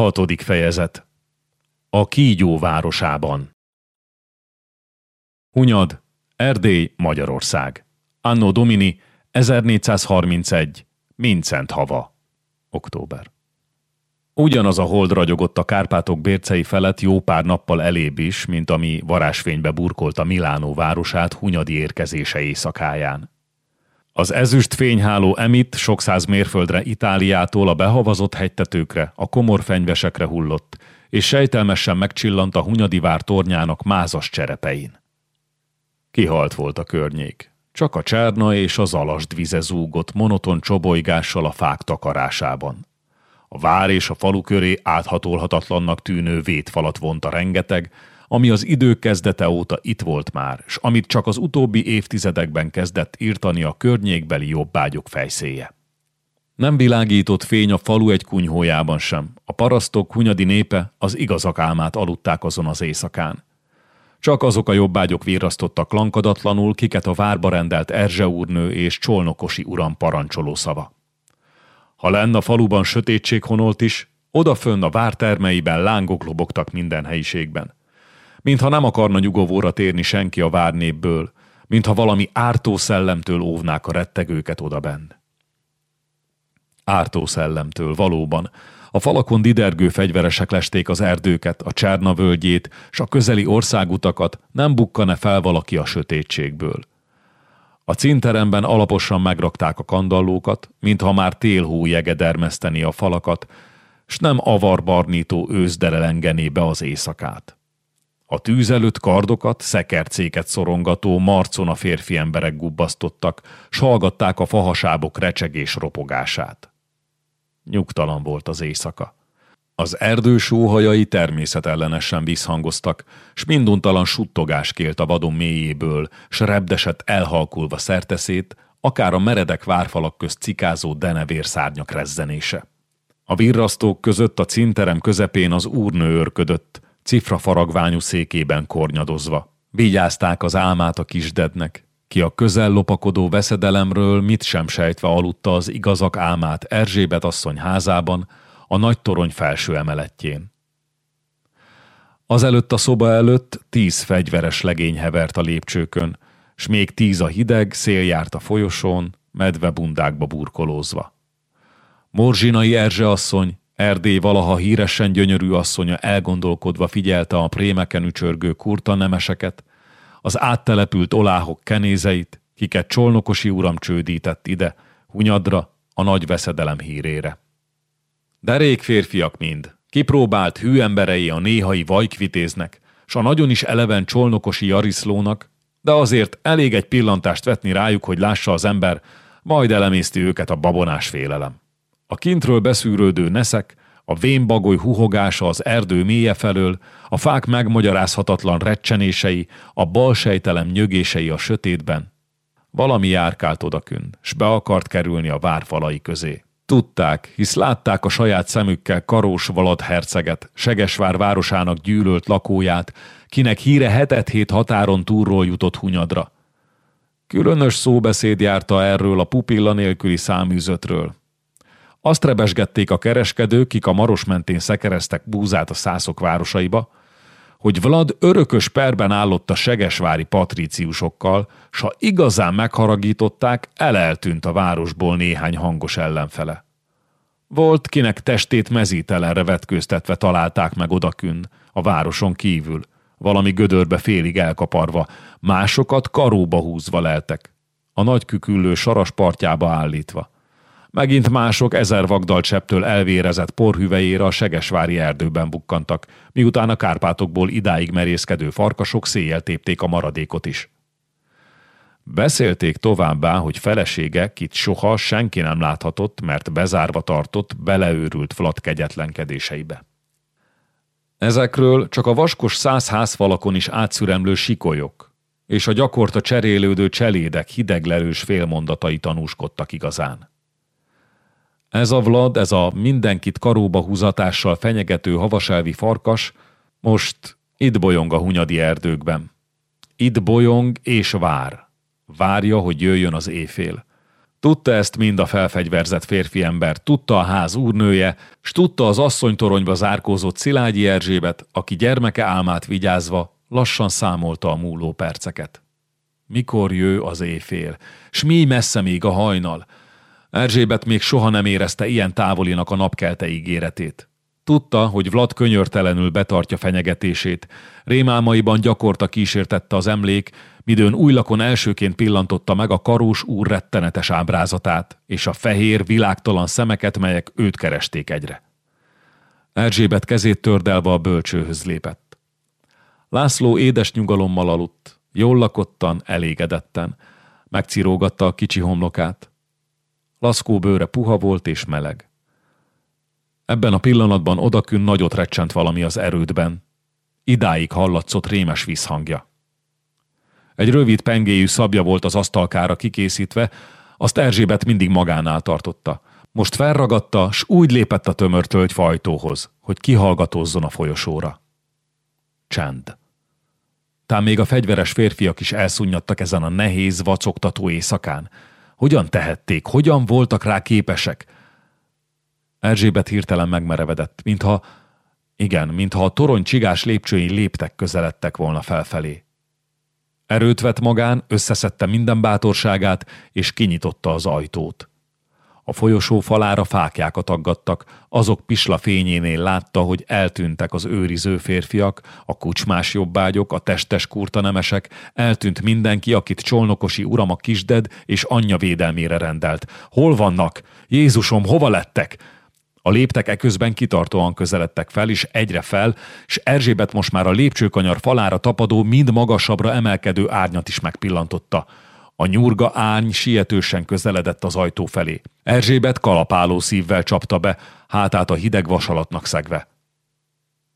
Hatodik fejezet A kígyó városában Hunyad, Erdély, Magyarország. Anno Domini 1431. Mincent hava. Október. Ugyanaz a hold ragyogott a Kárpátok bércei felett jó pár nappal elébb is, mint ami varásfénybe burkolta Milánó városát Hunyadi érkezése éjszakáján. Az ezüst fényháló emit sok száz mérföldre Itáliától a behavazott hegytetőkre, a komor fenyvesekre hullott, és sejtelmesen megcsillant a Hunyadi vár tornyának mázas cserepein. Kihalt volt a környék. Csak a csárna és az alasd vize zúgott monoton csobolygással a fák takarásában. A vár és a falu köré áthatolhatatlannak tűnő vétfalat vonta rengeteg, ami az idő kezdete óta itt volt már, s amit csak az utóbbi évtizedekben kezdett írtani a környékbeli jobbágyok fejszéje. Nem világított fény a falu egy kunyhójában sem. A parasztok hunyadi népe az igazak álmát aludták azon az éjszakán. Csak azok a jobbágyok virrasztottak lankadatlanul, kiket a várba rendelt Erzse úrnő és Csolnokosi uram parancsoló szava. Ha lenne a faluban sötétség honolt is, odafönn a vártermeiben lángok lobogtak minden helyiségben mintha nem akarna nyugovóra térni senki a várnépből, mintha valami ártó szellemtől óvnák a rettegőket odabenn. Ártó szellemtől, valóban. A falakon didergő fegyveresek lesték az erdőket, a Csárna völgyét, s a közeli országutakat, nem bukkane fel valaki a sötétségből. A cinteremben alaposan megrakták a kandallókat, mintha már télhó jege dermeszteni a falakat, s nem avarbarnító őzdere lengené be az éjszakát. A tűz előtt kardokat, szekercéket szorongató marcona férfi emberek gubbasztottak, s hallgatták a fahasábok recsegés ropogását. Nyugtalan volt az éjszaka. Az erdő sóhajai természetellenesen visszhangoztak, s minduntalan suttogás kélt a vadon mélyéből, s repdesett elhalkulva szerteszét, akár a meredek várfalak közt cikázó denevér szárnyak rezzenése. A virrasztók között a cinterem közepén az úrnő örködött, cifra faragványú székében kornyadozva. Vigyázták az álmát a kisdednek, ki a közel lopakodó veszedelemről mit sem sejtve aludta az igazak álmát Erzsébet asszony házában, a nagy torony felső emeletjén. Azelőtt a szoba előtt tíz fegyveres legény hevert a lépcsőkön, s még tíz a hideg, szél járt a folyosón, medve bundákba burkolózva. Morzsinai Erzse asszony Erdély valaha híresen gyönyörű asszonya elgondolkodva figyelte a prémeken ücsörgő kurta nemeseket, az áttelepült oláhok kenézeit, kiket csolnokosi uram csődített ide, Hunyadra, a nagy veszedelem hírére. De rég férfiak mind, kipróbált hű emberei a néhai vajkvitéznek, s a nagyon is eleven csolnokosi jariszlónak, de azért elég egy pillantást vetni rájuk, hogy lássa az ember, majd elemészti őket a babonás félelem. A kintről beszűrődő neszek, a vénbagoly huhogása az erdő mélye felől, a fák megmagyarázhatatlan recsenései, a balsejtelem nyögései a sötétben. Valami járkált odakün, s be akart kerülni a várfalai közé. Tudták, hisz látták a saját szemükkel Karós Valad herceget, Segesvár városának gyűlölt lakóját, kinek híre hetet hét határon túlról jutott Hunyadra. Különös szóbeszéd járta erről a pupilla nélküli száműzötről, azt rebesgették a kereskedők, kik a maros mentén szekereztek búzát a szászok városaiba, hogy Vlad örökös perben állott a segesvári patríciusokkal, s ha igazán megharagították, eleltűnt a városból néhány hangos ellenfele. Volt, kinek testét mezítelenre vetkőztetve találták meg odakün, a városon kívül, valami gödörbe félig elkaparva, másokat karóba húzva leltek, a nagy küküllő saras partjába állítva. Megint mások ezer vagdalcsepptől elvérezett porhüvejére a Segesvári erdőben bukkantak, miután a Kárpátokból idáig merészkedő farkasok széjjel tépték a maradékot is. Beszélték továbbá, hogy felesége, kit soha senki nem láthatott, mert bezárva tartott, beleőrült flat kegyetlenkedéseibe. Ezekről csak a vaskos száz házfalakon is átszüremlő sikolyok, és a gyakorta cserélődő cselédek hideglelős félmondatai tanúskodtak igazán. Ez a Vlad, ez a mindenkit karóba húzatással fenyegető havaselvi farkas most itt bolyong a hunyadi erdőkben. Itt bolyong és vár. Várja, hogy jöjjön az éjfél. Tudta ezt mind a felfegyverzett férfi ember, tudta a ház úrnője, s tudta az asszonytoronyba zárkózott Szilágyi Erzsébet, aki gyermeke álmát vigyázva lassan számolta a múló perceket. Mikor jő az éjfél, s mi messze még a hajnal? Erzsébet még soha nem érezte ilyen távolinak a napkelte ígéretét. Tudta, hogy Vlad könyörtelenül betartja fenyegetését. Rémálmaiban gyakorta kísértette az emlék, midőn újlakon elsőként pillantotta meg a karós úr rettenetes ábrázatát, és a fehér, világtalan szemeket, melyek őt keresték egyre. Erzsébet kezét tördelve a bölcsőhöz lépett. László édes nyugalommal aludt, jól lakottan, elégedetten. Megcirógatta a kicsi homlokát. Laszkó bőre puha volt és meleg. Ebben a pillanatban odakün nagyot recsent valami az erődben. Idáig hallatszott rémes vízhangja. Egy rövid pengéjű szabja volt az asztalkára kikészítve, azt Erzsébet mindig magánál tartotta. Most felragadta, s úgy lépett a tömör fajtóhoz, hogy kihallgatózzon a folyosóra. Csend. Tám még a fegyveres férfiak is elszunnyadtak ezen a nehéz, vacogtató éjszakán. Hogyan tehették, hogyan voltak rá képesek? Erzsébet hirtelen megmerevedett, mintha, igen, mintha a torony csigás lépcsői léptek közeledtek volna felfelé. Erőt vett magán, összeszedte minden bátorságát, és kinyitotta az ajtót. A folyosó falára fákjákat aggattak, azok pisla fényénél látta, hogy eltűntek az őriző férfiak, a kucsmás jobbágyok, a testes kurtanemesek, eltűnt mindenki, akit csolnokosi uram a kisded és anyja védelmére rendelt. Hol vannak? Jézusom, hova lettek? A léptek eközben kitartóan közeledtek fel, és egyre fel, és Erzsébet most már a lépcsőkanyar falára tapadó, mind magasabbra emelkedő árnyat is megpillantotta. A nyurga árny sietősen közeledett az ajtó felé. Erzsébet kalapáló szívvel csapta be, hátát a hideg vasalatnak szegve.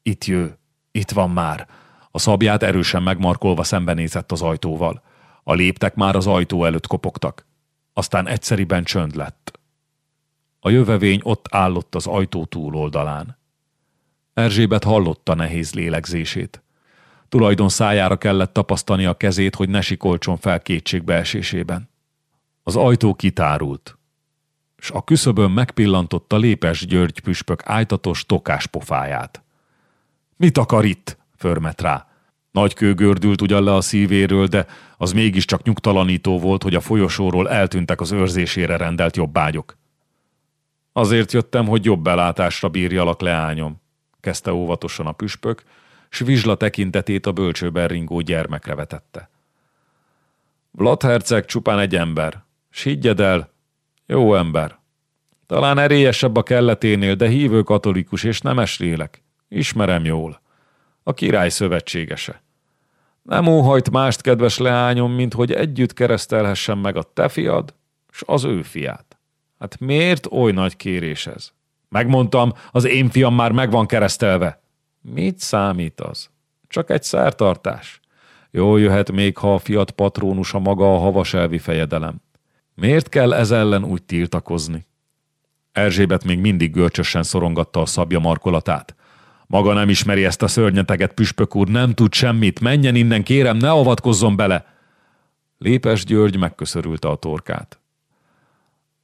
Itt jő, itt van már. A szabját erősen megmarkolva szembenézett az ajtóval. A léptek már az ajtó előtt kopogtak. Aztán egyszeriben csönd lett. A jövevény ott állott az ajtó túloldalán. Erzsébet hallotta nehéz lélegzését. Tulajdon szájára kellett tapasztani a kezét, hogy ne sikolcson fel kétségbeesésében. Az ajtó kitárult, s a küszöbön megpillantotta Lépes György püspök ájtatos tokás pofáját. Mit akar itt? förmet rá. Nagy kő gördült ugyan le a szívéről, de az mégiscsak nyugtalanító volt, hogy a folyosóról eltűntek az őrzésére rendelt jobbágyok. Azért jöttem, hogy jobb belátásra bírjalak leányom, kezdte óvatosan a püspök, s vizsla tekintetét a bölcsőben ringó gyermekre vetette. Vlad herceg csupán egy ember, s higgyed el, jó ember. Talán erélyesebb a kelleténél, de hívő katolikus és nemes lélek. Ismerem jól. A király szövetségese. Nem óhajt mást, kedves leányom, mint hogy együtt keresztelhessen meg a te fiad, s az ő fiát. Hát miért oly nagy kérés ez? Megmondtam, az én fiam már meg van keresztelve. Mit számít az? Csak egy szertartás. Jó jöhet még, ha a fiat patrónusa maga a havaselvi fejedelem. Miért kell ez ellen úgy tiltakozni? Erzsébet még mindig görcsösen szorongatta a szabja markolatát. Maga nem ismeri ezt a szörnyeteget, püspök úr, nem tud semmit, menjen innen, kérem, ne avatkozzon bele! Lépes György megköszörülte a torkát.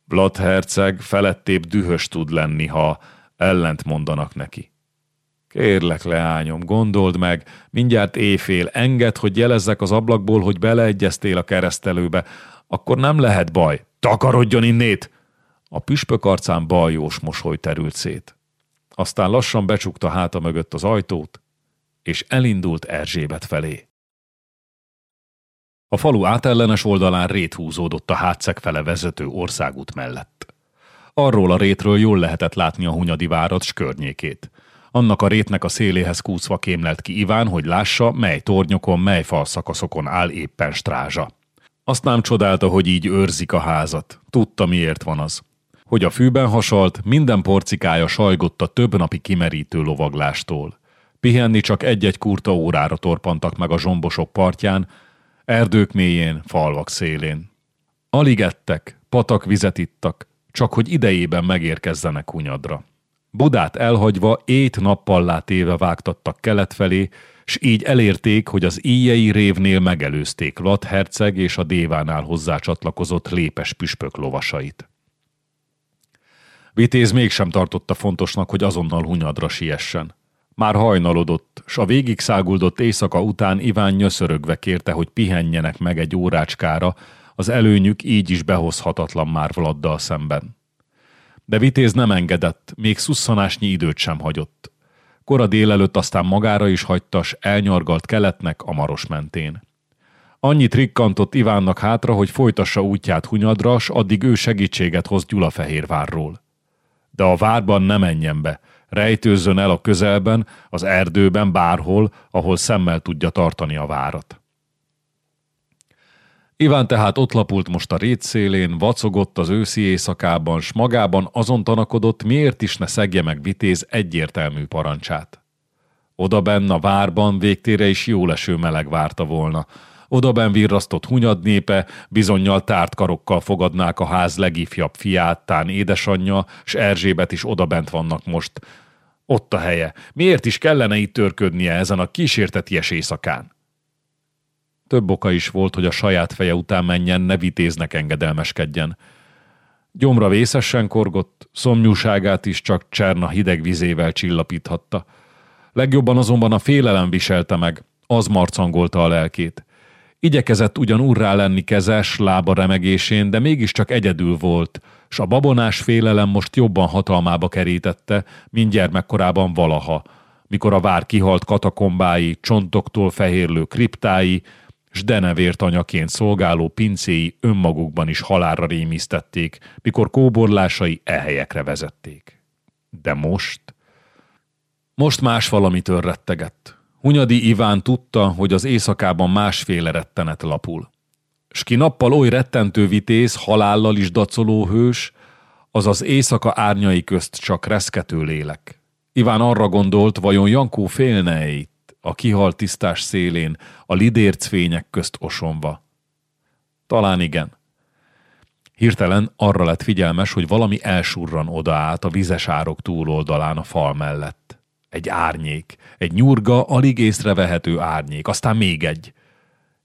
Vlad herceg felettébb dühös tud lenni, ha ellent mondanak neki. Kérlek, leányom, gondold meg, mindjárt éjfél, enged, hogy jelezzek az ablakból, hogy beleegyeztél a keresztelőbe, akkor nem lehet baj. Takarodjon innét! A püspök arcán baljós mosoly terült szét. Aztán lassan becsukta háta mögött az ajtót, és elindult Erzsébet felé. A falu átellenes oldalán rét húzódott a hátszeg fele vezető országút mellett. Arról a rétről jól lehetett látni a Hunyadi várat s környékét. Annak a rétnek a széléhez kúszva kémlelt ki Iván, hogy lássa, mely tornyokon, mely falszakaszokon áll éppen strázsa. Azt nem csodálta, hogy így őrzik a házat. Tudta, miért van az. Hogy a fűben hasalt, minden porcikája sajgott a több napi kimerítő lovaglástól. Pihenni csak egy-egy kurta órára torpantak meg a zsombosok partján, erdők mélyén, falvak szélén. Alig ettek, patak vizet ittak, csak hogy idejében megérkezzenek Hunyadra. Budát elhagyva ét nappallá téve vágtattak kelet felé, s így elérték, hogy az íjei révnél megelőzték Lat herceg és a dévánál hozzá csatlakozott lépes püspök lovasait. Vitéz mégsem tartotta fontosnak, hogy azonnal Hunyadra siessen. Már hajnalodott, s a végig száguldott éjszaka után Iván nyöszörögve kérte, hogy pihenjenek meg egy órácskára, az előnyük így is behozhatatlan már Vladdal szemben. De Vitéz nem engedett, még szusszanásnyi időt sem hagyott. Kora délelőtt aztán magára is hagytas, elnyargalt keletnek a maros mentén. Annyit rikkantott Ivánnak hátra, hogy folytassa útját Hunyadra, s addig ő segítséget hoz Gyulafehérvárról. De a várban ne menjen be, rejtőzzön el a közelben, az erdőben, bárhol, ahol szemmel tudja tartani a várat. Iván tehát ott lapult most a rét szélén, vacogott az őszi éjszakában, s magában azon tanakodott, miért is ne szegje meg vitéz egyértelmű parancsát. Oda benn a várban végtére is jóleső meleg várta volna. Oda benn virrasztott hunyad népe, bizonyal tárt karokkal fogadnák a ház legifjabb fiát, tán édesanyja, s Erzsébet is odabent vannak most. Ott a helye. Miért is kellene itt törködnie ezen a kísérteties éjszakán? Több oka is volt, hogy a saját feje után menjen, ne vitéznek engedelmeskedjen. Gyomra vészesen korgott, szomnyúságát is csak cserna hideg vizével csillapíthatta. Legjobban azonban a félelem viselte meg, az marcangolta a lelkét. Igyekezett ugyan urrá lenni kezes, lába remegésén, de mégiscsak egyedül volt, s a babonás félelem most jobban hatalmába kerítette, mint gyermekkorában valaha, mikor a vár kihalt katakombái, csontoktól fehérlő kriptái, s denevért anyaként szolgáló pincéi önmagukban is halálra rémisztették, mikor kóborlásai e helyekre vezették. De most... Most más valamitől rettegett. Hunyadi Iván tudta, hogy az éjszakában másféle rettenet lapul. S ki nappal oly rettentő vitéz, halállal is dacoló hős, az az éjszaka árnyai közt csak reszkető lélek. Iván arra gondolt, vajon Jankó félne a kihalt tisztás szélén, a lidérc fények közt osonva. Talán igen. Hirtelen arra lett figyelmes, hogy valami elsurran odaállt a vizes árok túloldalán a fal mellett. Egy árnyék, egy nyurga, alig észrevehető árnyék, aztán még egy.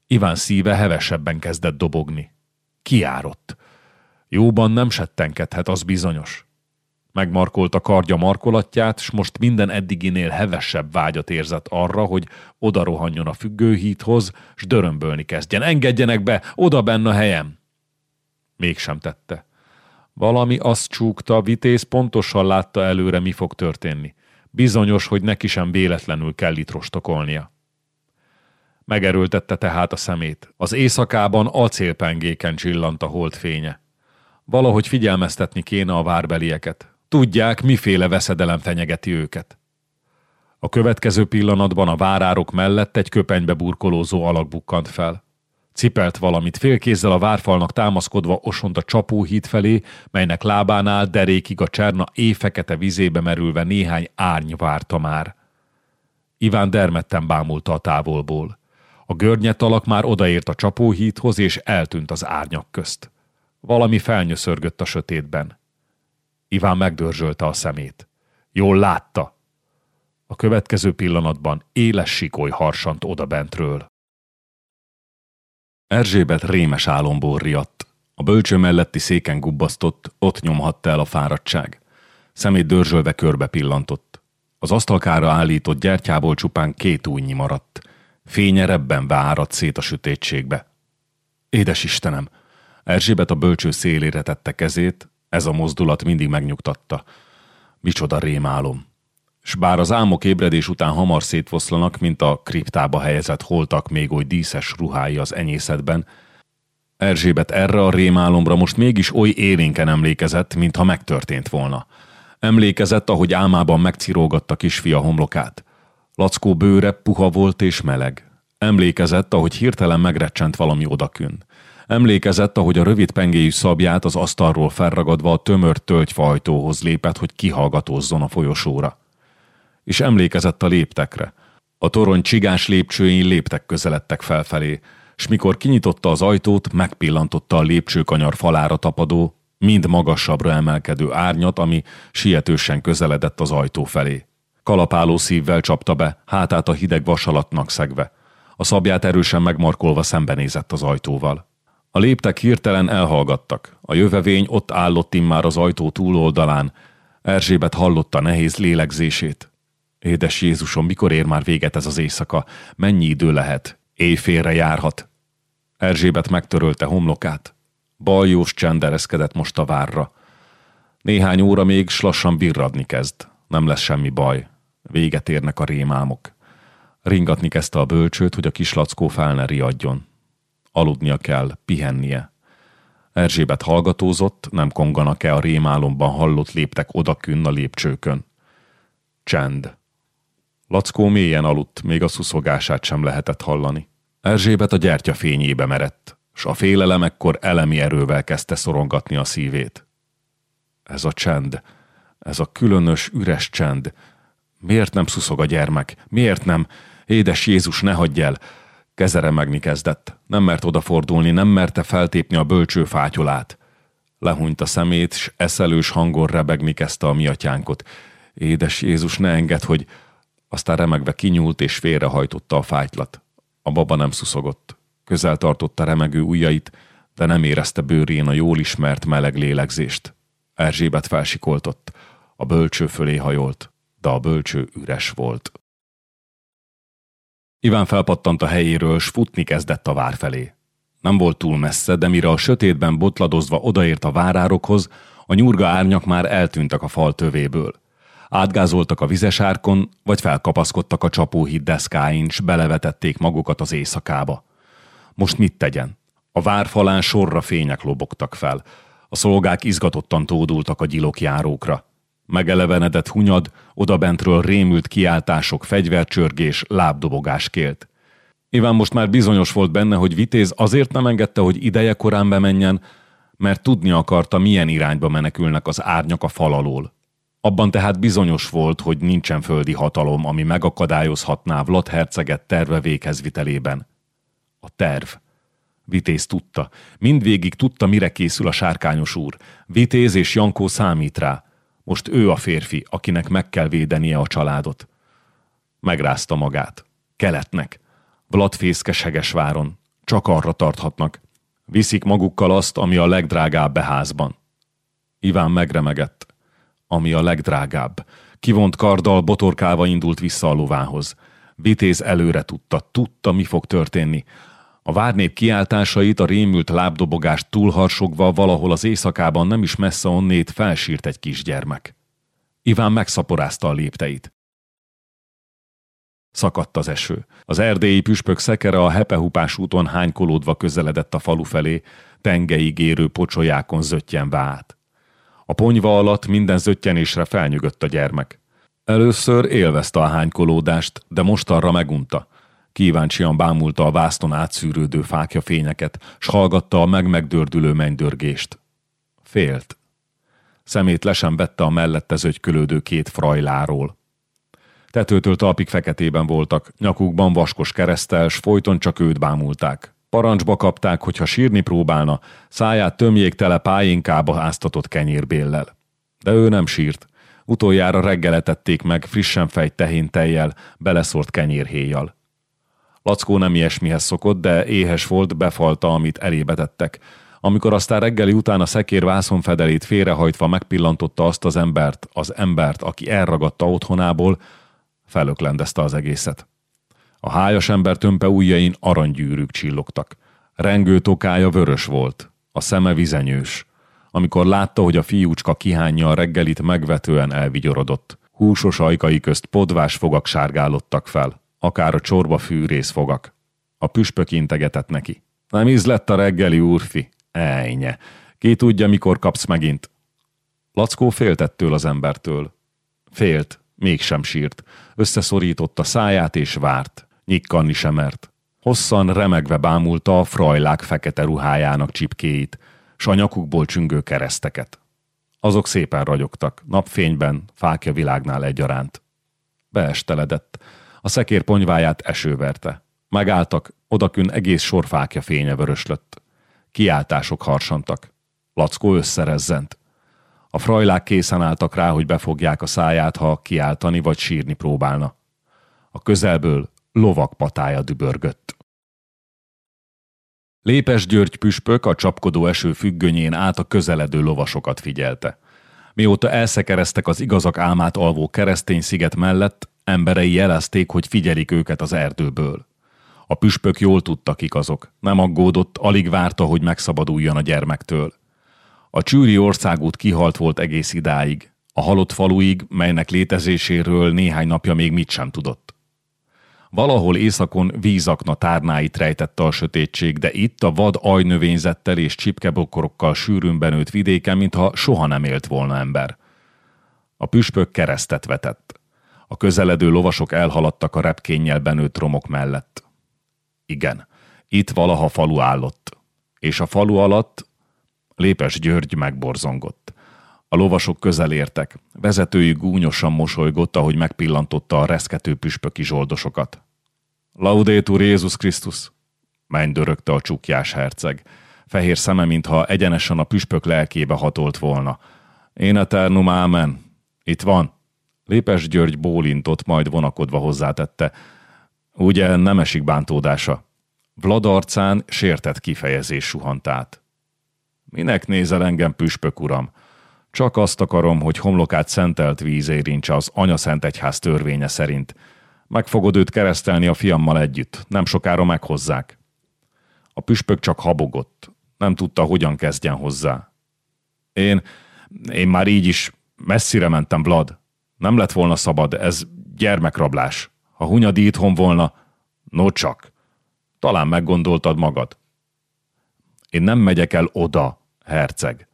Iván szíve hevesebben kezdett dobogni. Kiárott. Jóban nem settenkedhet, az bizonyos. Megmarkolta kardja markolatját, s most minden eddiginél hevesebb vágyat érzett arra, hogy oda rohanjon a függőhíthoz, s dörömbölni kezdjen. Engedjenek be, oda benne a helyem! Mégsem tette. Valami azt csúgta, vitéz pontosan látta előre, mi fog történni. Bizonyos, hogy neki sem véletlenül kell itt rostokolnia. Megerőltette tehát a szemét. Az éjszakában acélpengéken csillant a holdfénye. Valahogy figyelmeztetni kéne a várbelieket. Tudják, miféle veszedelem fenyegeti őket. A következő pillanatban a várárok mellett egy köpenybe burkolózó alak bukkant fel. Cipelt valamit, félkézzel a várfalnak támaszkodva osont a csapóhíd felé, melynek lábánál derékig a cserna éjfekete vizébe merülve néhány árny várta már. Iván dermedten bámulta a távolból. A görnyet alak már odaért a csapóhídhoz, és eltűnt az árnyak közt. Valami felnyöszörgött a sötétben. Iván megdörzsölte a szemét. Jól látta. A következő pillanatban éles sikoly harsant oda bentről. Erzsébet rémes álomból riadt. A bölcső melletti széken gubbasztott, ott nyomhatta el a fáradtság. Szemét dörzsölve körbe pillantott. Az asztalkára állított gyertyából csupán két újnyi maradt. Fénye rebben váradt szét a sötétségbe. Édes Istenem! Erzsébet a bölcső szélére tette kezét, ez a mozdulat mindig megnyugtatta. Micsoda rémálom. S bár az álmok ébredés után hamar szétfoszlanak, mint a kriptába helyezett holtak még oly díszes ruhái az enyészetben, Erzsébet erre a rémálomra most mégis oly élénken emlékezett, mintha megtörtént volna. Emlékezett, ahogy álmában megcirógatta kisfia homlokát. Lackó bőre puha volt és meleg. Emlékezett, ahogy hirtelen megrecsent valami odakün. Emlékezett, ahogy a rövid pengéjű szabját az asztalról felragadva a tömör tölgyfajtóhoz lépett, hogy kihallgatózzon a folyosóra. És emlékezett a léptekre. A torony csigás lépcsőin léptek közeledtek felfelé, s mikor kinyitotta az ajtót, megpillantotta a lépcsőkanyar falára tapadó, mind magasabbra emelkedő árnyat, ami sietősen közeledett az ajtó felé. Kalapáló szívvel csapta be, hátát a hideg vasalatnak szegve. A szabját erősen megmarkolva szembenézett az ajtóval. A léptek hirtelen elhallgattak. A jövevény ott állott immár az ajtó túloldalán. Erzsébet hallotta nehéz lélegzését. Édes Jézusom, mikor ér már véget ez az éjszaka? Mennyi idő lehet? Éjfélre járhat. Erzsébet megtörölte homlokát. Baljós csend ereszkedett most a várra. Néhány óra még s lassan virradni kezd. Nem lesz semmi baj. Véget érnek a rémálmok. Ringatni kezdte a bölcsőt, hogy a kislackó fel ne riadjon. Aludnia kell, pihennie. Erzsébet hallgatózott, nem konganak-e a rémálomban hallott léptek odakünn a lépcsőkön. Csend. Lackó mélyen aludt, még a szuszogását sem lehetett hallani. Erzsébet a gyertya fényébe merett, s a félelem ekkor elemi erővel kezdte szorongatni a szívét. Ez a csend, ez a különös, üres csend. Miért nem szuszog a gyermek? Miért nem? Édes Jézus, ne hagyj el! Kezeremegni kezdett. Nem mert odafordulni, nem merte feltépni a bölcső fátyolát. Lehúnyt a szemét, s eszelős hangon rebegni kezdte a miatyánkot. Édes Jézus, ne enged, hogy... Aztán remegve kinyúlt és félrehajtotta a fájtlat. A baba nem szuszogott. Közel tartotta remegő ujjait, de nem érezte bőrén a jól ismert meleg lélegzést. Erzsébet felsikoltott. A bölcső fölé hajolt, de a bölcső üres volt. Iván felpattant a helyéről, s futni kezdett a vár felé. Nem volt túl messze, de mire a sötétben botladozva odaért a várárokhoz, a nyurga árnyak már eltűntek a fal tövéből. Átgázoltak a vizesárkon, vagy felkapaszkodtak a csapóhíd deszkáin, s belevetették magukat az éjszakába. Most mit tegyen? A várfalán sorra fények lobogtak fel. A szolgák izgatottan tódultak a gyilokjárókra. Megelevenedett hunyad, odabentről rémült kiáltások, fegyvercsörgés, lábdobogás kélt. Iván most már bizonyos volt benne, hogy Vitéz azért nem engedte, hogy ideje korán bemenjen, mert tudni akarta, milyen irányba menekülnek az árnyak a fal alól. Abban tehát bizonyos volt, hogy nincsen földi hatalom, ami megakadályozhatná Vlad herceget terve véghezvitelében. A terv. Vitéz tudta. Mindvégig tudta, mire készül a sárkányos úr. Vitéz és Jankó számít rá. Most ő a férfi, akinek meg kell védenie a családot. Megrázta magát. Keletnek. Vladfészke váron. Csak arra tarthatnak. Viszik magukkal azt, ami a legdrágább beházban. Iván megremegett. Ami a legdrágább. Kivont karddal botorkálva indult vissza a lovához. Vitéz előre tudta, tudta, mi fog történni. A várnép kiáltásait, a rémült lábdobogást túlharsogva valahol az éjszakában nem is messze onnét felsírt egy kisgyermek. Iván megszaporázta a lépteit. Szakadt az eső. Az erdélyi püspök szekere a hepehupás úton hánykolódva közeledett a falu felé, tengeig érő pocsolyákon zöttyenve át. A ponyva alatt minden zöttyenésre felnyögött a gyermek. Először élvezte a hánykolódást, de most arra megunta – Kíváncsian bámulta a vászton átszűrődő fákja fényeket, s hallgatta a meg-megdördülő mennydörgést. Félt. Szemét lesen vette a mellette zögykölődő két frajláról. Tetőtől talpig feketében voltak, nyakukban vaskos keresztel, s folyton csak őt bámulták. Parancsba kapták, hogy ha sírni próbálna, száját tömjék tele pályinkába áztatott kenyérbéllel. De ő nem sírt. Utoljára reggeletették meg frissen fejt tehén tejjel, beleszórt kenyérhéjjal. Lackó nem ilyesmihez szokott, de éhes volt, befalta, amit elébe tettek. Amikor aztán reggeli után a szekér vászonfedelét félrehajtva megpillantotta azt az embert, az embert, aki elragadta otthonából, felöklendezte az egészet. A hájas ember tömpe ujjain aranygyűrűk csillogtak. Rengő tokája vörös volt, a szeme vizenyős. Amikor látta, hogy a fiúcska kihányja a reggelit, megvetően elvigyorodott. Húsos ajkai közt podvás fogak sárgálottak fel akár a csorba fűrész fogak. A püspök integetett neki. Nem ízlett a reggeli úrfi? Ejnye. Ki tudja, mikor kapsz megint? Lackó féltettől az embertől. Félt, mégsem sírt. Összeszorította száját és várt. Nyikkanni sem mert. Hosszan remegve bámulta a frajlák fekete ruhájának csipkéit, s a nyakukból csüngő kereszteket. Azok szépen ragyogtak, napfényben, fákja világnál egyaránt. Beesteledett, a szekér ponyváját eső verte. Megálltak, odakün egész sorfákja fénye vöröslött. Kiáltások harsantak. Lackó összerezzent. A frajlák készen álltak rá, hogy befogják a száját, ha kiáltani vagy sírni próbálna. A közelből lovak patája dübörgött. Lépes György püspök a csapkodó eső függönyén át a közeledő lovasokat figyelte. Mióta elszekereztek az igazak álmát alvó keresztény sziget mellett, emberei jelezték, hogy figyelik őket az erdőből. A püspök jól tudta, kik azok. Nem aggódott, alig várta, hogy megszabaduljon a gyermektől. A csűri országút kihalt volt egész idáig. A halott faluig, melynek létezéséről néhány napja még mit sem tudott. Valahol északon vízakna tárnáit rejtette a sötétség, de itt a vad ajnövényzettel és csipkebokorokkal sűrűn benőtt vidéken, mintha soha nem élt volna ember. A püspök keresztet vetett. A közeledő lovasok elhaladtak a repkénnyel benőtt romok mellett. Igen, itt valaha falu állott. És a falu alatt Lépes György megborzongott. A lovasok közel értek. Vezetői gúnyosan mosolygott, ahogy megpillantotta a reszkető püspöki zsoldosokat. Laudétur Jézus Krisztus! Mennydörögte a csukjás herceg. Fehér szeme, mintha egyenesen a püspök lelkébe hatolt volna. Én eternum ámen. Itt van. Lépes György bólintott, majd vonakodva hozzátette. Ugye nem esik bántódása. Vlad arcán sértett kifejezés suhant át. Minek nézel engem, püspök uram? Csak azt akarom, hogy homlokát szentelt víz érintse az anyaszent egyház törvénye szerint. Meg fogod őt keresztelni a fiammal együtt. Nem sokára meghozzák. A püspök csak habogott. Nem tudta, hogyan kezdjen hozzá. Én, én már így is messzire mentem, Vlad. Nem lett volna szabad, ez gyermekrablás. Ha Hunyadi itthon volna, no csak. Talán meggondoltad magad. Én nem megyek el oda, herceg.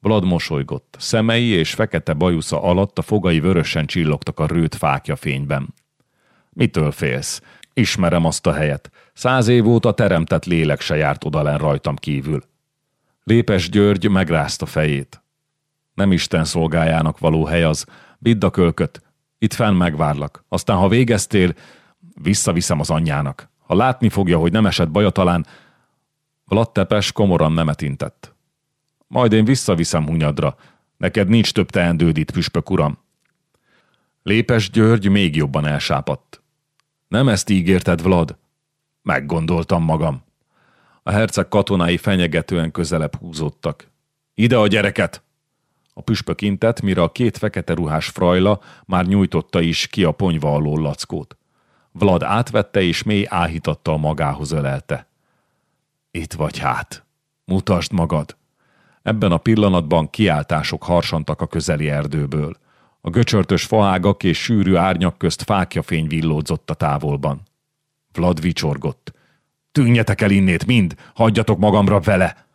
Vlad mosolygott. Szemei és fekete bajusza alatt a fogai vörösen csillogtak a rőt fákja fényben. Mitől félsz? Ismerem azt a helyet. Száz év óta teremtett lélek se járt odalen rajtam kívül. Lépes György megrázta fejét. Nem Isten szolgájának való hely az. Vidd a kölköt. Itt fenn megvárlak. Aztán, ha végeztél, visszaviszem az anyjának. Ha látni fogja, hogy nem esett baja, talán... Vlad komoran nemet intett. Majd én visszaviszem Hunyadra. Neked nincs több teendőd itt, püspök uram. Lépes György még jobban elsápadt. Nem ezt ígérted, Vlad? Meggondoltam magam. A herceg katonái fenyegetően közelebb húzódtak. Ide a gyereket! A püspök intett, mire a két fekete ruhás frajla már nyújtotta is ki a ponyva alól lackót. Vlad átvette és mély áhítattal magához ölelte. Itt vagy hát. Mutasd magad. Ebben a pillanatban kiáltások harsantak a közeli erdőből. A göcsörtös faágak és sűrű árnyak közt fákjafény villódzott a távolban. Vlad vicsorgott. Tűnjetek el innét mind, hagyjatok magamra vele!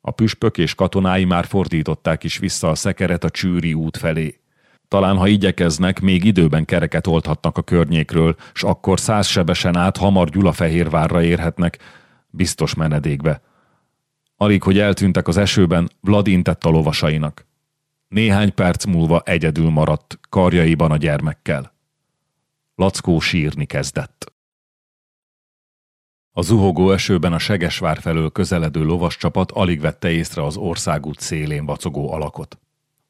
A püspök és katonái már fordították is vissza a szekeret a csűri út felé. Talán, ha igyekeznek, még időben kereket oldhatnak a környékről, s akkor százsebesen át hamar Gyulafehérvárra érhetnek, biztos menedékbe. Alig, hogy eltűntek az esőben, Vlad intett a lovasainak. Néhány perc múlva egyedül maradt, karjaiban a gyermekkel. Lackó sírni kezdett. A zuhogó esőben a Segesvár felől közeledő lovas csapat alig vette észre az országút szélén vacogó alakot.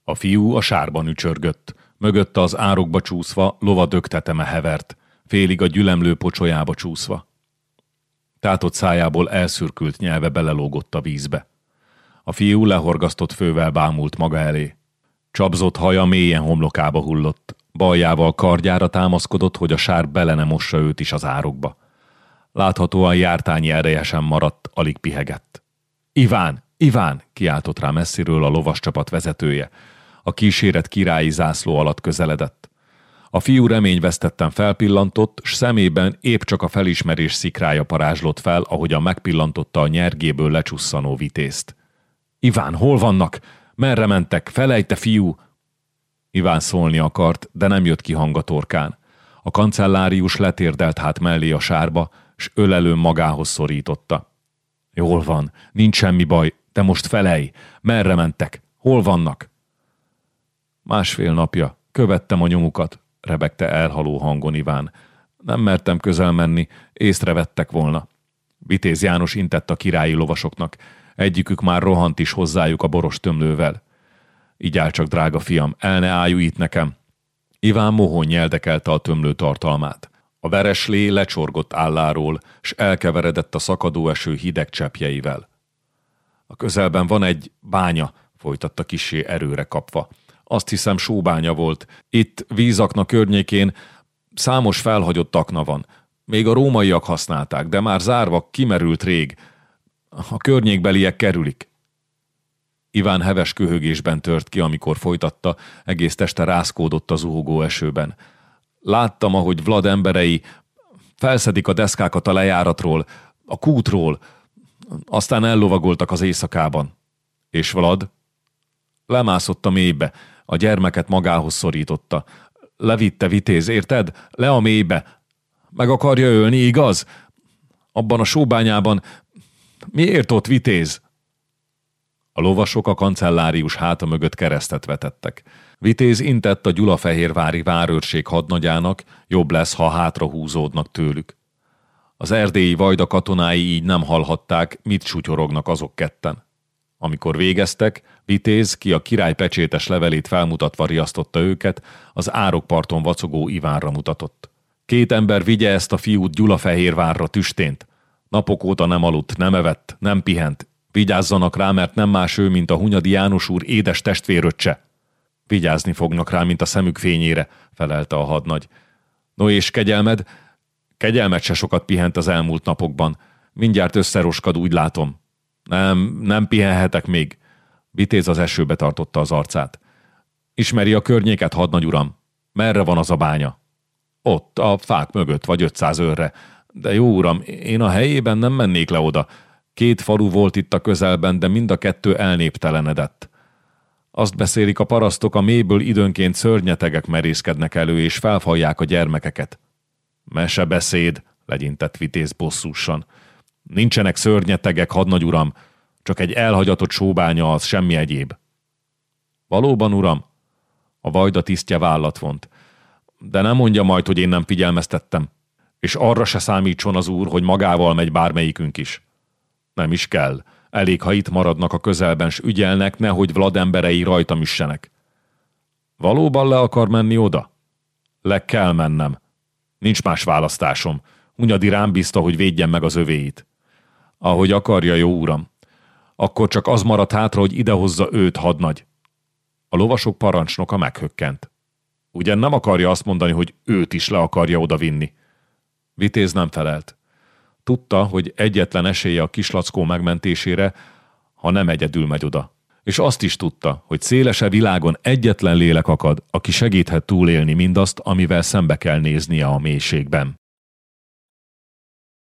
A fiú a sárban ücsörgött, mögötte az árokba csúszva lova dögteteme hevert, félig a gyülemlő pocsolyába csúszva. Tátott szájából elszürkült nyelve belelógott a vízbe. A fiú lehorgasztott fővel bámult maga elé. Csapzott haja mélyen homlokába hullott. Baljával kardjára támaszkodott, hogy a sár bele ne mossa őt is az árokba. Láthatóan jártányi ereje maradt, alig pihegett. Iván! Iván! kiáltott rá messziről a lovas csapat vezetője. A kíséret királyi zászló alatt közeledett. A fiú reményvesztetten felpillantott, s szemében épp csak a felismerés szikrája parázslott fel, ahogyan megpillantotta a nyergéből lecsusszanó vitézt. Iván, hol vannak? Merre mentek? Felejte, fiú! Iván szólni akart, de nem jött ki hang a torkán. A kancellárius letérdelt hát mellé a sárba, s ölelőn magához szorította. Jól van, nincs semmi baj, de most felej! Merre mentek? Hol vannak? Másfél napja. Követtem a nyomukat, rebegte elhaló hangon Iván. Nem mertem közel menni, észrevettek volna. Vitéz János intett a királyi lovasoknak. Egyikük már rohant is hozzájuk a boros tömlővel. Így áll csak, drága fiam, el ne itt nekem. Iván mohon nyeldekelte a tömlő tartalmát. A vereslé lecsorgott álláról, s elkeveredett a szakadó eső hideg cseppjeivel. A közelben van egy bánya, folytatta kisé erőre kapva. Azt hiszem sóbánya volt. Itt vízakna környékén számos felhagyott akna van. Még a rómaiak használták, de már zárva kimerült rég. A környékbeliek kerülik. Iván heves köhögésben tört ki, amikor folytatta, egész teste rászkódott az zuhogó esőben. Láttam, ahogy Vlad emberei felszedik a deszkákat a lejáratról, a kútról, aztán ellovagoltak az éjszakában. És Vlad? Lemászott a mélybe, a gyermeket magához szorította. Levitte vitéz, érted? Le a mélybe. Meg akarja ölni, igaz? Abban a sóbányában miért ott vitéz? A lovasok a kancellárius háta mögött keresztet vetettek. Vitéz intett a Gyulafehérvári várőrség hadnagyának, jobb lesz, ha hátra húzódnak tőlük. Az erdélyi vajda katonái így nem hallhatták, mit sutyorognak azok ketten. Amikor végeztek, Vitéz, ki a király pecsétes levelét felmutatva riasztotta őket, az árokparton vacogó Ivánra mutatott. Két ember vigye ezt a fiút Gyulafehérvárra tüstént. Napok óta nem aludt, nem evett, nem pihent. Vigyázzanak rá, mert nem más ő, mint a Hunyadi János úr édes testvéröccse. Vigyázni fognak rá, mint a szemük fényére, felelte a hadnagy. No és kegyelmed? Kegyelmet se sokat pihent az elmúlt napokban. Mindjárt összeroskad, úgy látom. Nem, nem pihenhetek még. Vitéz az esőbe tartotta az arcát. Ismeri a környéket, hadnagy uram? Merre van az a bánya? Ott, a fák mögött, vagy 500 őrre. De jó uram, én a helyében nem mennék le oda. Két falu volt itt a közelben, de mind a kettő elnéptelenedett. Azt beszélik a parasztok, a mélyből időnként szörnyetegek merészkednek elő, és felfalják a gyermekeket. Mese beszéd, legyintett vitéz bosszúsan. Nincsenek szörnyetegek, hadnagy uram, csak egy elhagyatott sóbánya az, semmi egyéb. Valóban, uram? A vajda tisztje vállat vont. De nem mondja majd, hogy én nem figyelmeztettem. És arra se számítson az úr, hogy magával megy bármelyikünk is. Nem is kell. Elég, ha itt maradnak a közelben, s ügyelnek, nehogy Vlad emberei rajta üssenek. Valóban le akar menni oda? Le kell mennem. Nincs más választásom. Hunyadi rám bízta, hogy védjen meg az övéit. Ahogy akarja, jó uram. Akkor csak az maradt hátra, hogy idehozza őt, hadnagy. A lovasok parancsnoka meghökkent. Ugyan nem akarja azt mondani, hogy őt is le akarja odavinni. Vitéz nem felelt. Tudta, hogy egyetlen esélye a kislackó megmentésére, ha nem egyedül megy oda. És azt is tudta, hogy szélese világon egyetlen lélek akad, aki segíthet túlélni mindazt, amivel szembe kell néznie a mélységben.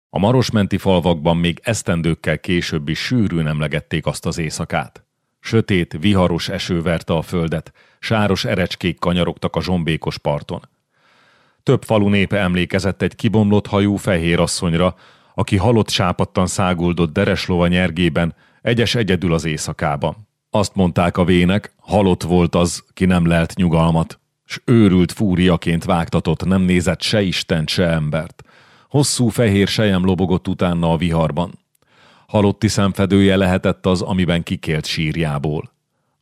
A marosmenti falvakban még esztendőkkel később is sűrűn emlegették azt az éjszakát. Sötét, viharos eső verte a földet, sáros erecskék kanyarogtak a zsombékos parton. Több falu népe emlékezett egy kibomlott hajú fehér asszonyra, aki halott sápadtan száguldott dereslova nyergében, egyes egyedül az éjszakában. Azt mondták a vének, halott volt az, ki nem lelt nyugalmat, s őrült fúriaként vágtatott, nem nézett se Istent, se embert. Hosszú fehér sejem lobogott utána a viharban. Halotti szemfedője lehetett az, amiben kikélt sírjából.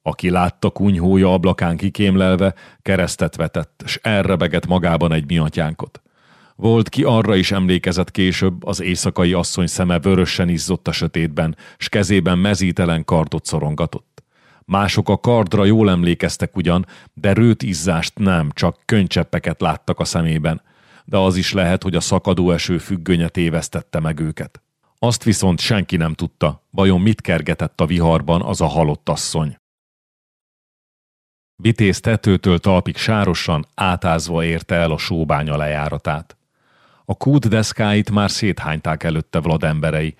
Aki látta kunyhója ablakán kikémlelve, keresztet vetett, s elrebegett magában egy miatyánkot. Volt ki arra is emlékezett később, az éjszakai asszony szeme vörösen izzott a sötétben, s kezében mezítelen kardot szorongatott. Mások a kardra jól emlékeztek ugyan, de rőt izzást nem, csak könycseppeket láttak a szemében. De az is lehet, hogy a szakadó eső függönye tévesztette meg őket. Azt viszont senki nem tudta, vajon mit kergetett a viharban az a halott asszony. Vitéz tetőtől talpig sárosan, átázva érte el a sóbánya lejáratát. A kút deszkáit már széthányták előtte Vlad emberei,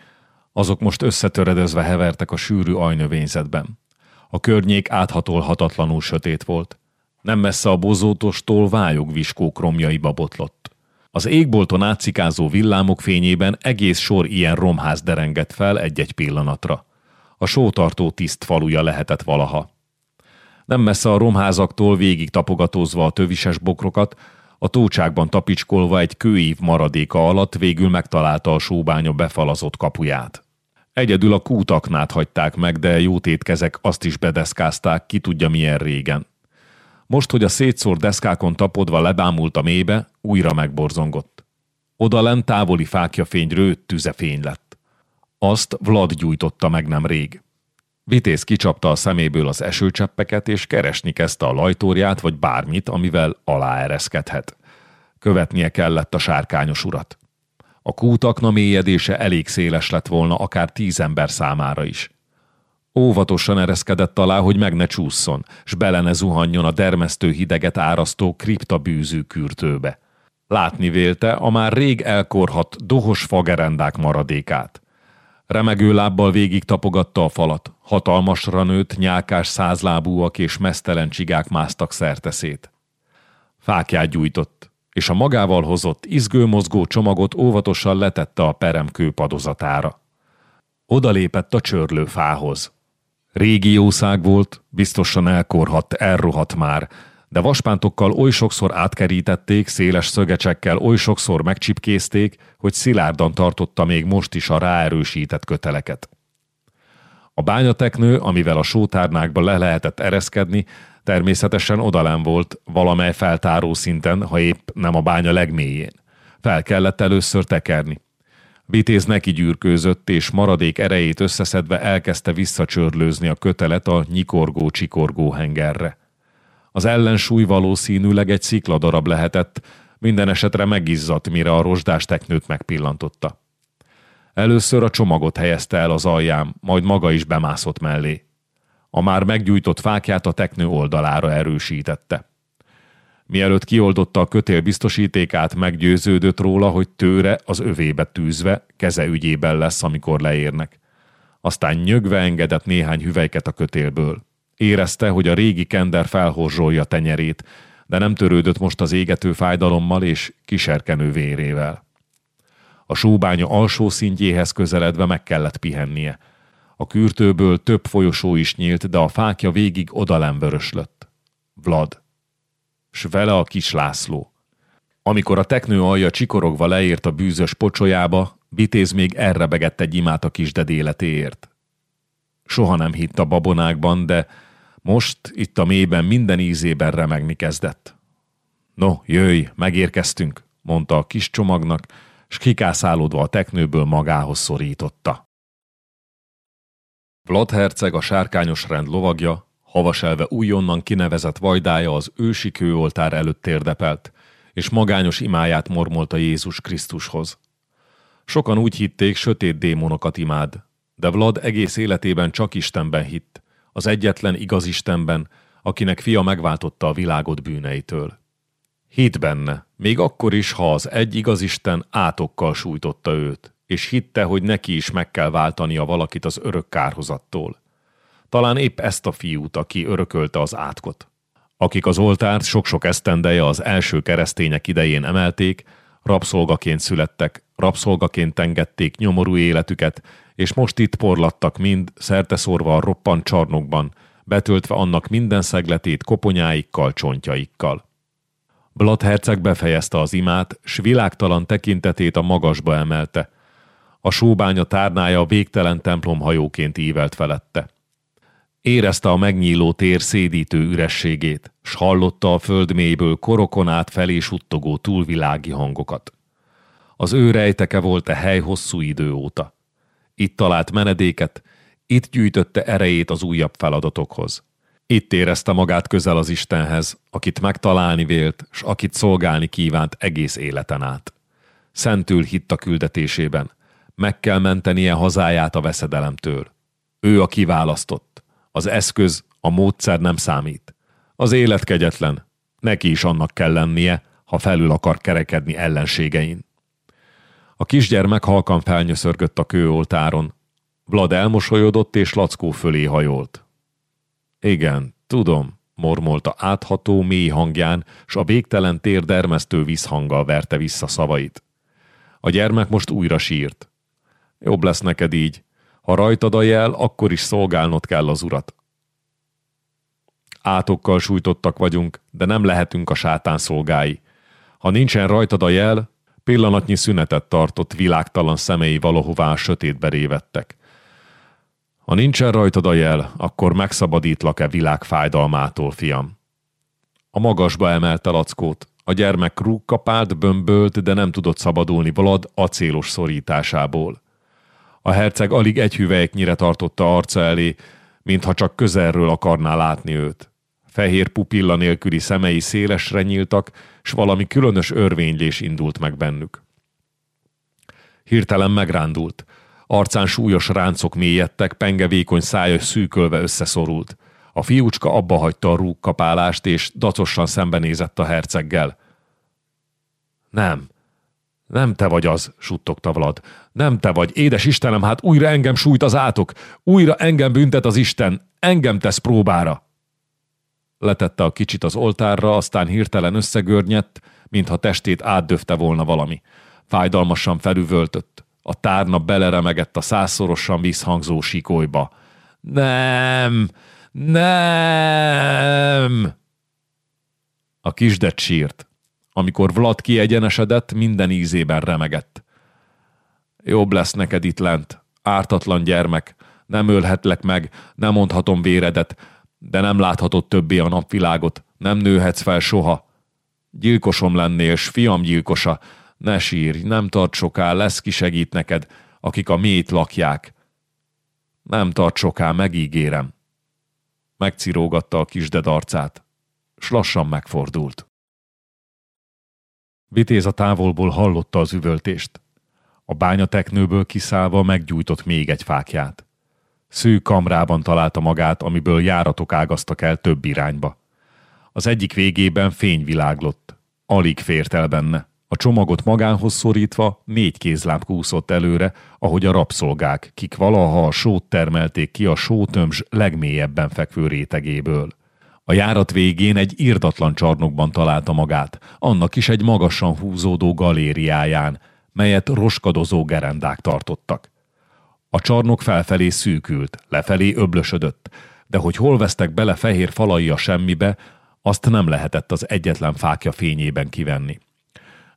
azok most összetöredezve hevertek a sűrű ajnövényzetben. A környék áthatolhatatlanul sötét volt. Nem messze a bozótostól vályog viskók romjaiba botlott. Az égbolton átszikázó villámok fényében egész sor ilyen romház derengett fel egy-egy pillanatra. A sótartó tiszt faluja lehetett valaha. Nem messze a romházaktól végig tapogatózva a tövises bokrokat, a tócsákban tapicskolva egy kőív maradéka alatt végül megtalálta a sóbánya befalazott kapuját. Egyedül a kútaknát hagyták meg, de jótétkezek azt is bedeszkázták, ki tudja milyen régen. Most, hogy a szétszór deszkákon tapodva lebámult a mélybe, újra megborzongott. Oda lent távoli fákjafényről tüzefény lett. Azt Vlad gyújtotta meg nem rég. Vitéz kicsapta a szeméből az esőcseppeket, és keresni kezdte a lajtórját, vagy bármit, amivel aláereszkedhet. Követnie kellett a sárkányos urat. A kútakna mélyedése elég széles lett volna akár tíz ember számára is. Óvatosan ereszkedett alá, hogy meg ne csúszson, s bele ne zuhanjon a dermesztő hideget árasztó kripta bűzű kürtőbe. Látni vélte a már rég elkorhat dohos fagerendák maradékát. Remegő lábbal végig tapogatta a falat, hatalmasra nőtt, nyálkás százlábúak és mesztelen csigák másztak szerteszét. Fákját gyújtott, és a magával hozott izgőmozgó csomagot óvatosan letette a peremkő padozatára. Odalépett a csörlőfához. Régi jószág volt, biztosan elkorhatt, elrohadt már, de vaspántokkal oly sokszor átkerítették, széles szögecsekkel oly sokszor megcsipkézték, hogy szilárdan tartotta még most is a ráerősített köteleket. A bányateknő, amivel a sótárnákba le lehetett ereszkedni, természetesen odalán volt, valamely feltáró szinten, ha épp nem a bánya legmélyén. Fel kellett először tekerni. Vitéz neki gyűrkőzött, és maradék erejét összeszedve elkezdte visszacsörlőzni a kötelet a nyikorgó-csikorgó hengerre. Az ellensúly valószínűleg egy szikladarab lehetett, minden esetre megizzadt, mire a rozsdás teknőt megpillantotta. Először a csomagot helyezte el az alján, majd maga is bemászott mellé. A már meggyújtott fákját a teknő oldalára erősítette. Mielőtt kioldotta a kötél biztosítékát, meggyőződött róla, hogy tőre az övébe tűzve, keze ügyében lesz, amikor leérnek. Aztán nyögve engedett néhány hüvelyket a kötélből. Érezte, hogy a régi kender felhorzsolja tenyerét, de nem törődött most az égető fájdalommal és kiserkenő vérével. A sóbánya alsó szintjéhez közeledve meg kellett pihennie. A kürtőből több folyosó is nyílt, de a fákja végig odalem vöröslött. Vlad. S vele a kis László. Amikor a teknő alja csikorogva leért a bűzös pocsolyába, Vitéz még elrebegett egy imát a kisded életéért. Soha nem hitt a babonákban, de most, itt a mélyben minden ízében remegni kezdett. No, jöjj, megérkeztünk, mondta a kis csomagnak, s kikászálódva a teknőből magához szorította. Vlad herceg a sárkányos rend lovagja, havaselve újonnan kinevezett vajdája az ősi kőoltár előtt térdepelt, és magányos imáját mormolta Jézus Krisztushoz. Sokan úgy hitték, sötét démonokat imád, de Vlad egész életében csak Istenben hitt, az egyetlen igaz Istenben, akinek fia megváltotta a világot bűneitől. Hitt benne, még akkor is, ha az egy igaz Isten átokkal sújtotta őt, és hitte, hogy neki is meg kell váltania valakit az örök kárhozattól. Talán épp ezt a fiút, aki örökölte az átkot. Akik az oltárt sok-sok esztendeje az első keresztények idején emelték, rabszolgaként születtek, rabszolgaként engedték nyomorú életüket, és most itt porlattak mind, szórva a roppant csarnokban, betöltve annak minden szegletét koponyáikkal, csontjaikkal. Blat herceg befejezte az imát, s világtalan tekintetét a magasba emelte. A sóbánya tárnája végtelen templomhajóként ívelt felette. Érezte a megnyíló tér szédítő ürességét, s hallotta a föld mélyből korokon át felé suttogó túlvilági hangokat. Az ő rejteke volt a hely hosszú idő óta. Itt talált menedéket, itt gyűjtötte erejét az újabb feladatokhoz. Itt érezte magát közel az Istenhez, akit megtalálni vélt, s akit szolgálni kívánt egész életen át. Szentül hitt a küldetésében. Meg kell mentenie hazáját a veszedelemtől. Ő a kiválasztott. Az eszköz, a módszer nem számít. Az élet kegyetlen. Neki is annak kell lennie, ha felül akar kerekedni ellenségein. A kisgyermek halkan felnyöszörgött a kőoltáron. Vlad elmosolyodott és Lackó fölé hajolt. Igen, tudom, mormolta átható mély hangján, s a végtelen tér dermesztő visszhanggal verte vissza szavait. A gyermek most újra sírt. Jobb lesz neked így. Ha rajtad a jel, akkor is szolgálnod kell az urat. Átokkal sújtottak vagyunk, de nem lehetünk a sátán szolgái. Ha nincsen rajtad a jel, pillanatnyi szünetet tartott világtalan szemei valahová a sötétbe révettek. Ha nincsen rajtad a jel, akkor megszabadítlak-e világ fájdalmától, fiam? A magasba emelte lackót. A gyermek rúgkapált, bömbölt, de nem tudott szabadulni Vlad acélos szorításából. A herceg alig egy hüvelyknyire tartotta arca elé, mintha csak közelről akarná látni őt. Fehér pupilla nélküli szemei szélesre nyíltak, s valami különös örvénylés indult meg bennük. Hirtelen megrándult. Arcán súlyos ráncok mélyedtek, penge vékony szája szűkölve összeszorult. A fiúcska abba hagyta a rúgkapálást, és dacosan szembenézett a herceggel. Nem, nem te vagy az, suttogta Vlad. Nem te vagy, édes Istenem, hát újra engem sújt az átok, újra engem büntet az Isten, engem tesz próbára. Letette a kicsit az oltárra, aztán hirtelen összegörnyedt, mintha testét átdöfte volna valami. Fájdalmasan felüvöltött. A tárna beleremegett a százszorosan visszhangzó sikolyba. Nem! Nem! A kisdet sírt. Amikor Vlad kiegyenesedett, minden ízében remegett. Jobb lesz neked itt lent, ártatlan gyermek, nem ölhetlek meg, nem mondhatom véredet, de nem láthatod többé a napvilágot, nem nőhetsz fel soha. Gyilkosom lennél, s fiam gyilkosa, ne sírj, nem tart soká, lesz ki segít neked, akik a mélyt lakják. Nem tart soká, megígérem. Megcirógatta a kisded arcát, s lassan megfordult. Vitéz a távolból hallotta az üvöltést. A bányateknőből kiszállva meggyújtott még egy fákját. Szű kamrában találta magát, amiből járatok ágaztak el több irányba. Az egyik végében fény világlott. Alig fért el benne. A csomagot magánhoz szorítva négy kézláb kúszott előre, ahogy a rabszolgák, kik valaha a sót termelték ki a sótömzs legmélyebben fekvő rétegéből. A járat végén egy írdatlan csarnokban találta magát, annak is egy magasan húzódó galériáján, melyet roskadozó gerendák tartottak. A csarnok felfelé szűkült, lefelé öblösödött, de hogy hol vesztek bele fehér falai a semmibe, azt nem lehetett az egyetlen fákja fényében kivenni.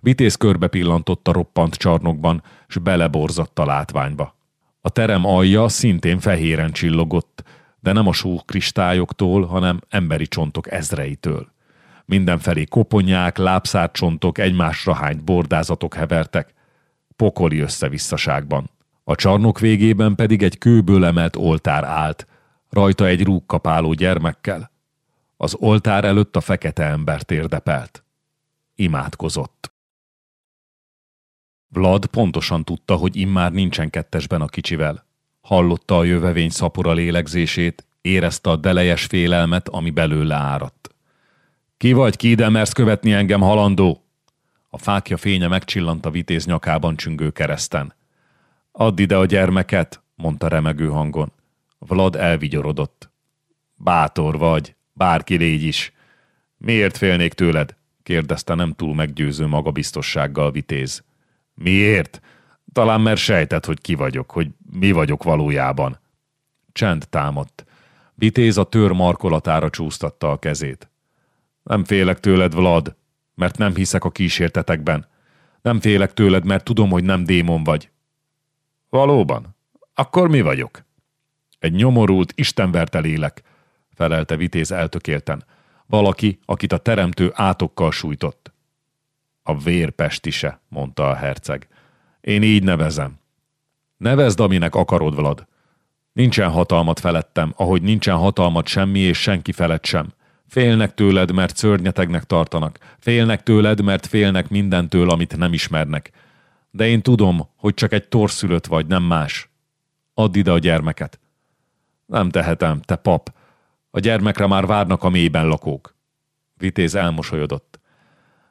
Vitéz körbe pillantott a roppant csarnokban, s beleborzott a látványba. A terem alja szintén fehéren csillogott, de nem a só kristályoktól, hanem emberi csontok ezreitől. Mindenfelé koponyák, lábszárcsontok, egymásra hányt bordázatok hevertek, pokoli összevisszaságban. A csarnok végében pedig egy kőből emelt oltár állt, rajta egy rúgkapáló gyermekkel. Az oltár előtt a fekete ember térdepelt. Imádkozott. Vlad pontosan tudta, hogy immár nincsen kettesben a kicsivel. Hallotta a jövevény szapora lélegzését, érezte a delejes félelmet, ami belőle áradt. Ki vagy, ki ide mersz követni engem, halandó? A fákja fénye megcsillant a vitéz nyakában csüngő kereszten. Add ide a gyermeket, mondta remegő hangon. Vlad elvigyorodott. Bátor vagy, bárki légy is. Miért félnék tőled? kérdezte nem túl meggyőző magabiztossággal vitéz. Miért? Talán mert sejtett, hogy ki vagyok, hogy mi vagyok valójában. Csend támadt. Vitéz a tör markolatára csúsztatta a kezét. Nem félek tőled, Vlad, mert nem hiszek a kísértetekben. Nem félek tőled, mert tudom, hogy nem démon vagy. Valóban? Akkor mi vagyok? Egy nyomorult, istenverte lélek, felelte Vitéz eltökélten. Valaki, akit a teremtő átokkal sújtott. A vérpestise, mondta a herceg. Én így nevezem. Nevezd, aminek akarod, Vlad. Nincsen hatalmat felettem, ahogy nincsen hatalmat semmi és senki felett sem. Félnek tőled, mert szörnyetegnek tartanak. Félnek tőled, mert félnek mindentől, amit nem ismernek. De én tudom, hogy csak egy torszülött vagy, nem más. Add ide a gyermeket. Nem tehetem, te pap. A gyermekre már várnak a mélyben lakók. Vitéz elmosolyodott.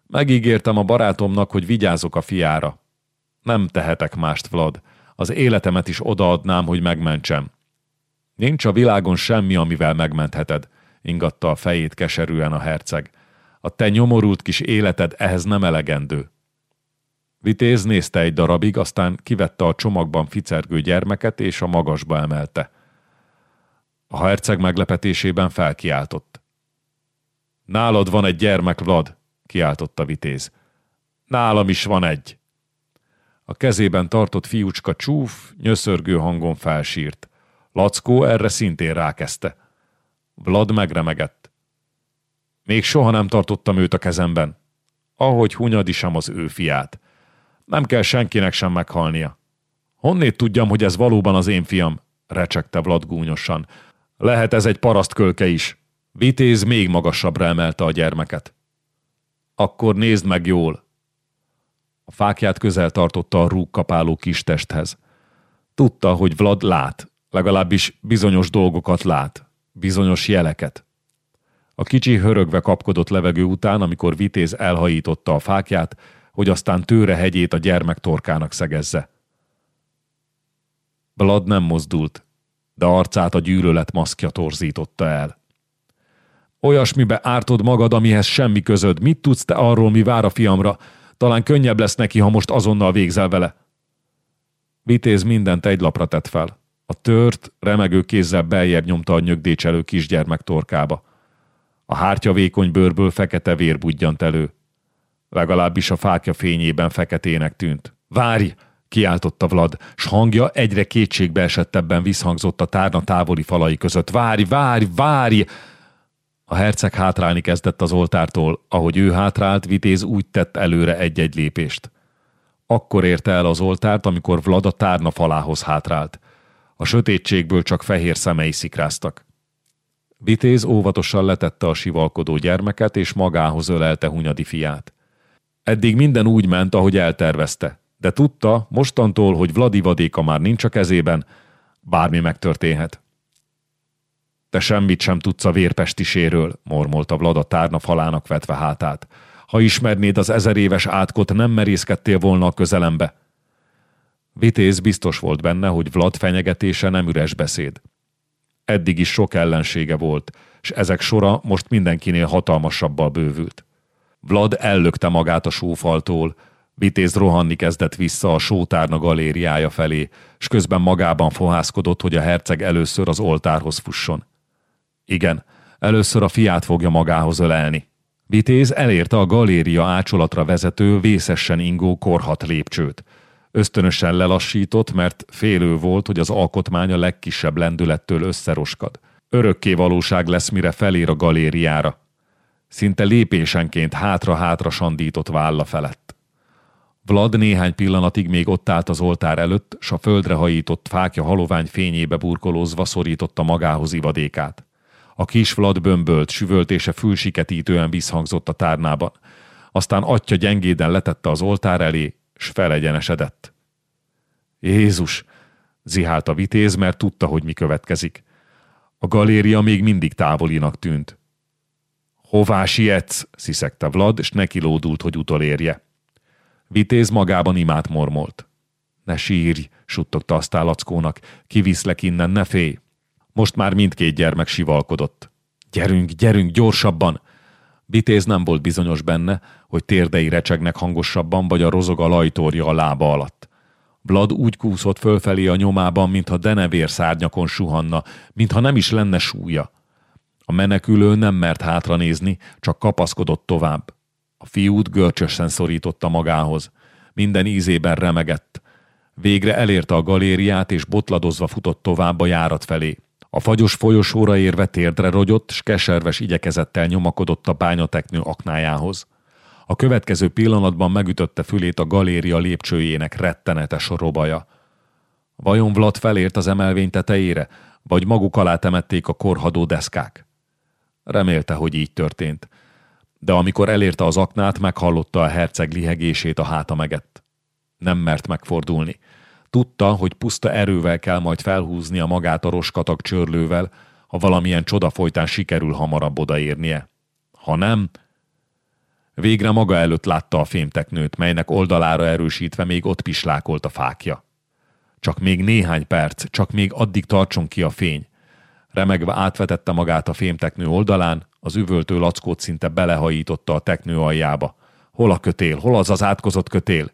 Megígértem a barátomnak, hogy vigyázok a fiára. Nem tehetek mást, Vlad. Az életemet is odaadnám, hogy megmentsem. Nincs a világon semmi, amivel megmentheted, ingatta a fejét keserűen a herceg. A te nyomorult kis életed ehhez nem elegendő. Vitéz nézte egy darabig, aztán kivette a csomagban ficergő gyermeket, és a magasba emelte. A herceg meglepetésében felkiáltott. Nálad van egy gyermek, Vlad, kiáltotta Vitéz. Nálam is van egy. A kezében tartott fiúcska csúf, nyöszörgő hangon felsírt. Lackó erre szintén rákezdte. Vlad megremegett. Még soha nem tartottam őt a kezemben. Ahogy Hunyadi sem az ő fiát. Nem kell senkinek sem meghalnia. Honnét tudjam, hogy ez valóban az én fiam? recsegte Vlad gúnyosan. Lehet ez egy parasztkölke is. Vitéz még magasabbra emelte a gyermeket. Akkor nézd meg jól. A fákját közel tartotta a rúgkapáló kis testhez. Tudta, hogy Vlad lát, legalábbis bizonyos dolgokat lát, bizonyos jeleket. A kicsi hörögve kapkodott levegő után, amikor Vitéz elhajította a fákját, hogy aztán tőre hegyét a gyermek torkának szegezze. Vlad nem mozdult, de arcát a gyűlölet maszkja torzította el. Olyasmibe ártod magad, amihez semmi közöd. Mit tudsz te arról, mi vár a fiamra? Talán könnyebb lesz neki, ha most azonnal végzel vele. Vitéz mindent egy lapra tett fel. A tört, remegő kézzel beljebb nyomta a nyögdécselő kisgyermek torkába. A hártya vékony bőrből fekete vér budjant elő. Legalábbis a fákja fényében feketének tűnt. Várj! kiáltotta Vlad, s hangja egyre kétségbe esettebben visszhangzott a tárna távoli falai között. Várj, várj, várj! A herceg hátrálni kezdett az oltártól, ahogy ő hátrált, Vitéz úgy tett előre egy-egy lépést. Akkor érte el az oltárt, amikor Vlad a tárna falához hátrált. A sötétségből csak fehér szemei szikráztak. Vitéz óvatosan letette a sivalkodó gyermeket, és magához ölelte Hunyadi fiát. Eddig minden úgy ment, ahogy eltervezte, de tudta, mostantól, hogy Vladi vadéka már nincs a kezében, bármi megtörténhet. Te semmit sem tudsz a vérpestiséről, mormolta Vlad a tárna falának vetve hátát. Ha ismernéd az ezer éves átkot, nem merészkedtél volna a közelembe. Vitéz biztos volt benne, hogy Vlad fenyegetése nem üres beszéd. Eddig is sok ellensége volt, és ezek sora most mindenkinél hatalmasabbal bővült. Vlad ellökte magát a sófaltól, Vitéz rohanni kezdett vissza a sótárna galériája felé, és közben magában fohászkodott, hogy a herceg először az oltárhoz fusson. Igen, először a fiát fogja magához ölelni. Vitéz elérte a galéria ácsolatra vezető, vészesen ingó korhat lépcsőt. Ösztönösen lelassított, mert félő volt, hogy az alkotmány a legkisebb lendülettől összeroskad. Örökké valóság lesz, mire felér a galériára. Szinte lépésenként hátra-hátra sandított válla felett. Vlad néhány pillanatig még ott állt az oltár előtt, s a földre hajított fákja halovány fényébe burkolózva szorította magához ivadékát. A kis Vlad bömbölt, süvöltése fülsiketítően visszhangzott a tárnában. Aztán atya gyengéden letette az oltár elé, s felegyenesedett. Jézus! zihált a vitéz, mert tudta, hogy mi következik. A galéria még mindig távolinak tűnt. Hová sietsz? sziszegte Vlad, és neki lódult, hogy utolérje. Vitéz magában imát mormolt. Ne sírj, suttogta azt Lackónak, kiviszlek innen, ne félj. Most már mindkét gyermek sivalkodott. Gyerünk, gyerünk, gyorsabban! Vitéz nem volt bizonyos benne, hogy térdei recsegnek hangosabban, vagy a rozog a lajtorja a lába alatt. Blad úgy kúszott fölfelé a nyomában, mintha denevér szárnyakon suhanna, mintha nem is lenne súlya. A menekülő nem mert hátra nézni, csak kapaszkodott tovább. A fiút görcsösen szorította magához. Minden ízében remegett. Végre elérte a galériát, és botladozva futott tovább a járat felé. A fagyos folyosóra érve térdre rogyott, s keserves igyekezettel nyomakodott a bányateknő aknájához. A következő pillanatban megütötte fülét a galéria lépcsőjének rettenetes robaja. Vajon Vlad felért az emelvény tetejére, vagy maguk alá temették a korhadó deszkák? Remélte, hogy így történt. De amikor elérte az aknát, meghallotta a herceg lihegését a háta megett. Nem mert megfordulni. Tudta, hogy puszta erővel kell majd felhúznia magát a roskatag csörlővel, ha valamilyen csoda folytán sikerül hamarabb odaérnie. Ha nem, végre maga előtt látta a fémteknőt, melynek oldalára erősítve még ott pislákolt a fákja. Csak még néhány perc, csak még addig tartson ki a fény. Remegve átvetette magát a fémteknő oldalán, az üvöltő lackót szinte belehajította a teknő aljába. Hol a kötél, hol az az átkozott kötél?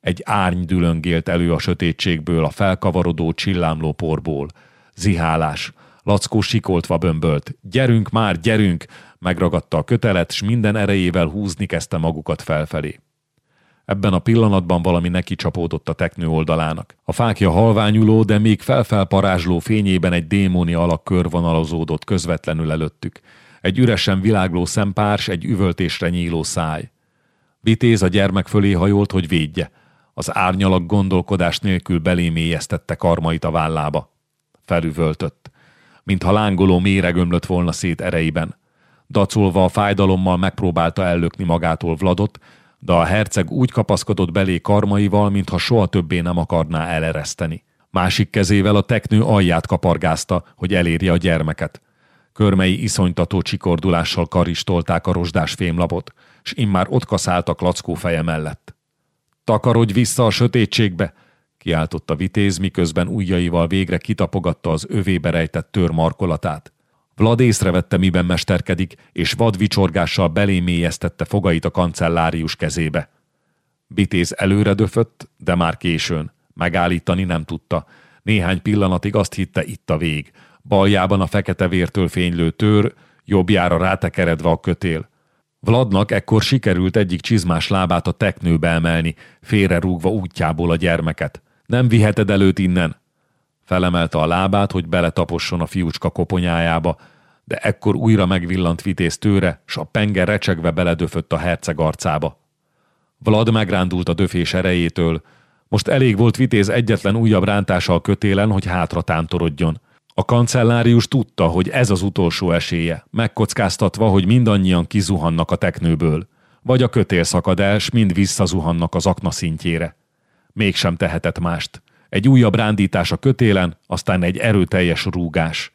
Egy árny dülöngélt elő a sötétségből, a felkavarodó csillámló porból. Zihálás. Lackó sikoltva bömbölt. Gyerünk már, gyerünk! Megragadta a kötelet, s minden erejével húzni kezdte magukat felfelé. Ebben a pillanatban valami neki csapódott a teknő oldalának. A fákja halványuló, de még felfelparázsló fényében egy démoni alak körvonalazódott közvetlenül előttük. Egy üresen világló szempárs, egy üvöltésre nyíló száj. Vitéz a gyermek fölé hajolt, hogy védje. Az árnyalak gondolkodás nélkül belémélyeztette karmait a vállába. Felüvöltött. Mintha lángoló méreg ömlött volna szét ereiben. Dacolva a fájdalommal megpróbálta ellökni magától Vladot, de a herceg úgy kapaszkodott belé karmaival, mintha soha többé nem akarná elereszteni. Másik kezével a teknő alját kapargázta, hogy elérje a gyermeket. Körmei iszonytató csikordulással karistolták a rozsdás fémlapot, s immár ott kaszáltak lackó feje mellett. Takarodj vissza a sötétségbe! kiáltotta vitéz, miközben ujjaival végre kitapogatta az övébe rejtett tör markolatát. Vlad észrevette, miben mesterkedik, és vadvicsorgással belémélyeztette fogait a kancellárius kezébe. Vitéz előre döfött, de már későn. Megállítani nem tudta. Néhány pillanatig azt hitte itt a vég. Baljában a fekete vértől fénylő tör, jobbjára rátekeredve a kötél. Vladnak ekkor sikerült egyik csizmás lábát a teknőbe emelni, félrerúgva útjából a gyermeket. Nem viheted előtt innen, Felemelte a lábát, hogy beletaposson a fiúcska koponyájába, de ekkor újra megvillant vitéz tőre, s a penge recsegve beledöfött a herceg arcába. Vlad megrándult a döfés erejétől, most elég volt vitéz egyetlen újabb rántása a kötélen, hogy hátra tántorodjon. A kancellárius tudta, hogy ez az utolsó esélye, megkockáztatva, hogy mindannyian kizuhannak a teknőből. Vagy a kötél szakad el, s mind visszazuhannak az akna szintjére. Mégsem tehetett mást. Egy újabb rándítás a kötélen, aztán egy erőteljes rúgás.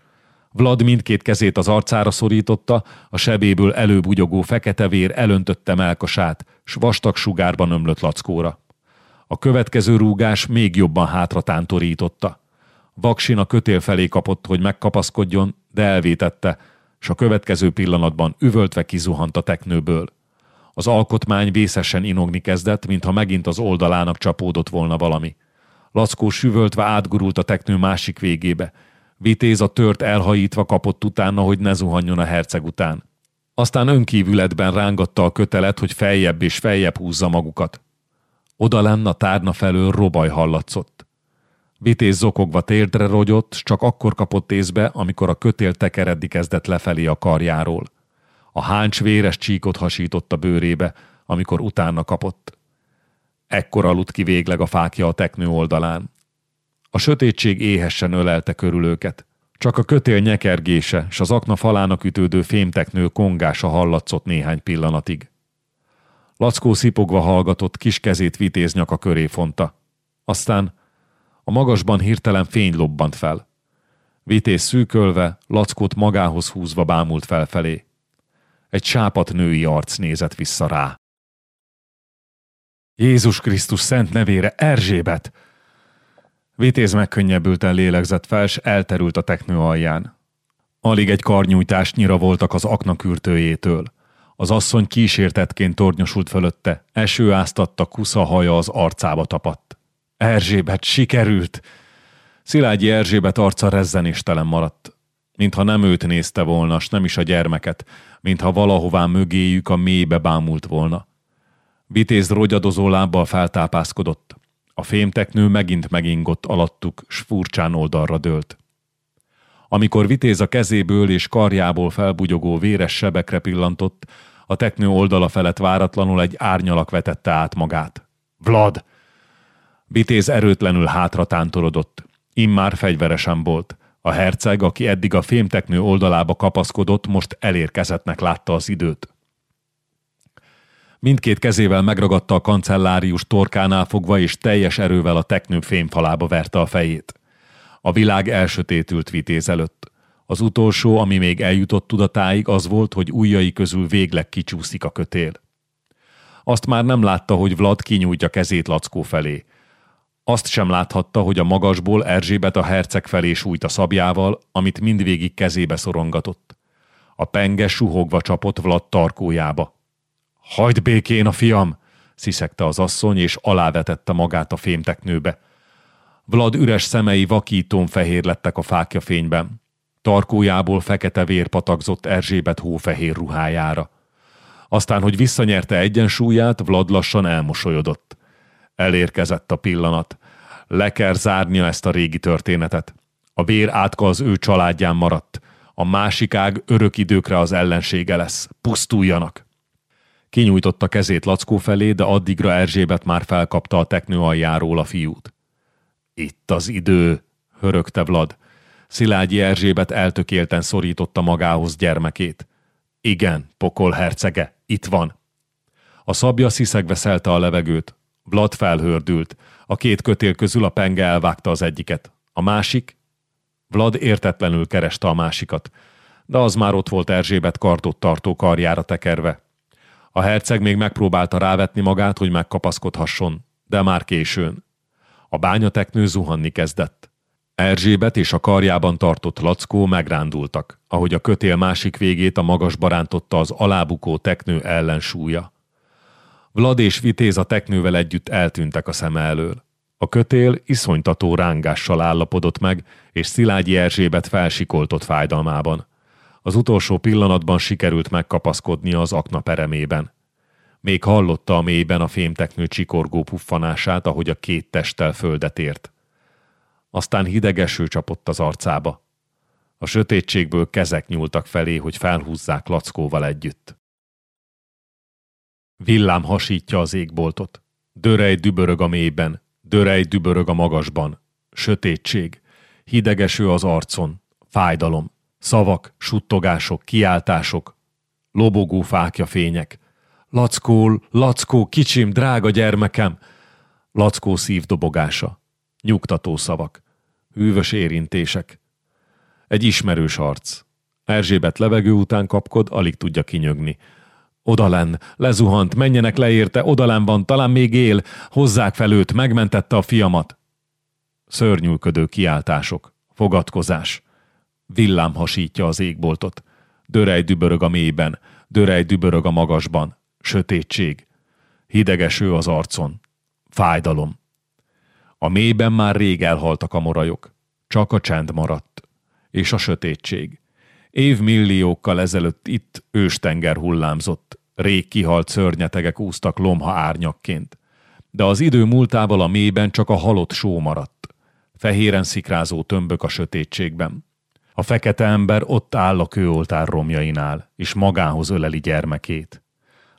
Vlad mindkét kezét az arcára szorította, a sebéből előbugyogó fekete vér elöntötte melkasát, s vastag sugárban ömlött lackóra. A következő rúgás még jobban hátra tántorította. Vaksin a kötél felé kapott, hogy megkapaszkodjon, de elvétette, s a következő pillanatban üvöltve kizuhant a teknőből. Az alkotmány vészesen inogni kezdett, mintha megint az oldalának csapódott volna valami. Lackó süvöltve átgurult a teknő másik végébe. Vitéz a tört elhajítva kapott utána, hogy ne zuhanjon a herceg után. Aztán önkívületben rángatta a kötelet, hogy feljebb és feljebb húzza magukat. Oda lenne a tárna felől robaj hallatszott. Vitéz zokogva térdre rogyott, csak akkor kapott észbe, amikor a kötél tekeredni kezdett lefelé a karjáról. A háncs véres csíkot hasított a bőrébe, amikor utána kapott. Ekkor aludt ki végleg a fákja a teknő oldalán. A sötétség éhessen ölelte körül őket. Csak a kötél nyekergése és az akna falának ütődő fémteknő kongása hallatszott néhány pillanatig. Lackó szipogva hallgatott, kis kezét vitéz nyaka köré fonta. Aztán a magasban hirtelen fény lobbant fel. Vitéz szűkölve, Lackót magához húzva bámult felfelé. Egy sápat női arc nézett vissza rá. Jézus Krisztus szent nevére, Erzsébet! Vitéz megkönnyebbülten lélegzett fel, s elterült a teknő alján. Alig egy karnyújtásnyira voltak az aknakürtőjétől. Az asszony kísértetként tornyosult fölötte, eső áztatta, kusza haja az arcába tapadt. Erzsébet, sikerült! Szilágyi Erzsébet arca rezzenéstelen maradt. Mintha nem őt nézte volna, s nem is a gyermeket, mintha valahová mögéjük a mélybe bámult volna. Vitéz rogyadozó lábbal feltápászkodott. A fémteknő megint megingott alattuk, s furcsán oldalra dőlt. Amikor Vitéz a kezéből és karjából felbugyogó véres sebekre pillantott, a teknő oldala felett váratlanul egy árnyalak vetette át magát. Vlad! Vitéz erőtlenül hátra tántorodott. Immár fegyveresen volt. A herceg, aki eddig a fémteknő oldalába kapaszkodott, most elérkezettnek látta az időt. Mindkét kezével megragadta a kancellárius torkánál fogva, és teljes erővel a teknő fémfalába verte a fejét. A világ elsötétült vitéz előtt. Az utolsó, ami még eljutott tudatáig, az volt, hogy ujjai közül végleg kicsúszik a kötél. Azt már nem látta, hogy Vlad kinyújtja kezét Lackó felé. Azt sem láthatta, hogy a magasból Erzsébet a herceg felé sújt a szabjával, amit mindvégig kezébe szorongatott. A penge suhogva csapott Vlad tarkójába. Hagyd békén a fiam! sziszegte az asszony, és alávetette magát a fémteknőbe. Vlad üres szemei vakítón fehér lettek a fákja fényben. Tarkójából fekete vér patakzott Erzsébet hófehér ruhájára. Aztán, hogy visszanyerte egyensúlyát, Vlad lassan elmosolyodott. Elérkezett a pillanat. Le kell zárnia ezt a régi történetet. A vér átka az ő családján maradt. A másik ág örök időkre az ellensége lesz. Pusztuljanak! Kinyújtotta kezét Lackó felé, de addigra Erzsébet már felkapta a teknő aljáról a fiút. Itt az idő, hörögte Vlad. Szilágyi Erzsébet eltökélten szorította magához gyermekét. Igen, pokol hercege, itt van. A szabja sziszegve szelte a levegőt. Vlad felhördült. A két kötél közül a penge elvágta az egyiket. A másik? Vlad értetlenül kereste a másikat, de az már ott volt Erzsébet kartot tartó karjára tekerve. A herceg még megpróbálta rávetni magát, hogy megkapaszkodhasson, de már későn. A bányateknő zuhanni kezdett. Erzsébet és a karjában tartott lackó megrándultak, ahogy a kötél másik végét a magas barántotta az alábukó teknő ellensúlya. Vlad és Vitéz a teknővel együtt eltűntek a szeme elől. A kötél iszonytató rángással állapodott meg, és Szilágyi Erzsébet felsikoltott fájdalmában. Az utolsó pillanatban sikerült megkapaszkodnia az akna peremében. Még hallotta a mélyben a fémteknő csikorgó puffanását, ahogy a két testtel földet ért. Aztán hideg eső csapott az arcába. A sötétségből kezek nyúltak felé, hogy felhúzzák lackóval együtt. Villám hasítja az égboltot. Dörej dübörög a mélyben, dörej dübörög a magasban. Sötétség. Hidegeső az arcon. Fájdalom. Szavak, suttogások, kiáltások. Lobogó fákja fények. Lackó, Lackó, kicsim, drága gyermekem! Lackó szívdobogása. Nyugtató szavak. Hűvös érintések. Egy ismerős arc. Erzsébet levegő után kapkod, alig tudja kinyögni. Odalen, lezuhant, menjenek le érte, odalen van, talán még él, hozzák fel őt, megmentette a fiamat. Szörnyűködő kiáltások, fogatkozás. Villám hasítja az égboltot. Dörej dübörög a mélyben, dörej dübörög a magasban. Sötétség. Hidegeső az arcon. Fájdalom. A mélyben már rég elhaltak a morajok. Csak a csend maradt. És a sötétség. Évmilliókkal ezelőtt itt őstenger hullámzott, rég kihalt szörnyetegek úztak lomha árnyakként. De az idő múltával a mélyben csak a halott só maradt. Fehéren szikrázó tömbök a sötétségben. A fekete ember ott áll a kőoltár romjainál, és magához öleli gyermekét.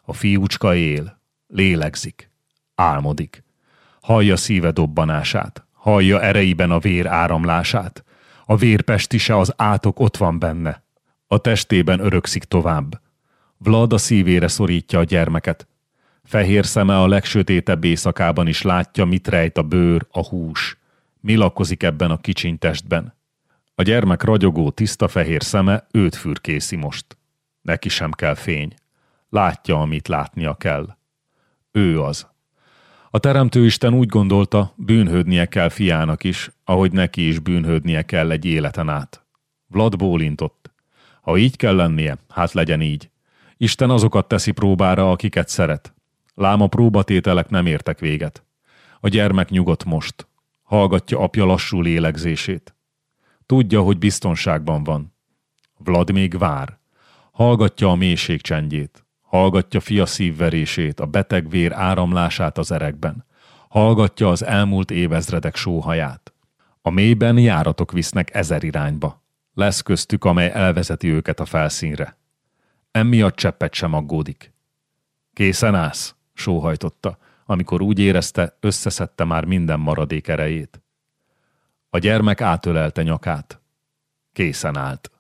A fiúcska él, lélegzik, álmodik. Hallja szíve dobbanását, hallja ereiben a vér áramlását. A vérpestise az átok ott van benne, a testében örökszik tovább. Vlad a szívére szorítja a gyermeket. Fehér szeme a legsötétebb éjszakában is látja, mit rejt a bőr, a hús. Mi lakozik ebben a kicsiny testben. A gyermek ragyogó, tiszta fehér szeme őt fürkészi most. Neki sem kell fény. Látja, amit látnia kell. Ő az. A Teremtő Isten úgy gondolta, bűnhődnie kell fiának is, ahogy neki is bűnhődnie kell egy életen át. Vlad bólintott. Ha így kell lennie, hát legyen így. Isten azokat teszi próbára, akiket szeret. Lám a próbatételek nem értek véget. A gyermek nyugodt most. Hallgatja apja lassú lélegzését. Tudja, hogy biztonságban van. Vlad még vár. Hallgatja a mélység csendjét. Hallgatja fia szívverését, a beteg vér áramlását az erekben. Hallgatja az elmúlt évezredek sóhaját. A mélyben járatok visznek ezer irányba. Lesz köztük, amely elvezeti őket a felszínre. Emiatt cseppet sem aggódik. Készen állsz? sóhajtotta, amikor úgy érezte, összeszedte már minden maradék erejét. A gyermek átölelte nyakát. Készen állt.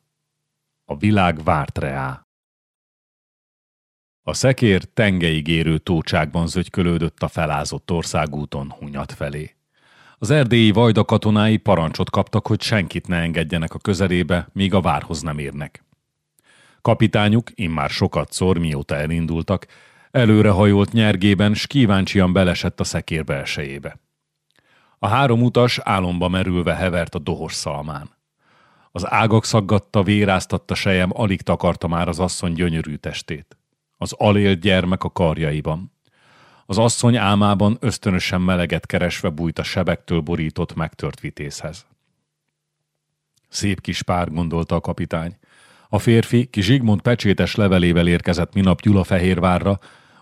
A világ várt reá. A szekér tengeig érő tócságban zögykölődött a felázott országúton Hunyat felé. Az erdélyi vajda katonái parancsot kaptak, hogy senkit ne engedjenek a közelébe, míg a várhoz nem érnek. Kapitányuk, immár sokat szor, mióta elindultak, előrehajolt nyergében, s kíváncsian belesett a szekér belsejébe. A három utas álomba merülve hevert a dohos szalmán. Az ágak szaggatta, véráztatta sejem, alig takarta már az asszony gyönyörű testét. Az alélt gyermek a karjaiban. Az asszony álmában ösztönösen meleget keresve bújt a sebektől borított megtört vitézhez. Szép kis pár, gondolta a kapitány. A férfi, ki Zsigmond pecsétes levelével érkezett minap Gyulafehérvárra,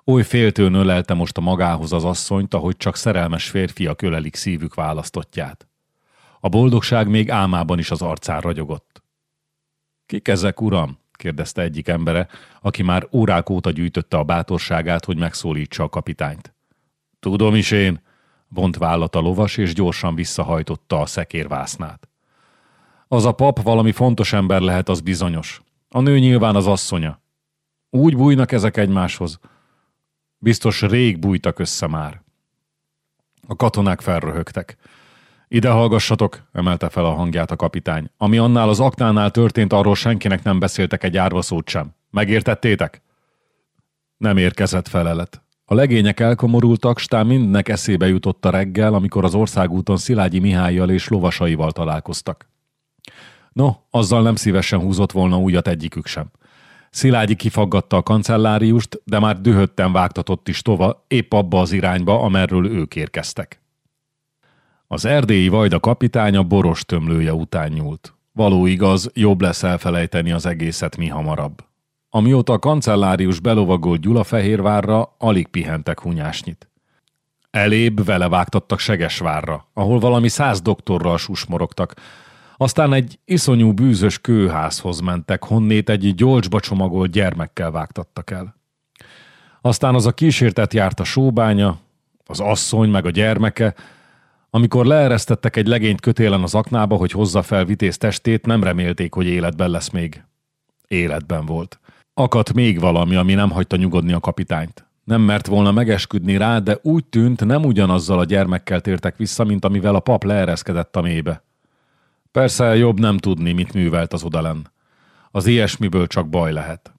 Oly féltőn ölelte most a magához az asszonyt, ahogy csak szerelmes férfiak ölelik szívük választottját. A boldogság még álmában is az arcán ragyogott. Kik ezek, uram? kérdezte egyik embere, aki már órák óta gyűjtötte a bátorságát, hogy megszólítsa a kapitányt. Tudom is én, vont vállat a lovas, és gyorsan visszahajtotta a szekérvásznát. Az a pap valami fontos ember lehet, az bizonyos. A nő nyilván az asszonya. Úgy bújnak ezek egymáshoz. Biztos rég bújtak össze már. A katonák felröhögtek. Ide hallgassatok, emelte fel a hangját a kapitány. Ami annál az aknánál történt, arról senkinek nem beszéltek egy árva sem. Megértettétek? Nem érkezett felelet. A legények elkomorultak, stán mindnek eszébe jutott a reggel, amikor az országúton Szilágyi Mihályjal és lovasaival találkoztak. No, azzal nem szívesen húzott volna újat egyikük sem. Szilágyi kifaggatta a kancelláriust, de már dühötten vágtatott is tova, épp abba az irányba, amerről ők érkeztek. Az erdélyi vajda kapitánya boros tömlője után nyúlt. Való igaz, jobb lesz elfelejteni az egészet mi hamarabb. Amióta a kancellárius belovagolt Gyulafehérvárra, alig pihentek hunyásnyit. Elébb vele vágtattak Segesvárra, ahol valami száz doktorral susmorogtak, aztán egy iszonyú bűzös kőházhoz mentek, honnét egy gyolcsba csomagolt gyermekkel vágtattak el. Aztán az a kísértet járt a sóbánya, az asszony meg a gyermeke, amikor leeresztettek egy legényt kötélen az aknába, hogy hozza fel vitéz testét, nem remélték, hogy életben lesz még. Életben volt. Akadt még valami, ami nem hagyta nyugodni a kapitányt. Nem mert volna megesküdni rá, de úgy tűnt, nem ugyanazzal a gyermekkel tértek vissza, mint amivel a pap leereszkedett a mélybe. Persze jobb nem tudni, mit művelt az odalen. Az ilyesmiből csak baj lehet.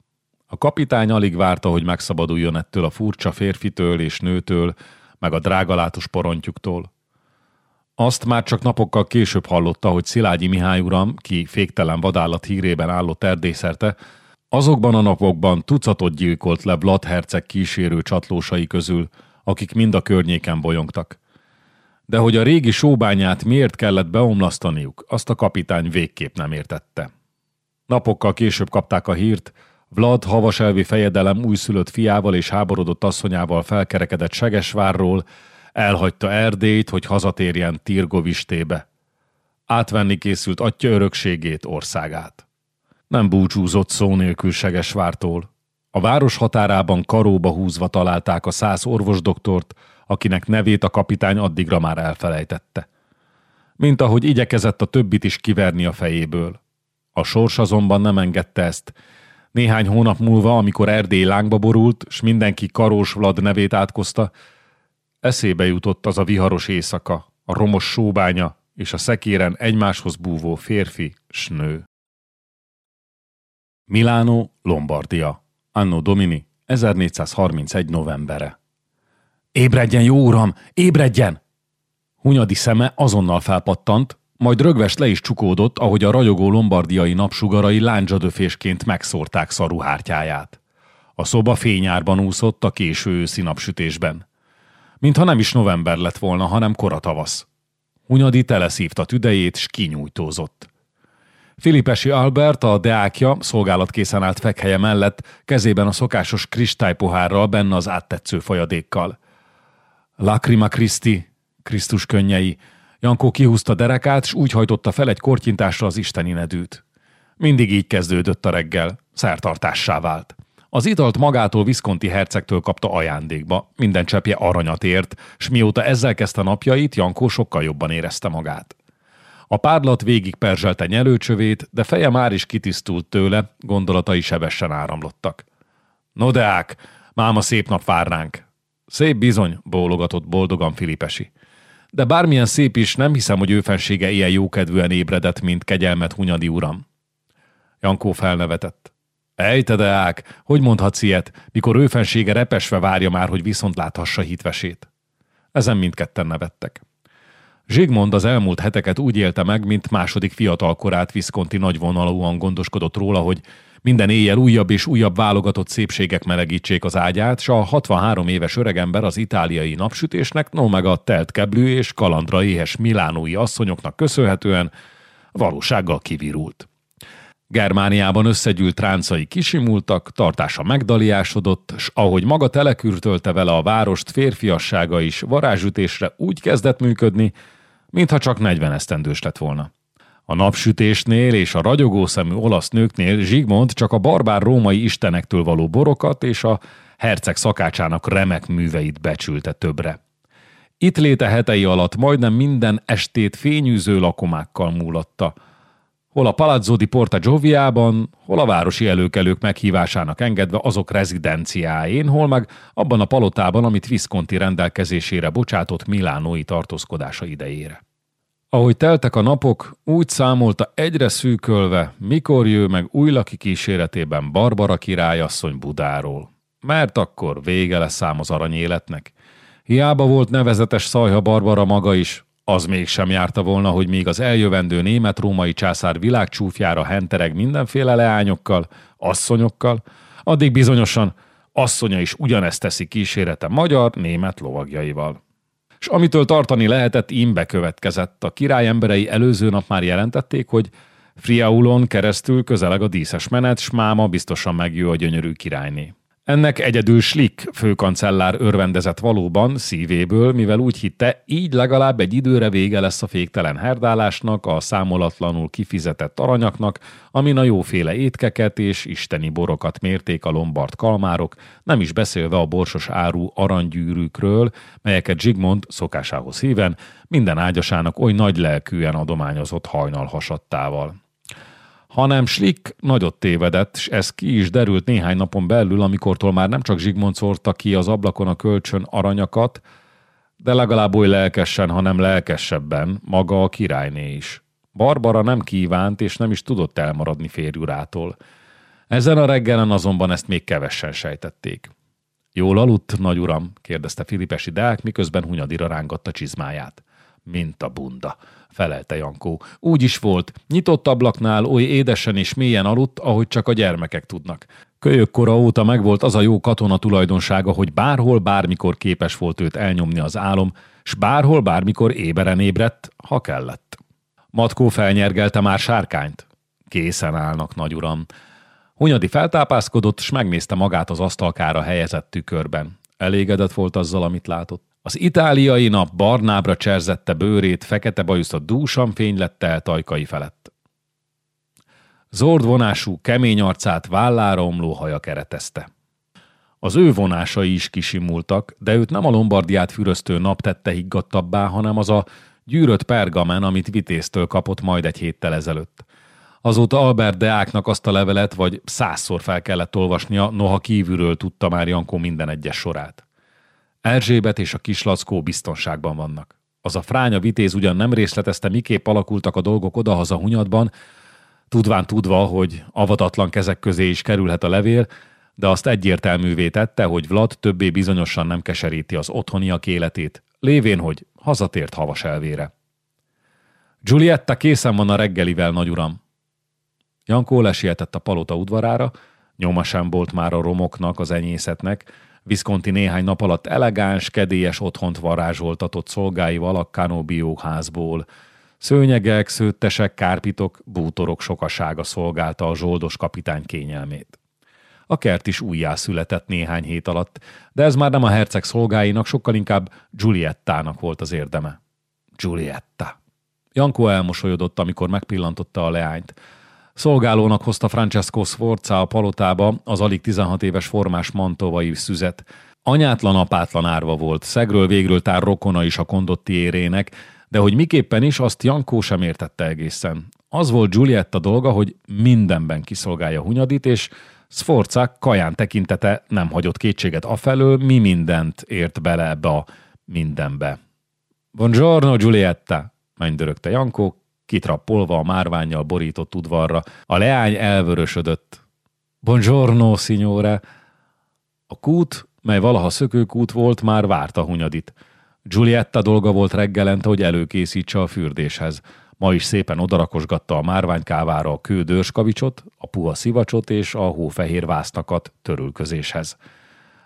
A kapitány alig várta, hogy megszabaduljon ettől a furcsa férfitől és nőtől, meg a drágalátus porontyuktól. Azt már csak napokkal később hallotta, hogy Szilágyi Mihály uram, ki féktelen vadállat hírében állott erdészerte, azokban a napokban tucatot gyilkolt le Vlad herceg kísérő csatlósai közül, akik mind a környéken bolyongtak. De hogy a régi sóbányát miért kellett beomlasztaniuk, azt a kapitány végképp nem értette. Napokkal később kapták a hírt, Vlad havaselvi fejedelem újszülött fiával és háborodott asszonyával felkerekedett Segesvárról, elhagyta Erdélyt, hogy hazatérjen Tirgovistébe. Átvenni készült atya örökségét, országát. Nem búcsúzott szó nélkül Segesvártól. A város határában karóba húzva találták a száz orvosdoktort, akinek nevét a kapitány addigra már elfelejtette. Mint ahogy igyekezett a többit is kiverni a fejéből. A sors azonban nem engedte ezt. Néhány hónap múlva, amikor Erdély lángba borult, s mindenki Karós Vlad nevét átkozta, eszébe jutott az a viharos éjszaka, a romos sóbánya és a szekéren egymáshoz búvó férfi s nő. Milánó, Lombardia. Anno Domini, 1431 novembere. Ébredjen, jó uram, ébredjen! Hunyadi szeme azonnal felpattant, majd rögvest le is csukódott, ahogy a ragyogó lombardiai napsugarai lándzsadöfésként megszórták szaruhártyáját. A szoba fényárban úszott a késő őszi napsütésben. Mintha nem is november lett volna, hanem kora tavasz. Hunyadi teleszívta tüdejét, s kinyújtózott. Filipesi Albert, a deákja, szolgálatkészen állt fekhelye mellett, kezében a szokásos kristálypohárral, benne az áttetsző folyadékkal. Lacrima Christi, Krisztus könnyei. Jankó kihúzta derekát, s úgy hajtotta fel egy kortyintásra az isteni nedűt. Mindig így kezdődött a reggel, szertartássá vált. Az italt magától Viszkonti hercegtől kapta ajándékba, minden cseppje aranyat ért, s mióta ezzel kezdte napjait, Jankó sokkal jobban érezte magát. A párlat végig perzselte nyelőcsövét, de feje már is kitisztult tőle, gondolatai sebesen áramlottak. No deák, máma szép nap vár ránk. Szép bizony, bólogatott boldogan Filipesi. De bármilyen szép is, nem hiszem, hogy őfensége ilyen jókedvűen ébredett, mint kegyelmet Hunyadi uram. Jankó felnevetett. Ejte deák, hogy mondhatsz ilyet, mikor őfensége repesve várja már, hogy viszont láthassa hitvesét. Ezen mindketten nevettek. Zsigmond az elmúlt heteket úgy élte meg, mint második fiatalkorát Viszkonti nagyvonalúan gondoskodott róla, hogy minden éjjel újabb és újabb válogatott szépségek melegítsék az ágyát, s a 63 éves öregember az itáliai napsütésnek, no meg a telt keblű és kalandra éhes milánói asszonyoknak köszönhetően valósággal kivirult. Germániában összegyűlt tráncai kisimultak, tartása megdaliásodott, s ahogy maga telekürtölte vele a várost, férfiassága is varázsütésre úgy kezdett működni, mintha csak 40 esztendős lett volna. A napsütésnél és a ragyogó szemű olasz nőknél Zsigmond csak a barbár római istenektől való borokat és a herceg szakácsának remek műveit becsülte többre. Itt léte hetei alatt majdnem minden estét fényűző lakomákkal múlatta – hol a Palazzo di Porta Gioviában, hol a városi előkelők meghívásának engedve azok rezidenciájén, hol meg abban a palotában, amit Visconti rendelkezésére bocsátott Milánói tartózkodása idejére. Ahogy teltek a napok, úgy számolta egyre szűkölve, mikor jő meg új laki kíséretében Barbara királyasszony Budáról. Mert akkor vége lesz szám az aranyéletnek. Hiába volt nevezetes Szajha Barbara maga is, az mégsem járta volna, hogy még az eljövendő német-római császár világcsúfjára hentereg mindenféle leányokkal, asszonyokkal, addig bizonyosan asszonya is ugyanezt teszi kísérete magyar-német lovagjaival. És amitől tartani lehetett, imbe következett. A király emberei előző nap már jelentették, hogy Friaulon keresztül közeleg a díszes menet, s máma biztosan megjő a gyönyörű királyné. Ennek egyedül Schlick főkancellár örvendezett valóban szívéből, mivel úgy hitte, így legalább egy időre vége lesz a féktelen herdálásnak, a számolatlanul kifizetett aranyaknak, amin a jóféle étkeket és isteni borokat mérték a lombard kalmárok, nem is beszélve a borsos áru aranygyűrűkről, melyeket Zsigmond szokásához híven minden ágyasának oly nagy lelkűen adományozott hajnal hasadtával hanem Schlick nagyot tévedett, és ez ki is derült néhány napon belül, amikortól már nem csak Zsigmond szórta ki az ablakon a kölcsön aranyakat, de legalább oly lelkesen, hanem lelkesebben maga a királyné is. Barbara nem kívánt és nem is tudott elmaradni férjurától. Ezen a reggelen azonban ezt még kevesen sejtették. Jól aludt, nagy uram? kérdezte Filipesi Deák, miközben Hunyadira rángatta csizmáját. Mint a bunda, felelte Jankó. Úgy is volt, nyitott ablaknál oly édesen és mélyen aludt, ahogy csak a gyermekek tudnak. Kölyökkora óta megvolt az a jó katona tulajdonsága, hogy bárhol, bármikor képes volt őt elnyomni az álom, s bárhol, bármikor éberen ébredt, ha kellett. Matkó felnyergelte már sárkányt. Készen állnak, nagy uram. Hunyadi feltápászkodott, s megnézte magát az asztalkára helyezett tükörben. Elégedett volt azzal, amit látott. Az itáliai nap barnábra cserzette bőrét, fekete bajusza dúsan fénylettel tajkai felett. Zord vonású, kemény arcát vállára omló haja keretezte. Az ő vonásai is kisimultak, de őt nem a Lombardiát füröztő nap tette higgadtabbá, hanem az a gyűrött pergamen, amit vitéztől kapott majd egy héttel ezelőtt. Azóta Albert Deáknak azt a levelet vagy százszor fel kellett olvasnia, noha kívülről tudta már Jankó minden egyes sorát. Erzsébet és a kislackó biztonságban vannak. Az a fránya vitéz ugyan nem részletezte, miképp alakultak a dolgok odahaza Hunyadban, tudván tudva, hogy avatatlan kezek közé is kerülhet a levél, de azt egyértelművé tette, hogy Vlad többé bizonyosan nem keseríti az otthoniak életét, lévén, hogy hazatért havas elvére. Giulietta készen van a reggelivel, nagyuram. Jankó lesietett a palota udvarára, nyoma sem volt már a romoknak, az enyészetnek, Visconti néhány nap alatt elegáns, kedélyes otthont varázsoltatott szolgáival a Canobió házból. Szőnyegek, szőttesek, kárpitok, bútorok sokasága szolgálta a zsoldos kapitány kényelmét. A kert is újjászületett néhány hét alatt, de ez már nem a herceg szolgáinak, sokkal inkább Giuliettának volt az érdeme. Giulietta. Jankó elmosolyodott, amikor megpillantotta a leányt. Szolgálónak hozta Francesco Sforza a palotába az alig 16 éves formás mantovai szüzet. Anyátlan apátlan árva volt, szegről végről tár rokona is a kondotti érének, de hogy miképpen is, azt Jankó sem értette egészen. Az volt Giulietta dolga, hogy mindenben kiszolgálja Hunyadit, és Sforza kaján tekintete nem hagyott kétséget afelől, mi mindent ért bele ebbe a mindenbe. Buongiorno, Giulietta, mennydörögte Jankó, kitrappolva a márványjal borított udvarra. A leány elvörösödött. Buongiorno, signore! A kút, mely valaha szökőkút volt, már várta Hunyadit. Giulietta dolga volt reggelente, hogy előkészítse a fürdéshez. Ma is szépen odarakosgatta a márványkávára a kődőrskavicsot, a puha szivacsot és a hófehér vásznakat törülközéshez.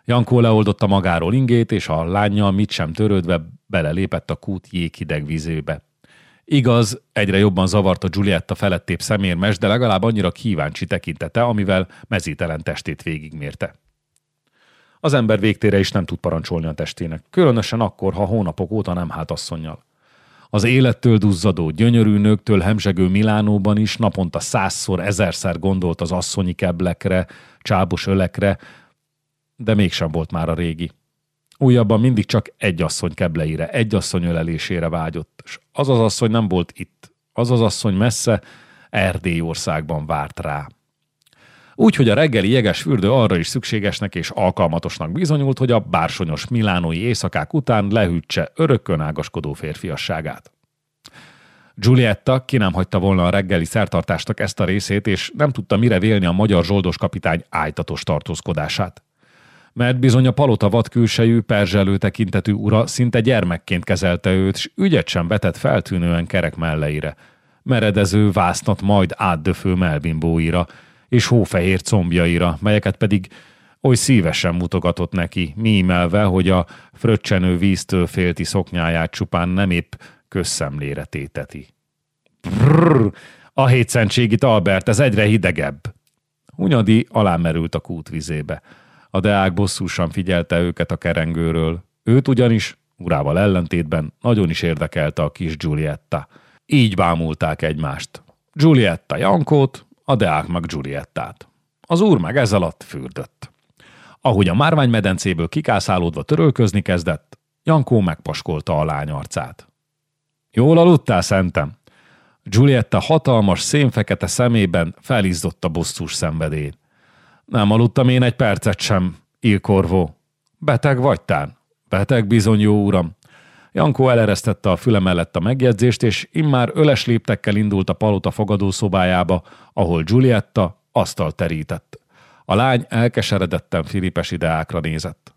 Jankó leoldotta magáról ingét, és a lányjal mit sem törődve belelépett a kút jéghideg vizébe. Igaz, egyre jobban zavarta Giulietta felettébb szemérmes, de legalább annyira kíváncsi tekintete, amivel mezítelen testét végigmérte. Az ember végtére is nem tud parancsolni a testének, különösen akkor, ha hónapok óta nem hát asszonynal. Az élettől duzzadó, gyönyörű nőktől hemzsegő Milánóban is naponta százszor, ezerszer gondolt az asszonyi keblekre, csábos ölekre, de mégsem volt már a régi. Újabban mindig csak egy asszony kebleire, egy asszony ölelésére vágyott, és az az asszony nem volt itt. Az az asszony messze Erdélyországban várt rá. Úgyhogy a reggeli jeges fürdő arra is szükségesnek és alkalmatosnak bizonyult, hogy a bársonyos milánói éjszakák után lehűtse örökkön ágaskodó férfiasságát. Giulietta ki nem hagyta volna a reggeli szertartástak ezt a részét, és nem tudta mire vélni a magyar zsoldos kapitány ájtatos tartózkodását. Mert bizony a palota vadkülsejű, perzselő tekintetű ura szinte gyermekként kezelte őt, és ügyet sem vetett feltűnően kerek melleire, meredező, vásznat majd átdöfő melbimbóira, és hófehér combjaira, melyeket pedig oly szívesen mutogatott neki, mímelve, hogy a fröccsenő víztől félti szoknyáját csupán nem épp közszemlére téteti. Brrr, a hétszentségit, Albert, ez egyre hidegebb. Hunyadi alámerült a kút vizébe. A deák bosszúsan figyelte őket a kerengőről. Őt ugyanis, urával ellentétben, nagyon is érdekelte a kis Giulietta. Így bámulták egymást. Giulietta Jankót, a Deák meg Giuliettát. Az úr meg ez alatt fürdött. Ahogy a márványmedencéből kikászálódva törölközni kezdett, Jankó megpaskolta a lány arcát. Jól aludtál, szentem? Giulietta hatalmas, szénfekete szemében felizzott a bosszús szenvedély. Nem aludtam én egy percet sem, Ilkorvó. Beteg vagytán? Beteg bizony, jó uram. Jankó eleresztette a füle mellett a megjegyzést, és immár öles léptekkel indult a palota fogadószobájába, ahol Giulietta asztal terített. A lány elkeseredetten Filipes ideákra nézett.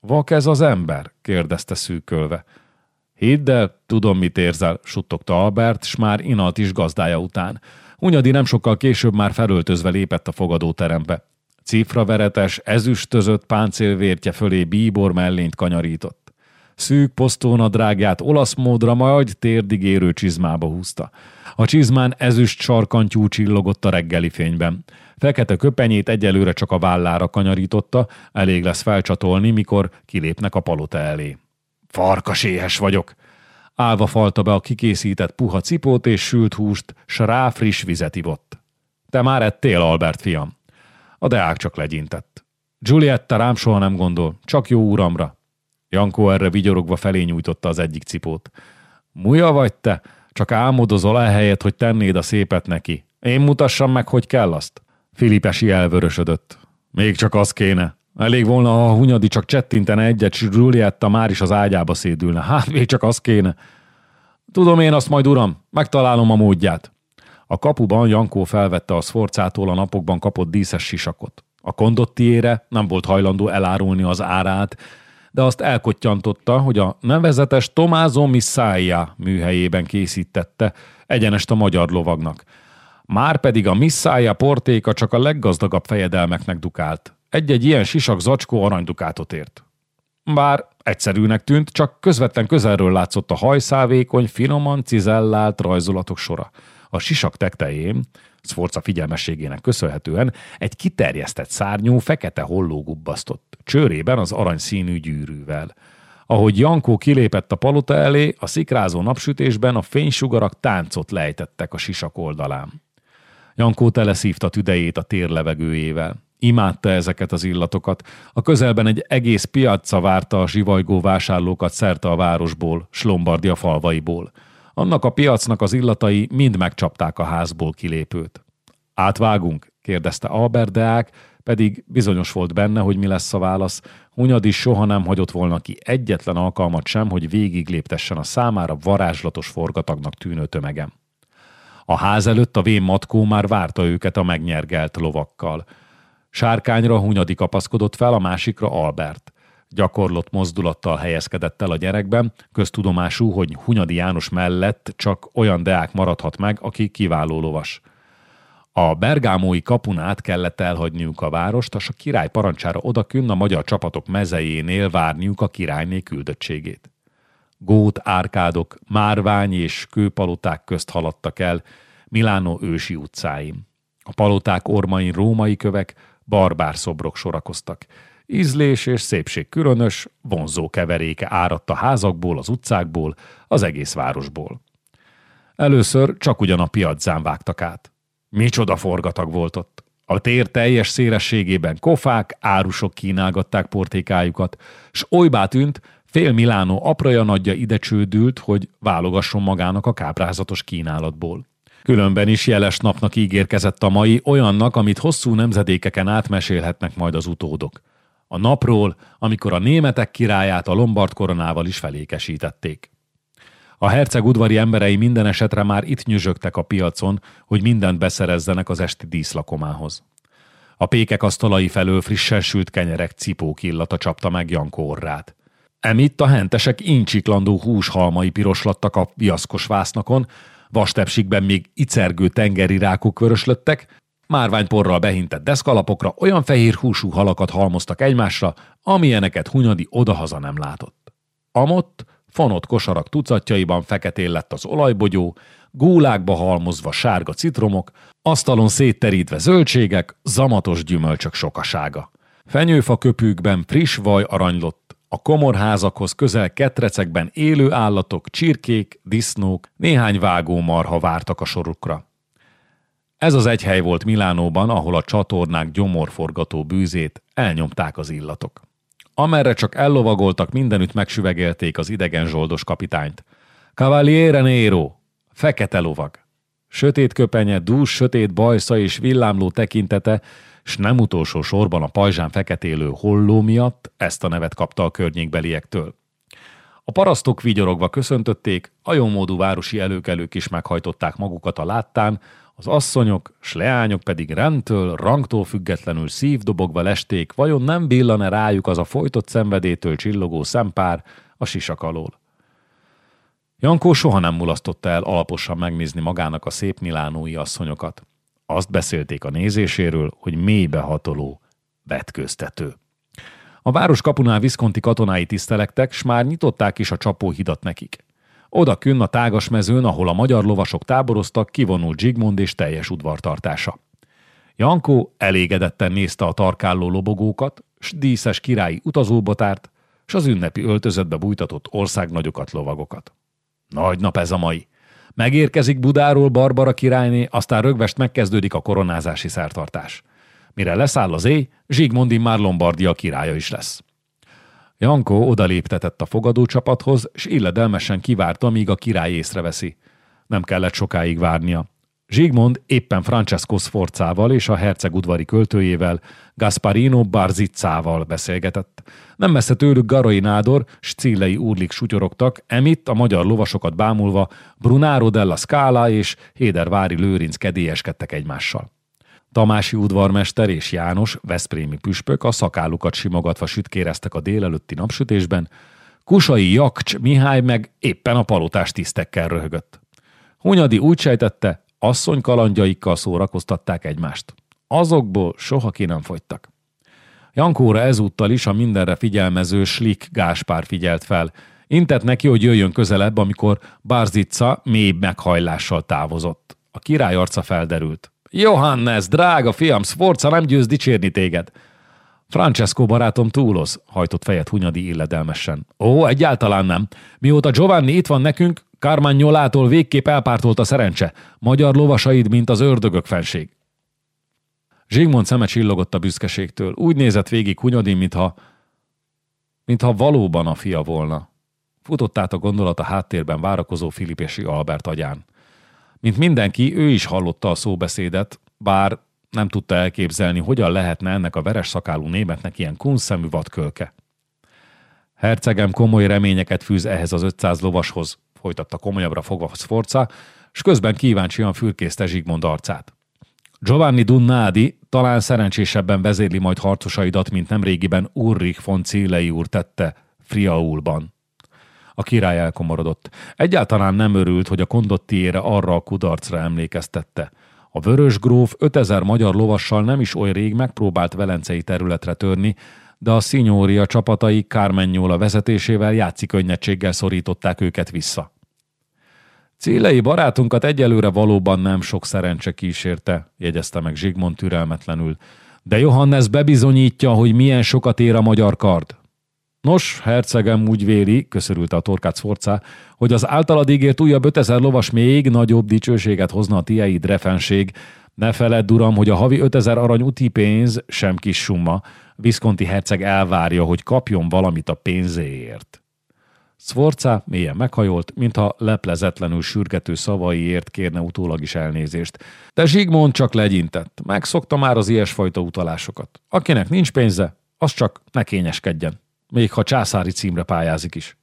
Vak ez az ember? kérdezte szűkölve. Hidd el, tudom, mit érzel, suttogta Albert, s már inalt is gazdája után. Unyadi nem sokkal később már felöltözve lépett a fogadóterembe. Cifraveretes, ezüstözött páncélvértje fölé bíbor mellényt kanyarított szűk posztónadrágját olasz módra majd térdigérő csizmába húzta. A csizmán ezüst sarkantyú csillogott a reggeli fényben. Fekete köpenyét egyelőre csak a vállára kanyarította, elég lesz felcsatolni, mikor kilépnek a palota elé. Farkas éhes vagyok! Álva falta be a kikészített puha cipót és sült húst, s rá friss vizet ivott. Te már ettél, Albert fiam? A deák csak legyintett. Giulietta rám soha nem gondol, csak jó uramra. Jankó erre vigyorogva felé nyújtotta az egyik cipót. Muja vagy te? Csak álmodozol helyet, hogy tennéd a szépet neki. Én mutassam meg, hogy kell azt. Filipesi elvörösödött. Még csak az kéne. Elég volna, ha a Hunyadi csak csettintene egyet, s Giulietta már is az ágyába szédülne. Hát még csak az kéne. Tudom én azt majd, uram, megtalálom a módját. A kapuban Jankó felvette a szforcától a napokban kapott díszes sisakot. A kondottiére nem volt hajlandó elárulni az árát, de azt elkottyantotta, hogy a nevezetes Tomázo Missája műhelyében készítette, egyenest a magyar lovagnak. Már pedig a Missája portéka csak a leggazdagabb fejedelmeknek dukált. Egy-egy ilyen sisak zacskó aranydukátot ért. Bár egyszerűnek tűnt, csak közvetlen közelről látszott a hajszávékony, finoman cizellált rajzolatok sora. A sisak tektején Sforza figyelmességének köszönhetően egy kiterjesztett szárnyú, fekete holló gubbasztott, csőrében az aranyszínű gyűrűvel. Ahogy Jankó kilépett a palota elé, a szikrázó napsütésben a fénysugarak táncot lejtettek a sisak oldalán. Jankó teleszívta tüdejét a tér levegőjével. Imádta ezeket az illatokat. A közelben egy egész piaca várta a zsivajgó vásárlókat szerte a városból, Slombardia falvaiból – annak a piacnak az illatai mind megcsapták a házból kilépőt. Átvágunk? kérdezte Albert Deák, pedig bizonyos volt benne, hogy mi lesz a válasz. Hunyadi soha nem hagyott volna ki egyetlen alkalmat sem, hogy végig léptessen a számára varázslatos forgatagnak tűnő tömegem. A ház előtt a vén matkó már várta őket a megnyergelt lovakkal. Sárkányra Hunyadi kapaszkodott fel, a másikra Albert gyakorlott mozdulattal helyezkedett el a gyerekben, köztudomású, hogy Hunyadi János mellett csak olyan deák maradhat meg, aki kiváló lovas. A bergámói kapunát kellett elhagyniuk a várost, és a király parancsára odakünn a magyar csapatok mezejénél várniuk a királyné küldöttségét. gót árkádok, márvány és kőpaloták közt haladtak el Milánó ősi utcáim. A paloták ormain római kövek, barbár szobrok sorakoztak. Ízlés és szépség különös, vonzó keveréke áradt a házakból, az utcákból, az egész városból. Először csak ugyan a piaczán vágtak át. Micsoda forgatag volt ott. A tér teljes szélességében kofák, árusok kínálgatták portékájukat, s olybá tűnt, fél Milánó apraja nagyja ide csődült, hogy válogasson magának a káprázatos kínálatból. Különben is jeles napnak ígérkezett a mai, olyannak, amit hosszú nemzedékeken átmesélhetnek majd az utódok. A napról, amikor a németek királyát a Lombard koronával is felékesítették. A herceg udvari emberei minden esetre már itt nyüzsögtek a piacon, hogy mindent beszerezzenek az esti díszlakomához. A pékek asztalai felől frissen sült kenyerek cipók illata csapta meg Jankó orrát. Emitt a hentesek incsiklandó húshalmai piroslattak a viaszkos vásznakon, vastepsikben még icergő tengeri rákok vöröslöttek, márványporral behintett deszkalapokra olyan fehér húsú halakat halmoztak egymásra, amilyeneket Hunyadi odahaza nem látott. Amott Fonott kosarak tucatjaiban feketén lett az olajbogyó, gólákba halmozva sárga citromok, asztalon szétterítve zöldségek, zamatos gyümölcsök sokasága. Fenyőfa köpűkben friss vaj aranylott, a komorházakhoz közel ketrecekben élő állatok, csirkék, disznók, néhány vágómarha vártak a sorukra. Ez az egy hely volt Milánóban, ahol a csatornák gyomorforgató bűzét elnyomták az illatok. Amerre csak ellovagoltak, mindenütt megsüvegélték az idegen zsoldos kapitányt. Cavaliere Nero, fekete lovag. Sötét köpenye, dús, sötét bajsza és villámló tekintete, s nem utolsó sorban a pajzsán feketélő holló miatt ezt a nevet kapta a környékbeliektől. A parasztok vigyorogva köszöntötték, a jómódú városi előkelők is meghajtották magukat a láttán, az asszonyok, s leányok pedig rendtől, rangtól függetlenül szívdobogva lesték, vajon nem billan-e rájuk az a folytott szenvedétől csillogó szempár a sisak alól. Jankó soha nem mulasztotta el alaposan megnézni magának a szép milánói asszonyokat. Azt beszélték a nézéséről, hogy mélybehatoló, vetköztető. A város kapunál viszkonti katonái tisztelektek, s már nyitották is a csapóhidat nekik. Oda künn a tágas mezőn, ahol a magyar lovasok táboroztak, kivonult Zsigmond és teljes udvartartása. Jankó elégedetten nézte a tarkálló lobogókat, s díszes királyi utazóbatárt, s az ünnepi öltözetbe bújtatott országnagyokat lovagokat. Nagy nap ez a mai. Megérkezik Budáról Barbara királyné, aztán rögvest megkezdődik a koronázási szertartás. Mire leszáll az éj, Zsigmondin már Lombardia királya is lesz. Jankó odaléptetett a fogadócsapathoz, s illedelmesen kivárta, míg a király észreveszi. Nem kellett sokáig várnia. Zsigmond éppen Francesco Sforzával és a herceg udvari költőjével, Gasparino Barzizzával beszélgetett. Nem messze tőlük Garai Nádor, s Cillei úrlik sutyorogtak, emitt a magyar lovasokat bámulva Brunaro della Scala és Hédervári Lőrinc kedélyeskedtek egymással. Tamási udvarmester és János, Veszprémi püspök a szakállukat simogatva sütkéreztek a délelőtti napsütésben, Kusai Jakcs Mihály meg éppen a palotás tisztekkel röhögött. Hunyadi úgy sejtette, asszony kalandjaikkal szórakoztatták egymást. Azokból soha ki nem fogytak. Jankóra ezúttal is a mindenre figyelmező Slik Gáspár figyelt fel. Intett neki, hogy jöjjön közelebb, amikor Barzica mély meghajlással távozott. A király arca felderült. Johannes, drága fiam, Sforza nem győz dicsérni téged. Francesco barátom túloz, hajtott fejet Hunyadi illedelmesen. Ó, egyáltalán nem. Mióta Giovanni itt van nekünk, Carmagnolától végképp elpártolt a szerencse. Magyar lovasaid, mint az ördögök fenség. Zsigmond szeme csillogott a büszkeségtől. Úgy nézett végig Hunyadi, mintha, mintha valóban a fia volna. Futott át a gondolat a háttérben várakozó Filipesi Albert agyán. Mint mindenki, ő is hallotta a szóbeszédet, bár nem tudta elképzelni, hogyan lehetne ennek a veres szakálú németnek ilyen kunszemű vadkölke. Hercegem komoly reményeket fűz ehhez az 500 lovashoz, folytatta komolyabbra fogva Sforza, és közben kíváncsian fürkészte Zsigmond arcát. Giovanni Dunnádi talán szerencsésebben vezérli majd harcosaidat, mint nemrégiben Ulrich von Cillei úr tette Friaulban. A király elkomorodott. Egyáltalán nem örült, hogy a kondottiére arra a kudarcra emlékeztette. A vörös gróf 5000 magyar lovassal nem is oly rég megpróbált velencei területre törni, de a szinyória csapatai Carmen vezetésével játszikönnyedséggel szorították őket vissza. Célei barátunkat egyelőre valóban nem sok szerencse kísérte, jegyezte meg Zsigmond türelmetlenül, de Johannes bebizonyítja, hogy milyen sokat ér a magyar kard. Nos, hercegem úgy véli, köszörülte a torkát Sforcá, hogy az általad ígért újabb 5000 lovas még nagyobb dicsőséget hozna a tiei drefenség. Ne feledd, uram, hogy a havi 5000 arany úti pénz sem kis summa. Visconti herceg elvárja, hogy kapjon valamit a pénzéért. Sforca mélyen meghajolt, mintha leplezetlenül sürgető szavaiért kérne utólag is elnézést. De Zsigmond csak legyintett. Megszokta már az ilyesfajta utalásokat. Akinek nincs pénze, az csak ne kényeskedjen. Még ha császári címre pályázik is.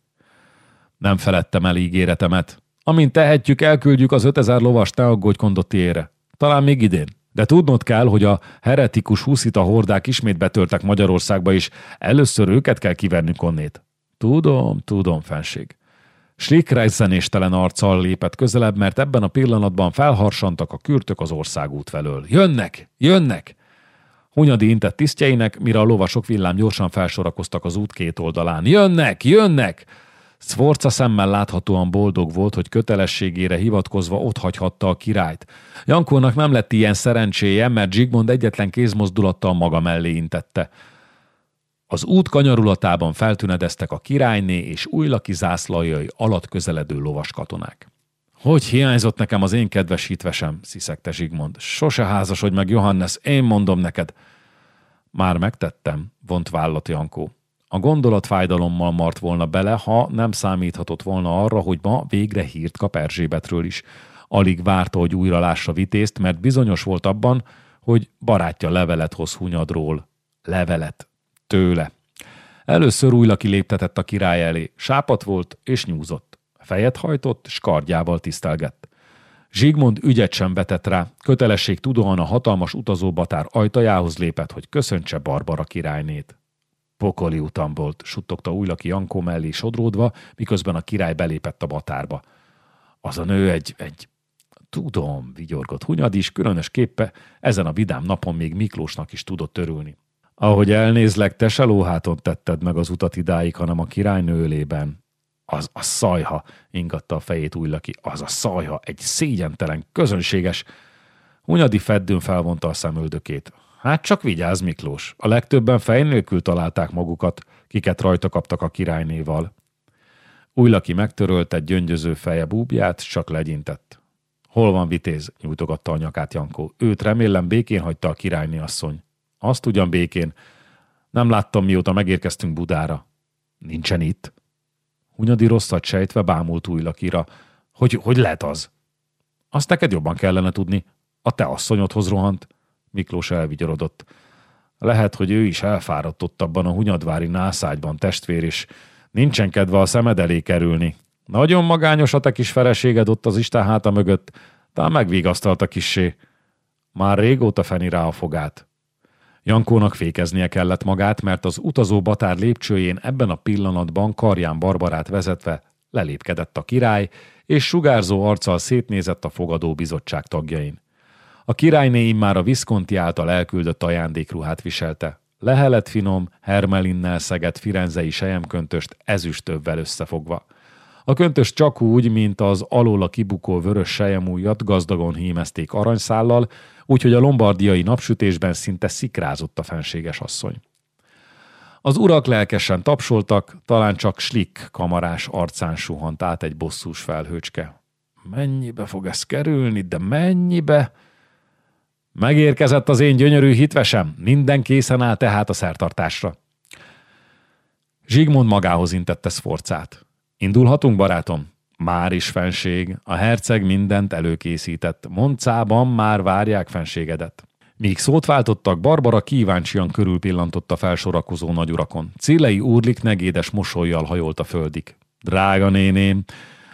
Nem feledtem el ígéretemet. Amint tehetjük, elküldjük az 5000 lovas, ne aggódj kondottiére. Talán még idén. De tudnod kell, hogy a heretikus huszita hordák ismét betörtek Magyarországba, és először őket kell kivennünk onnét. Tudom, tudom, fenség. Schlick rejzenéstelen arccal lépett közelebb, mert ebben a pillanatban felharsantak a kürtök az országút felől. Jönnek! Jönnek! Hunyadi intett tisztjeinek, mire a lovasok villám gyorsan felsorakoztak az út két oldalán. Jönnek! Jönnek! Sforca szemmel láthatóan boldog volt, hogy kötelességére hivatkozva ott hagyhatta a királyt. Jankónak nem lett ilyen szerencséje, mert Zsigmond egyetlen kézmozdulattal maga mellé intette. Az út kanyarulatában feltünedeztek a királyné és újlaki zászlajai alatt közeledő lovas katonák. Hogy hiányzott nekem az én kedves hitvesem, sziszegte Zsigmond. Sose házasodj meg, Johannes, én mondom neked. Már megtettem, vont vállat Jankó. A gondolat fájdalommal mart volna bele, ha nem számíthatott volna arra, hogy ma végre hírt kap Erzsébetről is. Alig várta, hogy újra lássa vitézt, mert bizonyos volt abban, hogy barátja levelet hoz Hunyadról. Levelet tőle. Először újra kiléptetett a király elé. Sápat volt és nyúzott. Fejet hajtott, s kardjával tisztelgett. Zsigmond ügyet sem vetett rá, kötelesség tudóan a hatalmas utazóbatár ajtajához lépett, hogy köszöntse Barbara királynét. Pokoli utam volt, suttogta újlaki Jankó mellé sodródva, miközben a király belépett a batárba. Az a nő egy, egy, tudom, vigyorgott Hunyad is, különös képpe, ezen a vidám napon még Miklósnak is tudott örülni. Ahogy elnézlek, te se lóháton tetted meg az utat idáig, hanem a királynő ölében. Az a szajha, ingatta a fejét újlaki, az a szajha, egy szégyentelen, közönséges. Hunyadi feddőn felvonta a szemöldökét. Hát csak vigyázz, Miklós, a legtöbben fej nélkül találták magukat, kiket rajta kaptak a királynéval. Újlaki megtörölte gyöngyöző feje búbját, csak legyintett. Hol van vitéz? nyújtogatta a nyakát Jankó. Őt remélem békén hagyta a királyné asszony. Azt ugyan békén. Nem láttam, mióta megérkeztünk Budára. Nincsen itt. Hunyadi rosszat sejtve bámult újlakira. Hogy, hogy lehet az? Azt neked jobban kellene tudni. A te asszonyodhoz rohant. Miklós elvigyorodott. Lehet, hogy ő is elfáradt ott abban a hunyadvári nászágyban, testvér, és nincsen kedve a szemed elé kerülni. Nagyon magányos a te kis feleséged ott az Isten háta mögött, talán megvigasztalta kissé. Már régóta feni rá a fogát. Jankónak fékeznie kellett magát, mert az utazó batár lépcsőjén ebben a pillanatban karján Barbarát vezetve lelépkedett a király, és sugárzó arccal szétnézett a fogadó bizottság tagjain. A királyné már a Visconti által elküldött ajándékruhát viselte. Lehelet finom, hermelinnel szegett firenzei sejemköntöst ezüstövvel összefogva. A köntös csak úgy, mint az alól a kibukó vörös sejemújat gazdagon hímezték aranyszállal, úgyhogy a lombardiai napsütésben szinte szikrázott a fenséges asszony. Az urak lelkesen tapsoltak, talán csak slik kamarás arcán suhant át egy bosszús felhőcske. Mennyibe fog ez kerülni, de mennyibe? Megérkezett az én gyönyörű hitvesem, minden készen áll tehát a szertartásra. Zsigmond magához intette Szforcát. Indulhatunk, barátom? Már is fenség, a herceg mindent előkészített, Moncában már várják fenségedet. Míg szót váltottak, Barbara kíváncsian körülpillantott a felsorakozó nagyurakon. Cillei úrlik negédes mosolyjal hajolt a földig. Drága néném,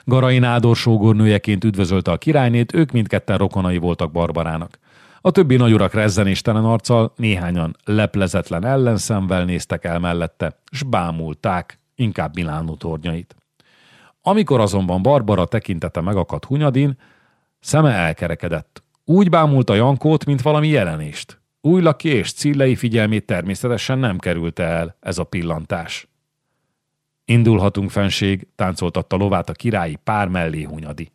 Garai Nádor sógornőjeként üdvözölte a királynét, ők mindketten rokonai voltak Barbarának. A többi nagyurak rezzenéstelen arccal, néhányan leplezetlen ellenszemvel néztek el mellette, s bámulták, inkább Milánó tornyait. Amikor azonban Barbara tekintete megakadt Hunyadin, szeme elkerekedett. Úgy bámulta Jankót, mint valami jelenést. Újlaki és Cillei figyelmét természetesen nem kerülte el ez a pillantás. Indulhatunk, fenség, táncoltatta lovát a királyi pár mellé hunyadi.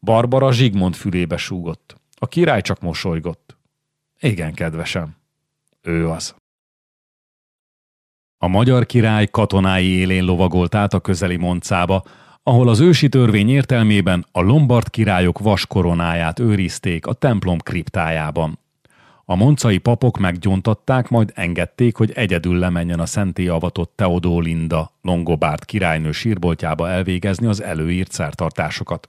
Barbara Zsigmond fülébe súgott. A király csak mosolygott. Igen, kedvesem. Ő az. A magyar király katonái élén lovagolt át a közeli moncába, ahol az ősi törvény értelmében a lombard királyok vaskoronáját őrizték a templom kriptájában. A moncai papok meggyontatták, majd engedték, hogy egyedül lemenjen a szenté avatott Teodolinda Longobárd királynő sírboltjába elvégezni az előírt szertartásokat.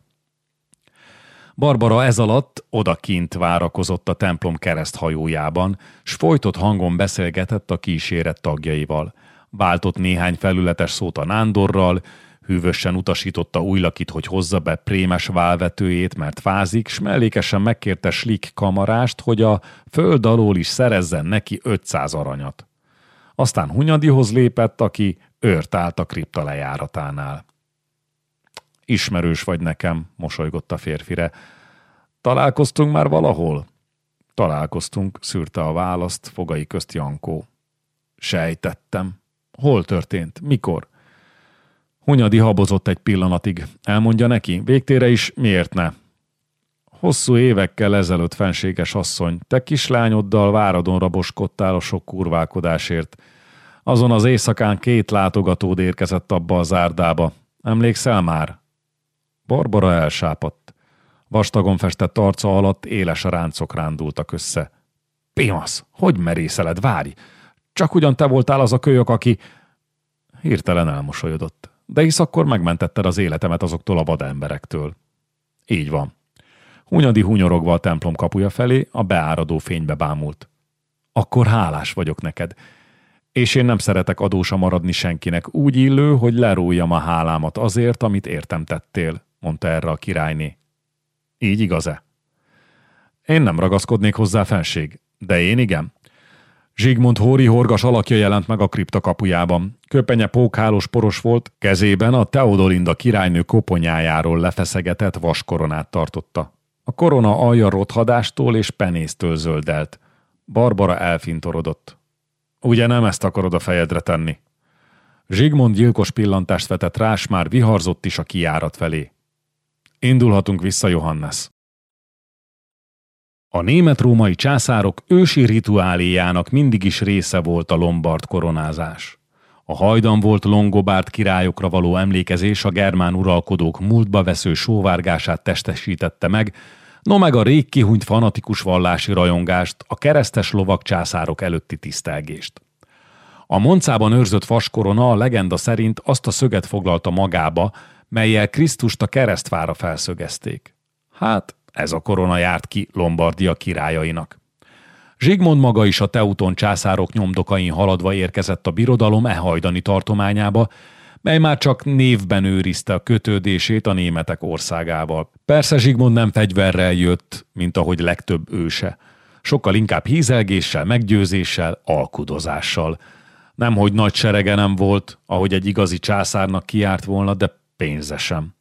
Barbara ez alatt odakint várakozott a templom kereszthajójában, s folytott hangon beszélgetett a kíséret tagjaival. Váltott néhány felületes szót a nándorral, hűvösen utasította Újlakit, hogy hozza be prémes válvetőjét, mert fázik, s mellékesen megkérte Slik kamarást, hogy a föld alól is szerezzen neki 500 aranyat. Aztán Hunyadihoz lépett, aki őrt állt a kripta lejáratánál. Ismerős vagy nekem, mosolygott a férfire. Találkoztunk már valahol? Találkoztunk, szűrte a választ fogai közt Jankó. Sejtettem. Hol történt? Mikor? Hunyadi habozott egy pillanatig. Elmondja neki, végtére is miért ne? Hosszú évekkel ezelőtt fenséges asszony, te kislányoddal váradon raboskodtál a sok kurválkodásért. Azon az éjszakán két látogatód érkezett abba a zárdába. Emlékszel már? Barbara elsápadt. Vastagon festett arca alatt éles ráncok rándultak össze. Pimasz, hogy merészeled, várj! Csak ugyan te voltál az a kölyök, aki... Hirtelen elmosolyodott. De hisz akkor megmentetted az életemet azoktól a vademberektől. Így van. Hunyadi hunyorogva a templom kapuja felé, a beáradó fénybe bámult. Akkor hálás vagyok neked. És én nem szeretek adósa maradni senkinek. Úgy illő, hogy lerójam a hálámat azért, amit értem tettél, mondta erre a királyné. Így igaz-e? Én nem ragaszkodnék hozzá fenség, de én igen. Zsigmond Hóri horgas alakja jelent meg a kripta kapujában. Köpenye pókhálós poros volt, kezében a Teodolinda királynő koponyájáról lefeszegetett vaskoronát tartotta. A korona alja rothadástól és penésztől zöldelt. Barbara elfintorodott. Ugye nem ezt akarod a fejedre tenni? Zsigmond gyilkos pillantást vetett rá, s már viharzott is a kiárat felé. Indulhatunk vissza, Johannes. A német-római császárok ősi rituáléjának mindig is része volt a lombard koronázás. A hajdan volt Longobárd királyokra való emlékezés a germán uralkodók múltba vesző sóvárgását testesítette meg, no meg a rég kihunyt fanatikus vallási rajongást, a keresztes lovak császárok előtti tisztelgést. A Moncában őrzött vaskorona a legenda szerint azt a szöget foglalta magába, melyel Krisztust a keresztfára felszögezték. Hát, ez a korona járt ki Lombardia királyainak. Zsigmond maga is a Teuton császárok nyomdokain haladva érkezett a birodalom e hajdani tartományába, mely már csak névben őrizte a kötődését a németek országával. Persze Zsigmond nem fegyverrel jött, mint ahogy legtöbb őse. Sokkal inkább hízelgéssel, meggyőzéssel, alkudozással. Nemhogy nagy serege nem volt, ahogy egy igazi császárnak kiárt volna, de pénze sem.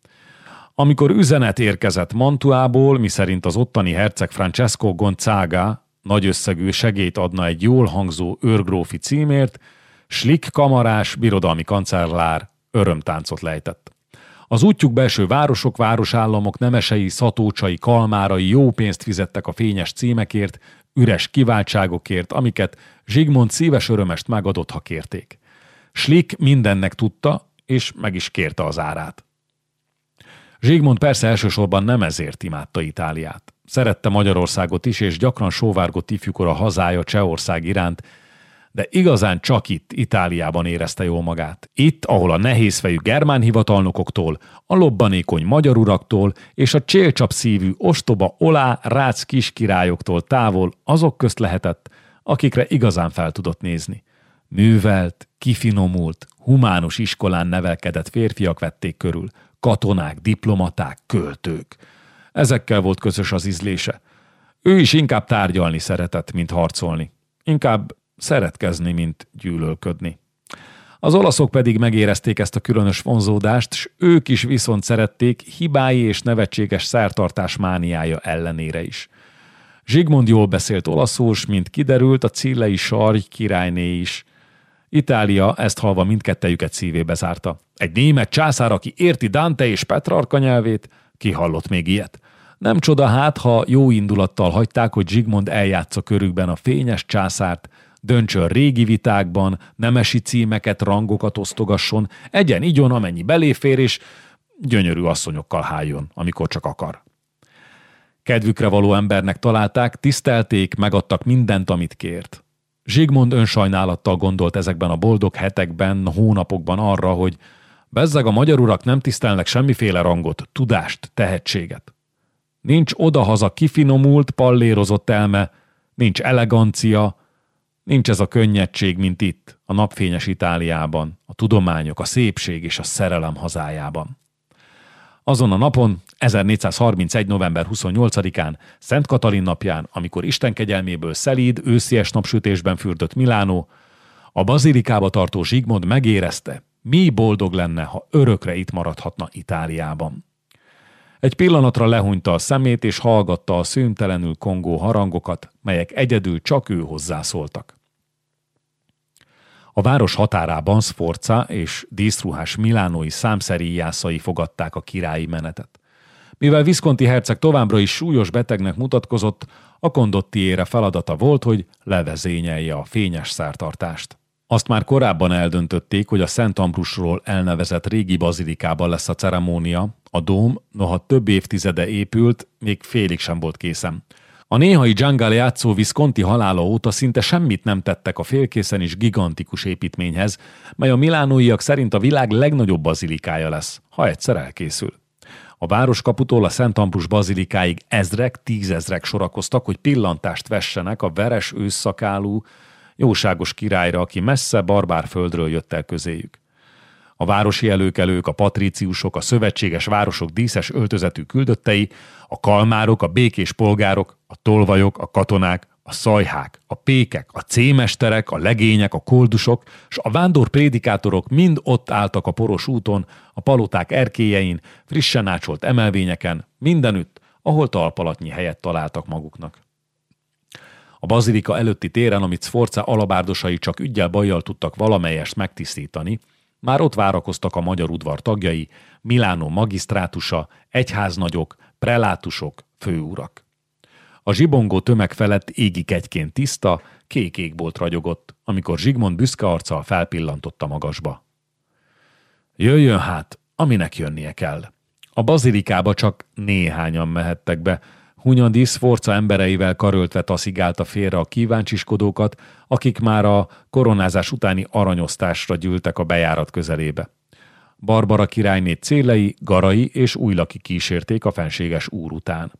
Amikor üzenet érkezett Mantuából, miszerint az ottani herceg Francesco Gonzaga nagy összegű segét adna egy jól hangzó őrgrófi címért, Schlick kamarás, birodalmi kancellár örömtáncot lejtett. Az útjuk belső városok, városállamok, nemesei, szatócsai, kalmárai jó pénzt fizettek a fényes címekért, üres kiváltságokért, amiket Zsigmond szíves örömest megadott, ha kérték. Schlick mindennek tudta, és meg is kérte az árát. Zsigmond persze elsősorban nem ezért imádta Itáliát. Szerette Magyarországot is, és gyakran sóvárgott ifjúkor a hazája Csehország iránt, de igazán csak itt, Itáliában érezte jól magát. Itt, ahol a nehézfejű germán hivatalnokoktól, a lobbanékony magyar uraktól és a csélcsap szívű ostoba olá rác kiskirályoktól távol azok közt lehetett, akikre igazán fel tudott nézni. Művelt, kifinomult, humánus iskolán nevelkedett férfiak vették körül – katonák, diplomaták, költők. Ezekkel volt közös az ízlése. Ő is inkább tárgyalni szeretett, mint harcolni. Inkább szeretkezni, mint gyűlölködni. Az olaszok pedig megérezték ezt a különös vonzódást, s ők is viszont szerették hibái és nevetséges szertartás mániája ellenére is. Zsigmond jól beszélt olaszul, mint kiderült, a cillei sarj királyné is. Itália ezt halva mindkettejüket szívébe zárta. Egy német császár, aki érti Dante és Petrarka nyelvét, kihallott még ilyet. Nem csoda hát, ha jó indulattal hagyták, hogy Zsigmond eljátsza körükben a fényes császárt, döntsön régi vitákban, nemesi címeket, rangokat osztogasson, egyen igyon, amennyi beléfér, és gyönyörű asszonyokkal háljon, amikor csak akar. Kedvükre való embernek találták, tisztelték, megadtak mindent, amit kért. Zsigmond önsajnálattal gondolt ezekben a boldog hetekben, hónapokban arra, hogy bezzeg a magyar urak nem tisztelnek semmiféle rangot, tudást, tehetséget. Nincs odahaza kifinomult, pallérozott elme, nincs elegancia, nincs ez a könnyedség, mint itt, a napfényes Itáliában, a tudományok, a szépség és a szerelem hazájában. Azon a napon, 1431. november 28-án, Szent Katalin napján, amikor Isten kegyelméből szelíd, őszies napsütésben fürdött Milánó, a bazilikába tartó Zsigmond megérezte, mi boldog lenne, ha örökre itt maradhatna Itáliában. Egy pillanatra lehúnyta a szemét, és hallgatta a szüntelenül kongó harangokat, melyek egyedül csak ő hozzászóltak. A város határában Sforza és díszruhás milánói számszeríjászai fogadták a királyi menetet. Mivel Visconti herceg továbbra is súlyos betegnek mutatkozott, a kondottiére feladata volt, hogy levezényelje a fényes szártartást. Azt már korábban eldöntötték, hogy a Szent Ambrusról elnevezett régi bazilikában lesz a ceremónia, a dóm, noha több évtizede épült, még félig sem volt készen. A néhai Giangal játszó Visconti halála óta szinte semmit nem tettek a félkészen is gigantikus építményhez, mely a milánóiak szerint a világ legnagyobb bazilikája lesz, ha egyszer elkészül. A városkaputól a Szent Ambrus bazilikáig ezrek, tízezrek sorakoztak, hogy pillantást vessenek a veres ősszakálú, jóságos királyra, aki messze barbárföldről jött el közéjük. A városi előkelők, a patríciusok, a szövetséges városok díszes öltözetű küldöttei, a kalmárok, a békés polgárok, a tolvajok, a katonák, a szajhák, a pékek, a cémesterek, a legények, a koldusok, és a vándor prédikátorok mind ott álltak a poros úton, a paloták erkélyein, frissen ácsolt emelvényeken, mindenütt, ahol talpalatnyi helyet találtak maguknak. A bazilika előtti téren, amit Sforza alabárdosai csak ügyel bajjal tudtak valamelyest megtisztítani, már ott várakoztak a magyar udvar tagjai, Milánó magisztrátusa, egyháznagyok, prelátusok, főurak. A zsibongó tömeg felett égi kegyként tiszta, kék égbolt ragyogott, amikor Zsigmond büszke arccal felpillantott a magasba. Jöjjön hát, aminek jönnie kell. A bazilikába csak néhányan mehettek be, Hunyadi Sforca embereivel karöltve taszigálta félre a kíváncsiskodókat, akik már a koronázás utáni aranyosztásra gyűltek a bejárat közelébe. Barbara királyné célei, garai és újlaki kísérték a fenséges úr után.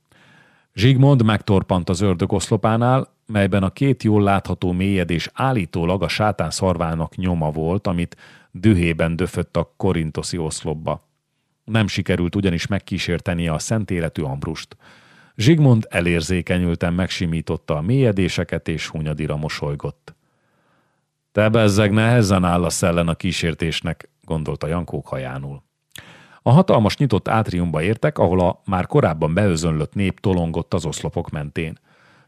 Zsigmond megtorpant az ördögoszlopánál, melyben a két jól látható mélyedés állítólag a sátán szarvának nyoma volt, amit dühében döfött a korintoszi oszlopba. Nem sikerült ugyanis megkísértenie a szent életű Ambrust. Zsigmond elérzékenyülten megsimította a mélyedéseket, és hunyadira mosolygott. Te bezzeg nehezen áll a szellen a kísértésnek, gondolta Jankók hajánul. A hatalmas nyitott átriumba értek, ahol a már korábban beözönlött nép tolongott az oszlopok mentén.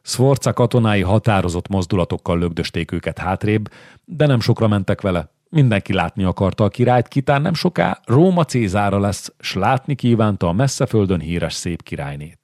Sforca katonái határozott mozdulatokkal lögdösték őket hátrébb, de nem sokra mentek vele. Mindenki látni akarta a királyt, kitán nem soká Róma Cézára lesz, s látni kívánta a messze földön híres szép királynét.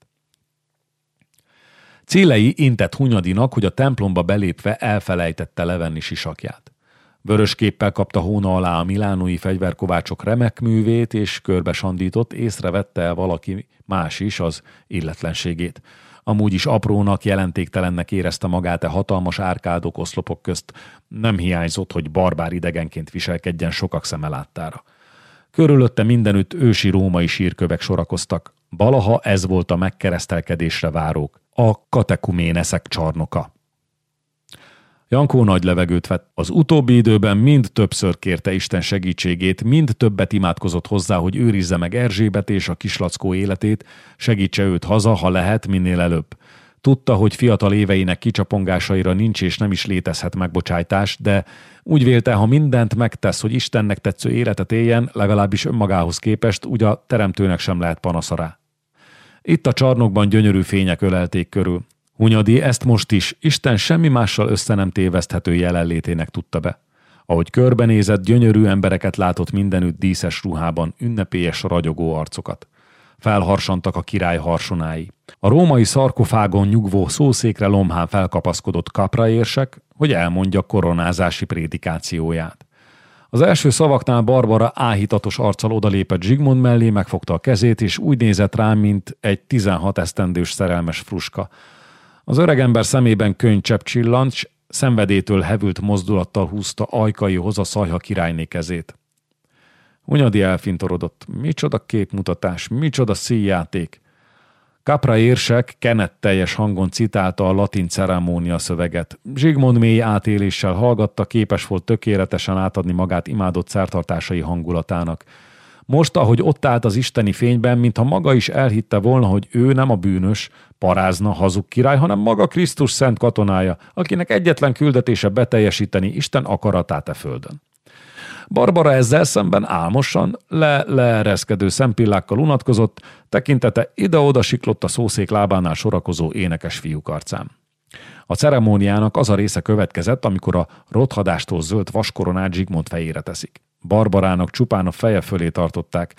Célei intett Hunyadinak, hogy a templomba belépve elfelejtette levenni sisakját. Vörös képpel kapta hóna alá a milánói fegyverkovácsok remek művét, és körbe sandított, észrevette valaki más is az illetlenségét. Amúgy is aprónak, jelentéktelennek érezte magát a hatalmas árkádok oszlopok közt. Nem hiányzott, hogy barbár idegenként viselkedjen sokak szeme láttára. Körülötte mindenütt ősi római sírkövek sorakoztak. Balaha ez volt a megkeresztelkedésre várók a katekuméneszek csarnoka. Jankó nagy levegőt vett. Az utóbbi időben mind többször kérte Isten segítségét, mind többet imádkozott hozzá, hogy őrizze meg Erzsébet és a kislackó életét, segítse őt haza, ha lehet, minél előbb. Tudta, hogy fiatal éveinek kicsapongásaira nincs és nem is létezhet megbocsájtás, de úgy vélte, ha mindent megtesz, hogy Istennek tetsző életet éljen, legalábbis önmagához képest, úgy a teremtőnek sem lehet panaszará. Itt a csarnokban gyönyörű fények ölelték körül. Hunyadi ezt most is Isten semmi mással össze nem téveszthető jelenlétének tudta be. Ahogy körbenézett, gyönyörű embereket látott mindenütt díszes ruhában, ünnepélyes ragyogó arcokat. Felharsantak a király harsonái. A római szarkofágon nyugvó szószékre lomhán felkapaszkodott kapraérsek, hogy elmondja koronázási prédikációját. Az első szavaknál Barbara áhítatos arccal odalépett Zsigmond mellé, megfogta a kezét, és úgy nézett rám, mint egy 16 esztendős szerelmes fruska. Az öregember szemében könycsepp csillant, szenvedétől hevült mozdulattal húzta ajkaihoz a szajha királyné kezét. Unyadi elfintorodott. Micsoda képmutatás, micsoda szíjáték. Capra érsek teljes hangon citálta a latin ceremónia szöveget. Zsigmond mély átéléssel hallgatta, képes volt tökéletesen átadni magát imádott szertartásai hangulatának. Most, ahogy ott állt az isteni fényben, mintha maga is elhitte volna, hogy ő nem a bűnös, parázna, hazug király, hanem maga Krisztus szent katonája, akinek egyetlen küldetése beteljesíteni Isten akaratát e földön. Barbara ezzel szemben álmosan, le-leereszkedő szempillákkal unatkozott, tekintete ide-oda siklott a szószék lábánál sorakozó énekes fiúk arcán. A ceremóniának az a része következett, amikor a rothadástól zöld vaskoronát Zsigmond fejére teszik. Barbarának csupán a feje fölé tartották.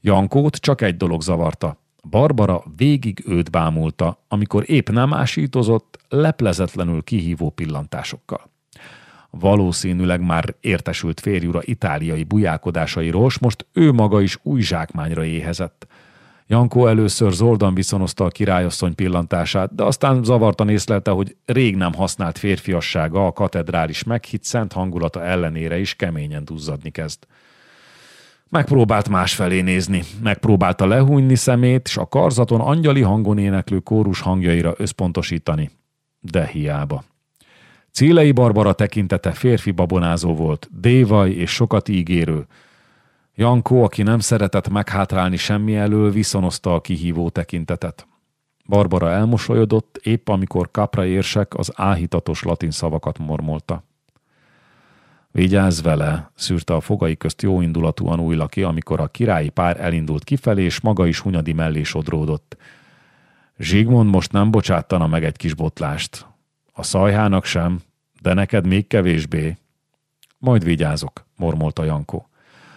Jankót csak egy dolog zavarta. Barbara végig őt bámulta, amikor épp nem ásítozott, leplezetlenül kihívó pillantásokkal. Valószínűleg már értesült férjura itáliai bujálkodásairól, s most ő maga is új zsákmányra éhezett. Jankó először zordan viszonozta a királyasszony pillantását, de aztán zavartan észlelte, hogy rég nem használt férfiassága a katedrális meghitt szent hangulata ellenére is keményen duzzadni kezd. Megpróbált másfelé nézni, megpróbálta lehújni szemét, és a karzaton angyali hangon éneklő kórus hangjaira összpontosítani. De hiába. Cílei Barbara tekintete férfi babonázó volt, dévaj és sokat ígérő. Jankó, aki nem szeretett meghátrálni semmi elől, viszonozta a kihívó tekintetet. Barbara elmosolyodott, épp amikor Capra érsek az áhítatos latin szavakat mormolta. Vigyázz vele, szűrte a fogai közt jóindulatúan új laki, amikor a királyi pár elindult kifelé, és maga is Hunyadi mellé sodródott. Zsigmond most nem bocsátana meg egy kis botlást. A szajhának sem, de neked még kevésbé. Majd vigyázok, mormolta Jankó.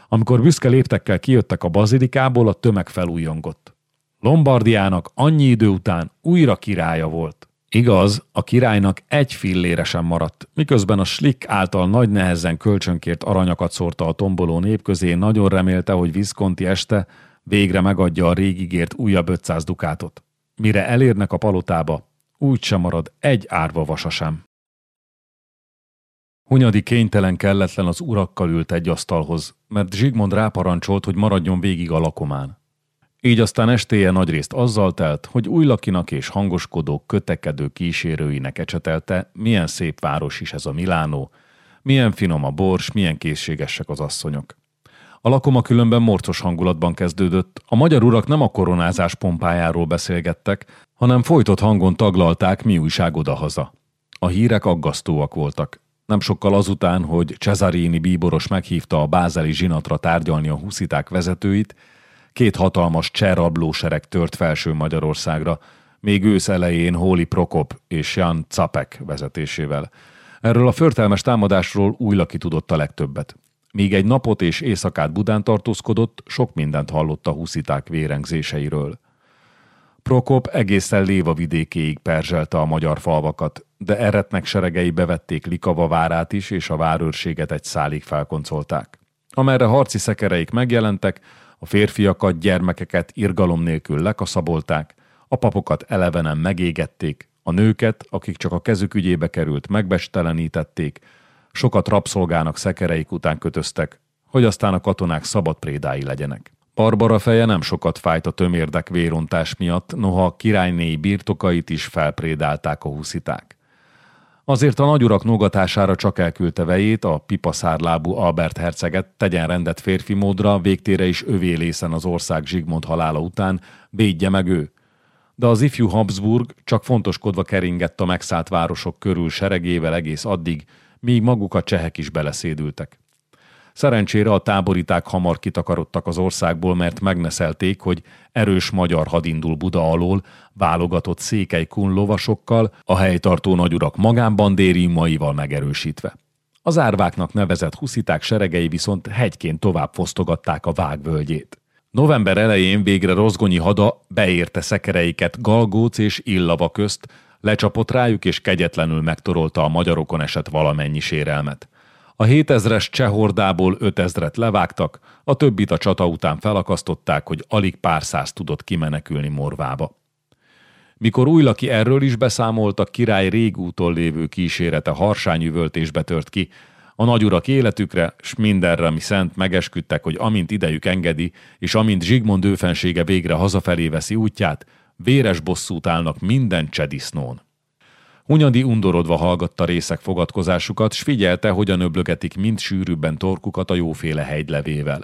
Amikor büszke léptekkel kijöttek a bazilikából, a tömeg felújongott. Lombardiának annyi idő után újra királya volt. Igaz, a királynak egy fillére sem maradt, miközben a Slick által nagy nehezen kölcsönkért aranyakat szórta a tomboló nép közé, nagyon remélte, hogy Visconti este végre megadja a régigért újabb 500 dukátot. Mire elérnek a palotába, úgy sem marad egy árva vasa sem. Hunyadi kénytelen kelletlen az urakkal ült egy asztalhoz, mert Zsigmond ráparancsolt, hogy maradjon végig a lakomán. Így aztán estéje nagyrészt azzal telt, hogy új lakinak és hangoskodó, kötekedő kísérőinek ecsetelte, milyen szép város is ez a Milánó, milyen finom a bors, milyen készségesek az asszonyok. A lakoma különben morcos hangulatban kezdődött, a magyar urak nem a koronázás pompájáról beszélgettek, hanem folytott hangon taglalták, mi újság odahaza. A hírek aggasztóak voltak. Nem sokkal azután, hogy Cesarini bíboros meghívta a bázeli zsinatra tárgyalni a husziták vezetőit, két hatalmas cserrablósereg tört felső Magyarországra, még ősz elején Hóli Prokop és Jan Capek vezetésével. Erről a förtelmes támadásról új laki tudott a legtöbbet. Míg egy napot és éjszakát Budán tartózkodott, sok mindent hallott a husziták vérengzéseiről. Prokop egészen Léva vidékéig perzselte a magyar falvakat, de eretnek seregei bevették Likava várát is, és a várőrséget egy szálig felkoncolták. Amerre harci szekereik megjelentek, a férfiakat, gyermekeket irgalom nélkül lekaszabolták, a papokat elevenen megégették, a nőket, akik csak a kezük ügyébe került, megbestelenítették, sokat rabszolgának szekereik után kötöztek, hogy aztán a katonák szabad prédái legyenek. Barbara feje nem sokat fájt a tömérdek vérontás miatt, noha a királynéi birtokait is felprédálták a husziták. Azért a nagyurak nogatására csak elküldte vejét, a pipaszárlábú Albert herceget tegyen rendet férfi módra, végtére is övélészen az ország Zsigmond halála után, védje meg ő. De az ifjú Habsburg csak fontoskodva keringett a megszállt városok körül seregével egész addig, míg maguk a csehek is beleszédültek. Szerencsére a táboriták hamar kitakarodtak az országból, mert megneszelték, hogy erős magyar had indul Buda alól, válogatott székely kun lovasokkal, a helytartó nagyurak magánbandériumaival megerősítve. Az árváknak nevezett husziták seregei viszont hegyként tovább fosztogatták a vágvölgyét. November elején végre Rozgonyi hada beérte szekereiket Galgóc és Illava közt, lecsapott rájuk és kegyetlenül megtorolta a magyarokon esett valamennyi sérelmet. A 7000-es csehordából 5000-et levágtak, a többit a csata után felakasztották, hogy alig pár száz tudott kimenekülni Morvába. Mikor újlaki erről is beszámolt, a király régúton lévő kísérete harsányüvöltésbe tört ki, a nagyurak életükre, s mindenre, ami szent megesküdtek, hogy amint idejük engedi, és amint Zsigmond őfensége végre hazafelé veszi útját, véres bosszút állnak minden csedisznón. Hunyadi undorodva hallgatta részek fogadkozásukat, s figyelte, hogyan öblögetik mind sűrűbben torkukat a jóféle hegylevével.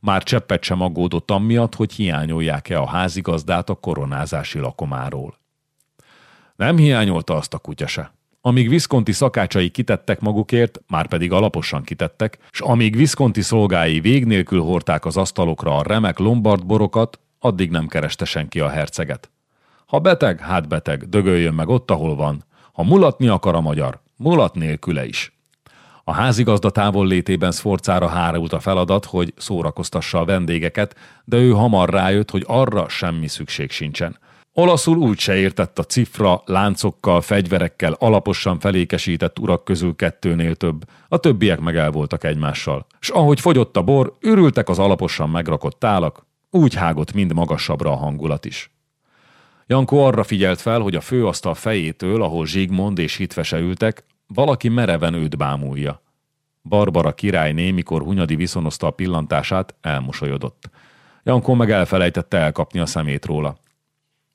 Már cseppet sem aggódott amiatt, hogy hiányolják-e a házigazdát a koronázási lakomáról. Nem hiányolta azt a kutya se. Amíg Visconti szakácsai kitettek magukért, már pedig alaposan kitettek, s amíg Visconti szolgái vég nélkül hordták az asztalokra a remek lombard borokat, addig nem kereste senki a herceget. Ha beteg, hát beteg, dögöljön meg ott, ahol van. Ha mulatni akar a magyar, mulat nélküle is. A házigazda távol létében Sforcára hárult a feladat, hogy szórakoztassa a vendégeket, de ő hamar rájött, hogy arra semmi szükség sincsen. Olaszul úgy se értett a cifra, láncokkal, fegyverekkel alaposan felékesített urak közül kettőnél több, a többiek meg el voltak egymással. S ahogy fogyott a bor, őrültek az alaposan megrakott tálak, úgy hágott mind magasabbra a hangulat is. Jankó arra figyelt fel, hogy a főasztal fejétől, ahol Zsigmond és hitvese ültek, valaki mereven őt bámulja. Barbara királyné, mikor Hunyadi viszonozta a pillantását, elmosolyodott. Jankó meg elfelejtette elkapni a szemét róla.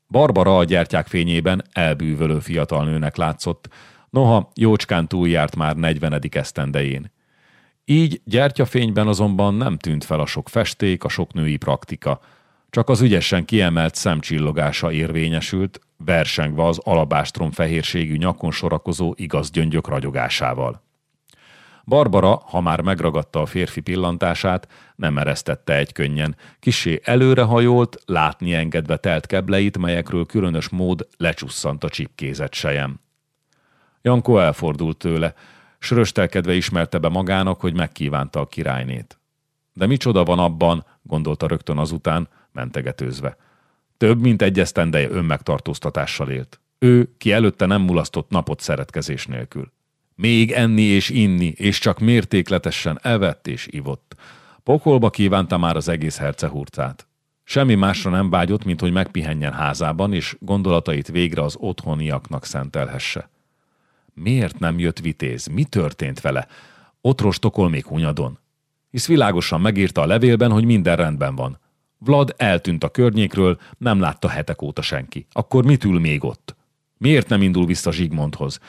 Barbara a gyertyák fényében elbűvölő fiatal nőnek látszott, noha jócskán túljárt már 40. esztendején. Így gyertyafényben azonban nem tűnt fel a sok festék, a sok női praktika, csak az ügyesen kiemelt szemcsillogása érvényesült, versengve az alabástrom fehérségű nyakon sorakozó igaz gyöngyök ragyogásával. Barbara, ha már megragadta a férfi pillantását, nem eresztette egy könnyen. Kisé előrehajolt, látni engedve telt kebleit, melyekről különös mód lecsusszant a csipkézett sejem. Jankó elfordult tőle, s röstelkedve ismerte be magának, hogy megkívánta a királynét. De micsoda van abban, gondolta rögtön azután, mentegetőzve. Több mint egy esztendeje önmegtartóztatással élt. Ő, ki előtte nem mulasztott napot szeretkezés nélkül. Még enni és inni, és csak mértékletesen evett és ivott. Pokolba kívánta már az egész hercehurcát. Semmi másra nem vágyott, mint hogy megpihenjen házában, és gondolatait végre az otthoniaknak szentelhesse. Miért nem jött vitéz? Mi történt vele? Ott rostokol még hunyadon. Hisz világosan megírta a levélben, hogy minden rendben van. Vlad eltűnt a környékről, nem látta hetek óta senki. Akkor mit ül még ott? Miért nem indul vissza Zsigmondhoz?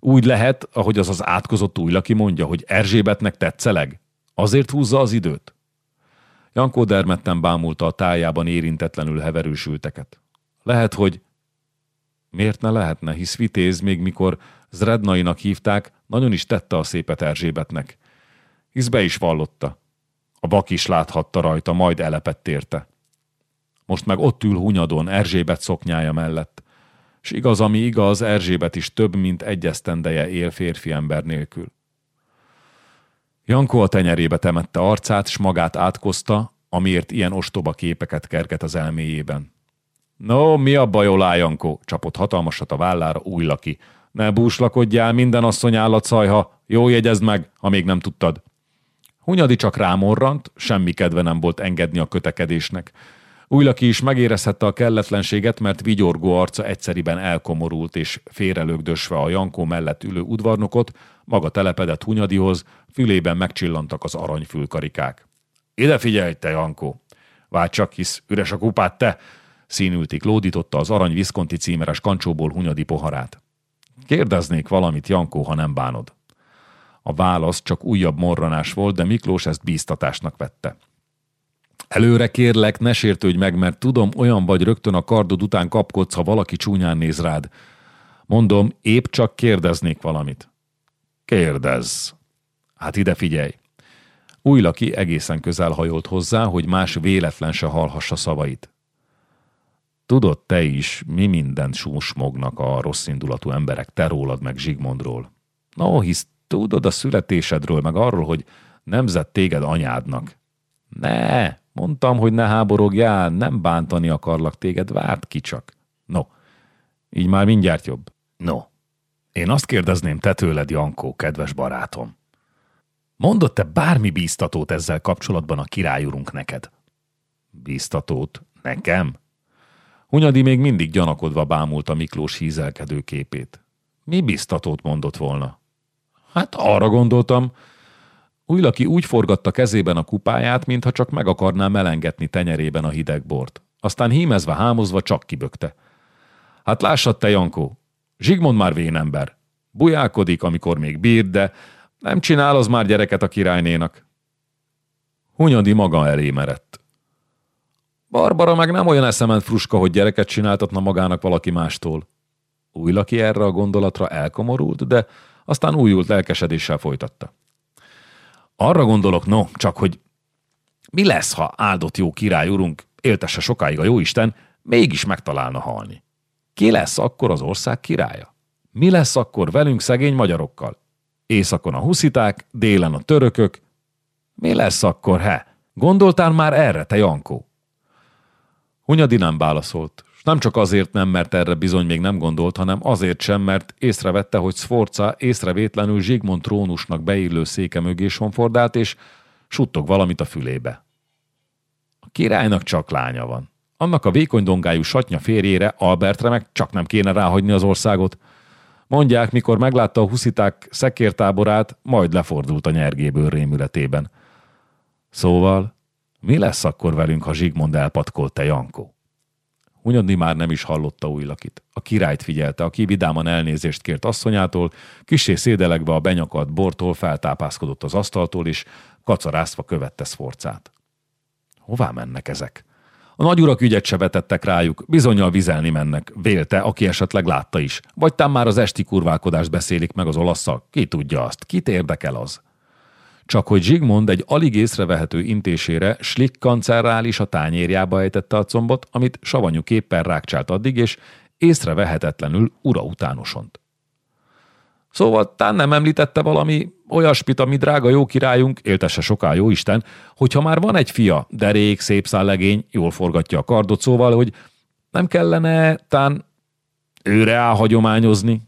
Úgy lehet, ahogy az az átkozott újlaki mondja, hogy Erzsébetnek tetszeleg? Azért húzza az időt? Jankó dermedten bámulta a tájában érintetlenül heverősülteket. Lehet, hogy... Miért ne lehetne, hisz vitéz, még mikor Zrednainak hívták, nagyon is tette a szépet Erzsébetnek. Hisz be is vallotta. A bak is láthatta rajta, majd elepett érte. Most meg ott ül hunyadon Erzsébet szoknyája mellett. S igaz, ami igaz, Erzsébet is több, mint egy esztendeje él férfi ember nélkül. Jankó a tenyerébe temette arcát, s magát átkozta, amiért ilyen ostoba képeket kerget az elméjében. No, mi a baj, olá, Jankó? csapott hatalmasat a vállára új laki. Ne búslakodjál, minden asszony állatszajha, jó jegyezd meg, ha még nem tudtad. Hunyadi csak rámorrant, semmi kedve nem volt engedni a kötekedésnek. Újlaki is megérezhette a kelletlenséget, mert vigyorgó arca egyszeriben elkomorult, és félrelögdösve a Jankó mellett ülő udvarnokot, maga telepedett Hunyadihoz, fülében megcsillantak az aranyfülkarikák. Ide figyelj, te Jankó! Várj csak, hisz üres a kupát, te! Színültik lódította az arany viszkonti címeres kancsóból Hunyadi poharát. Kérdeznék valamit, Jankó, ha nem bánod. A válasz csak újabb morranás volt, de Miklós ezt bíztatásnak vette. Előre kérlek, ne sértődj meg, mert tudom, olyan vagy rögtön a kardod után kapkodsz, ha valaki csúnyán néz rád. Mondom, épp csak kérdeznék valamit. Kérdezz. Hát ide figyelj. Újlaki egészen közel hajolt hozzá, hogy más véletlen se hallhassa szavait. Tudod te is, mi mindent súsmognak a rosszindulatú emberek te rólad meg Zsigmondról. No, hisz tudod a születésedről, meg arról, hogy nemzet téged anyádnak. Ne, mondtam, hogy ne háborogjál, nem bántani akarlak téged, várt ki csak. No, így már mindjárt jobb. No, én azt kérdezném te tőled, Jankó, kedves barátom. Mondott te bármi bíztatót ezzel kapcsolatban a királyurunk neked? Bíztatót? Nekem? Hunyadi még mindig gyanakodva bámulta Miklós hízelkedő képét. Mi biztatót mondott volna? Hát arra gondoltam. Újlaki úgy forgatta kezében a kupáját, mintha csak meg akarná melengetni tenyerében a hideg bort. Aztán hímezve, hámozva csak kibökte. Hát lássad te, Jankó, Zsigmond már vénember. Bujálkodik, amikor még bír, de nem csinál az már gyereket a királynénak. Hunyadi maga elé merett. Barbara meg nem olyan eszement fruska, hogy gyereket csináltatna magának valaki mástól. Újlaki erre a gondolatra elkomorult, de aztán újult lelkesedéssel folytatta. Arra gondolok, no, csak hogy mi lesz, ha áldott jó király urunk, éltesse sokáig a jóisten, mégis megtalálna halni? Ki lesz akkor az ország királya? Mi lesz akkor velünk szegény magyarokkal? Északon a husziták, délen a törökök. Mi lesz akkor, he? Gondoltál már erre, te Jankó? Hunyadi nem válaszolt, és nem csak azért nem, mert erre bizony még nem gondolt, hanem azért sem, mert észrevette, hogy Sforca észrevétlenül Zsigmond trónusnak beillő széke mögé sonfordált, és suttog valamit a fülébe. A királynak csak lánya van. Annak a vékony dongájú satnya férjére, Albertre meg csak nem kéne ráhagyni az országot. Mondják, mikor meglátta a husziták szekértáborát, majd lefordult a nyergéből rémületében. Szóval, mi lesz akkor velünk, ha Zsigmond elpatkolt te, Jankó? Hunyadni már nem is hallotta lakit. A királyt figyelte, aki vidáman elnézést kért asszonyától, kisé szédelegve a benyakadt bortól feltápászkodott az asztaltól, és kacarászva követte szforcát. Hová mennek ezek? A nagyurak ügyet se vetettek rájuk, bizonyal vizelni mennek, vélte, aki esetleg látta is. Vagy tám már az esti kurválkodást beszélik meg az olaszszal, ki tudja azt, kit érdekel az. Csak hogy Zsigmond egy alig észrevehető intésére Schlick kancellrál is a tányérjába ejtette a combot, amit savanyú képpen rákcsált addig, és észrevehetetlenül ura utánosont. Szóval tán nem említette valami olyasmit, ami drága jó királyunk, éltesse soká jó Isten, hogyha már van egy fia, derék, szép szállegény, jól forgatja a kardot, szóval, hogy nem kellene tán őre elhagyományozni.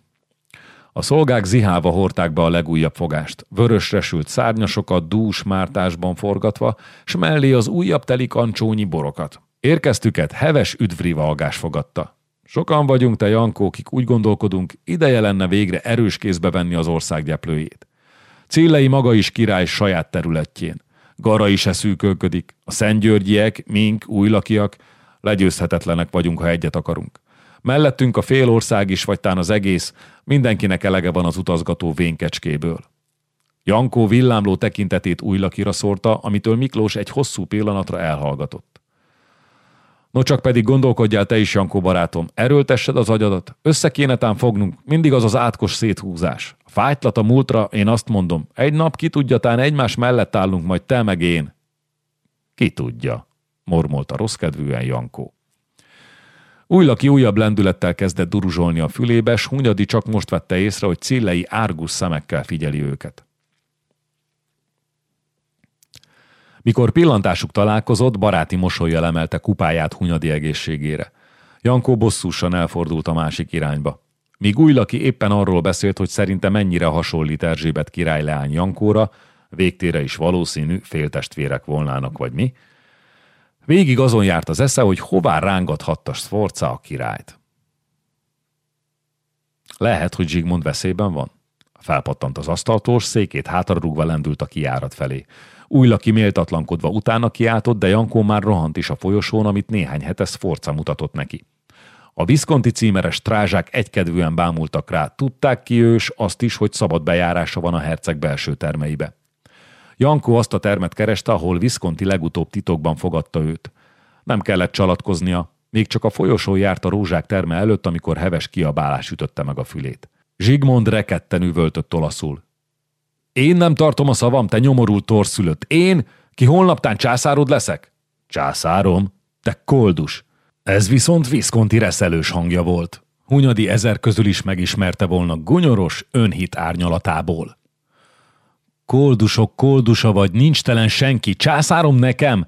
A szolgák zihálva hordták be a legújabb fogást, vörösre sült szárnyasokat dús mártásban forgatva, s mellé az újabb teli kancsónyi borokat. Érkeztüket heves üdvrivalgás fogadta. Sokan vagyunk, te Jankó, kik úgy gondolkodunk, ideje lenne végre erős kézbe venni az ország gyeplőjét. Cillei maga is király saját területjén. Gara is eszűkölködik. A szentgyörgyiek, mink, újlakiak, legyőzhetetlenek vagyunk, ha egyet akarunk. Mellettünk a fél ország is, vagy tán az egész, mindenkinek elege van az utazgató vénkecskéből. Jankó villámló tekintetét újlakira szórta, amitől Miklós egy hosszú pillanatra elhallgatott. No csak pedig gondolkodjál te is, Jankó barátom, erőltessed az agyadat, össze kéne tán fognunk, mindig az az átkos széthúzás. Fájtlat a múltra, én azt mondom, egy nap ki tudja, tán egymás mellett állunk, majd te meg én. Ki tudja, mormolta rosszkedvűen Jankó. Újlaki újabb lendülettel kezdett duruzsolni a fülébe, s Hunyadi csak most vette észre, hogy Cillei árgus szemekkel figyeli őket. Mikor pillantásuk találkozott, baráti mosolyjal emelte kupáját Hunyadi egészségére. Jankó bosszúsan elfordult a másik irányba. Míg Újlaki éppen arról beszélt, hogy szerinte mennyire hasonlít Erzsébet király leány Jankóra, végtére is valószínű, féltestvérek volnának vagy mi, végig azon járt az esze, hogy hová rángathatta Sforca a királyt. Lehet, hogy Zsigmond veszélyben van? Felpattant az asztaltól, székét hátrarúgva lendült a kiárat felé. Újlaki méltatlankodva utána kiáltott, de Jankó már rohant is a folyosón, amit néhány hete Sforca mutatott neki. A viszkonti címeres trázsák egykedvűen bámultak rá, tudták ki ős azt is, hogy szabad bejárása van a herceg belső termeibe. Jankó azt a termet kereste, ahol Viszkonti legutóbb titokban fogadta őt. Nem kellett csalatkoznia, még csak a folyosón járt a rózsák terme előtt, amikor heves kiabálás ütötte meg a fülét. Zsigmond reketten üvöltött olaszul. Én nem tartom a szavam, te nyomorult torszülött. Én, ki holnaptán császárod leszek? Császárom? Te koldus. Ez viszont Viszkonti reszelős hangja volt. Hunyadi ezer közül is megismerte volna gunyoros önhit árnyalatából. Koldusok koldusa vagy, nincs telen senki, császárom nekem?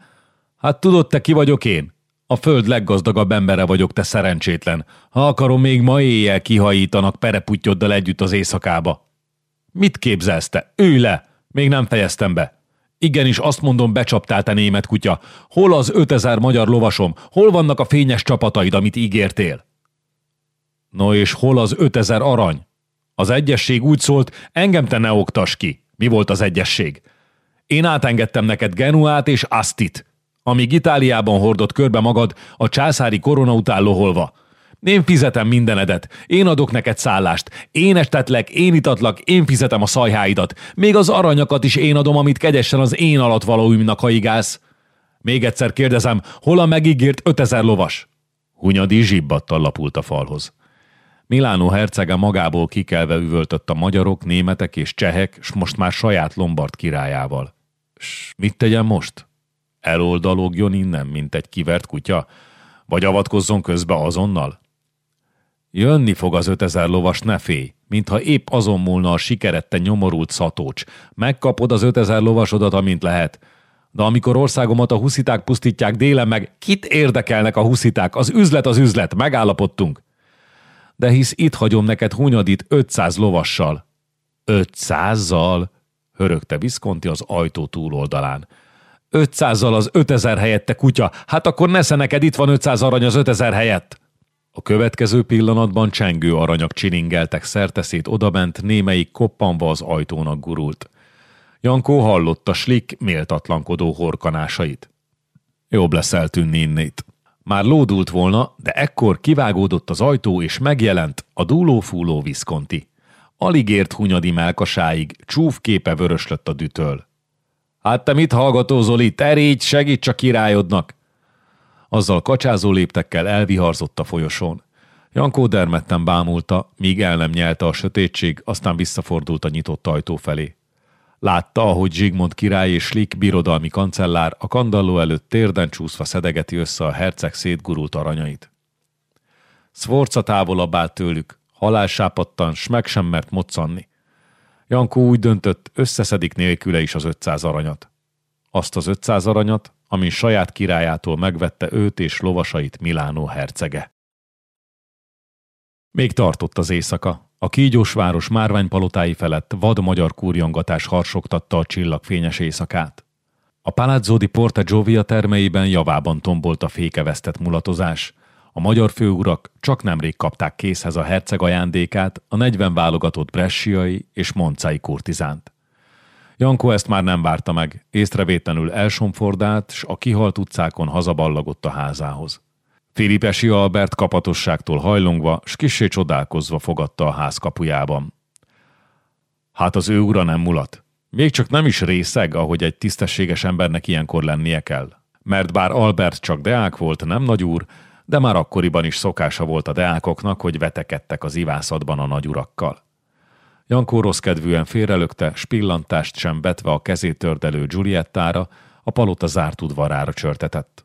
Hát tudod te ki vagyok én? A föld leggazdagabb embere vagyok, te szerencsétlen. Ha akarom, még ma éjjel kihajítanak pereputyoddal együtt az éjszakába. Mit képzelsz te? Ülj le! Még nem fejeztem be. Igenis, azt mondom, becsaptál te német kutya. Hol az ötezer magyar lovasom? Hol vannak a fényes csapataid, amit ígértél? No és hol az ötezer arany? Az egyesség úgy szólt, engem te ne oktas ki. Mi volt az egyesség? Én átengedtem neked Genuát és Asztit, amíg Itáliában hordott körbe magad a császári korona után loholva. Én fizetem mindenedet, én adok neked szállást, én estetlek, én itatlak, én fizetem a szajháidat, még az aranyakat is én adom, amit kegyesen az én alatt valóimnak haigálsz. Még egyszer kérdezem, hol a megígért ötezer lovas? Hunyadi zsibbattal lapult a falhoz. Milánó hercege magából kikelve üvöltött a magyarok, németek és csehek, s most már saját Lombard királyával. S mit tegyen most? Eloldalogjon innen, mint egy kivert kutya? Vagy avatkozzon közbe azonnal? Jönni fog az ötezer lovas, ne félj, mintha épp azon múlna a sikerette nyomorult szatócs. Megkapod az ötezer lovasodat, amint lehet. De amikor országomat a husziták pusztítják délen meg, kit érdekelnek a husziták? Az üzlet az üzlet, megállapodtunk. De hisz itt hagyom neked Hunyadit 500 lovassal. 500-zal? Hörögte Viszkonti az ajtó túloldalán. 500-zal az 5000 helyette kutya, hát akkor nesze neked itt van 500 arany az 5000 helyett. A következő pillanatban csengő aranyak csilingeltek szerteszét odabent, némelyik koppanva az ajtónak gurult. Jankó hallotta Slik méltatlankodó horkanásait. Jobb lesz eltűnni innét. Már lódult volna, de ekkor kivágódott az ajtó, és megjelent a dúló-fúló Viszkonti. Alig ért Hunyadi melkasáig, csúf vöröslött a dütöl. Hát te mit hallgatózol itt? Erégy, segíts a királyodnak! Azzal kacsázó léptekkel elviharzott a folyosón. Jankó dermedten bámulta, míg el nem nyelte a sötétség, aztán visszafordult a nyitott ajtó felé. Látta, ahogy Zsigmond király és Slik birodalmi kancellár a kandalló előtt térden csúszva szedegeti össze a herceg szétgurult aranyait. Szvorca távolabb állt tőlük, halálsápattan, s meg sem mert moccanni. Jankó úgy döntött, összeszedik nélküle is az 500 aranyat. Azt az 500 aranyat, amin saját királyától megvette őt és lovasait Milánó hercege. Még tartott az éjszaka. A kígyós város márványpalotái felett vad magyar kurjongatás harsogtatta a csillagfényes éjszakát. A Palazzo di Porta Giovia termeiben javában tombolt a fékevesztett mulatozás. A magyar főurak csak nemrég kapták készhez a herceg ajándékát, a 40 válogatott bressiai és moncai kurtizánt. Jankó ezt már nem várta meg, észrevétlenül elsomfordált, s a kihalt utcákon hazaballagott a házához. Filipesi Albert kapatosságtól hajlongva, s kissé csodálkozva fogadta a ház kapujában. Hát az ő ura nem mulat. Még csak nem is részeg, ahogy egy tisztességes embernek ilyenkor lennie kell. Mert bár Albert csak deák volt, nem nagy úr, de már akkoriban is szokása volt a deákoknak, hogy vetekedtek az ivászatban a nagyurakkal. Jankó rossz kedvűen félrelökte, spillantást sem betve a kezét tördelő Giuliettára, a palota zárt udvarára csörtetett.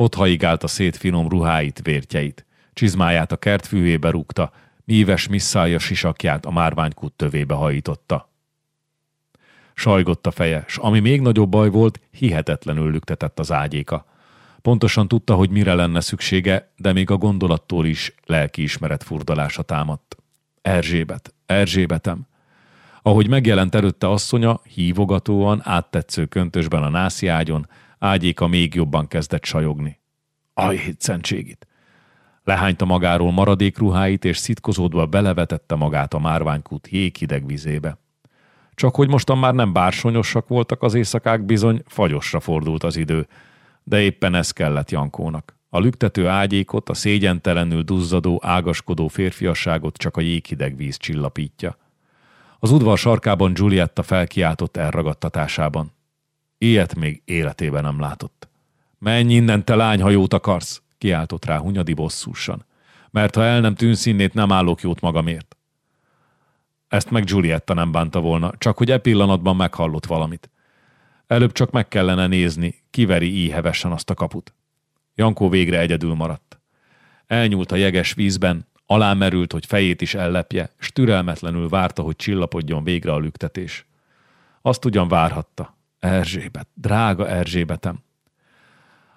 Ott haigálta szét finom ruháit, vértjeit. Csizmáját a kert fűvébe rúgta, míves misszája sisakját a márványkút tövébe hajította. Sajgott a feje, s ami még nagyobb baj volt, hihetetlenül lüktetett az ágyéka. Pontosan tudta, hogy mire lenne szüksége, de még a gondolattól is lelkiismeret furdalása támadt. Erzsébet, Erzsébetem. Ahogy megjelent előtte asszonya, hívogatóan, áttetsző köntösben a nászi ágyon, ágyéka még jobban kezdett sajogni. Aj, szentségit! Lehányta magáról maradék ruháit, és szitkozódva belevetette magát a márványkút jéghideg vizébe. Csak hogy mostan már nem bársonyosak voltak az éjszakák, bizony fagyosra fordult az idő, de éppen ez kellett Jankónak. A lüktető ágyékot, a szégyentelenül duzzadó, ágaskodó férfiasságot csak a jéghideg víz csillapítja. Az udvar sarkában Giulietta felkiáltott elragadtatásában. Ilyet még életében nem látott. Menj innen, te lány, ha jót akarsz! kiáltott rá Hunyadi bosszúsan. Mert ha el nem tűnsz innét, nem állok jót magamért. Ezt meg Giulietta nem bánta volna, csak hogy e pillanatban meghallott valamit. Előbb csak meg kellene nézni, kiveri íhevesen azt a kaput. Jankó végre egyedül maradt. Elnyúlt a jeges vízben, alámerült, hogy fejét is ellepje, s türelmetlenül várta, hogy csillapodjon végre a lüktetés. Azt ugyan várhatta. Erzsébet, drága Erzsébetem.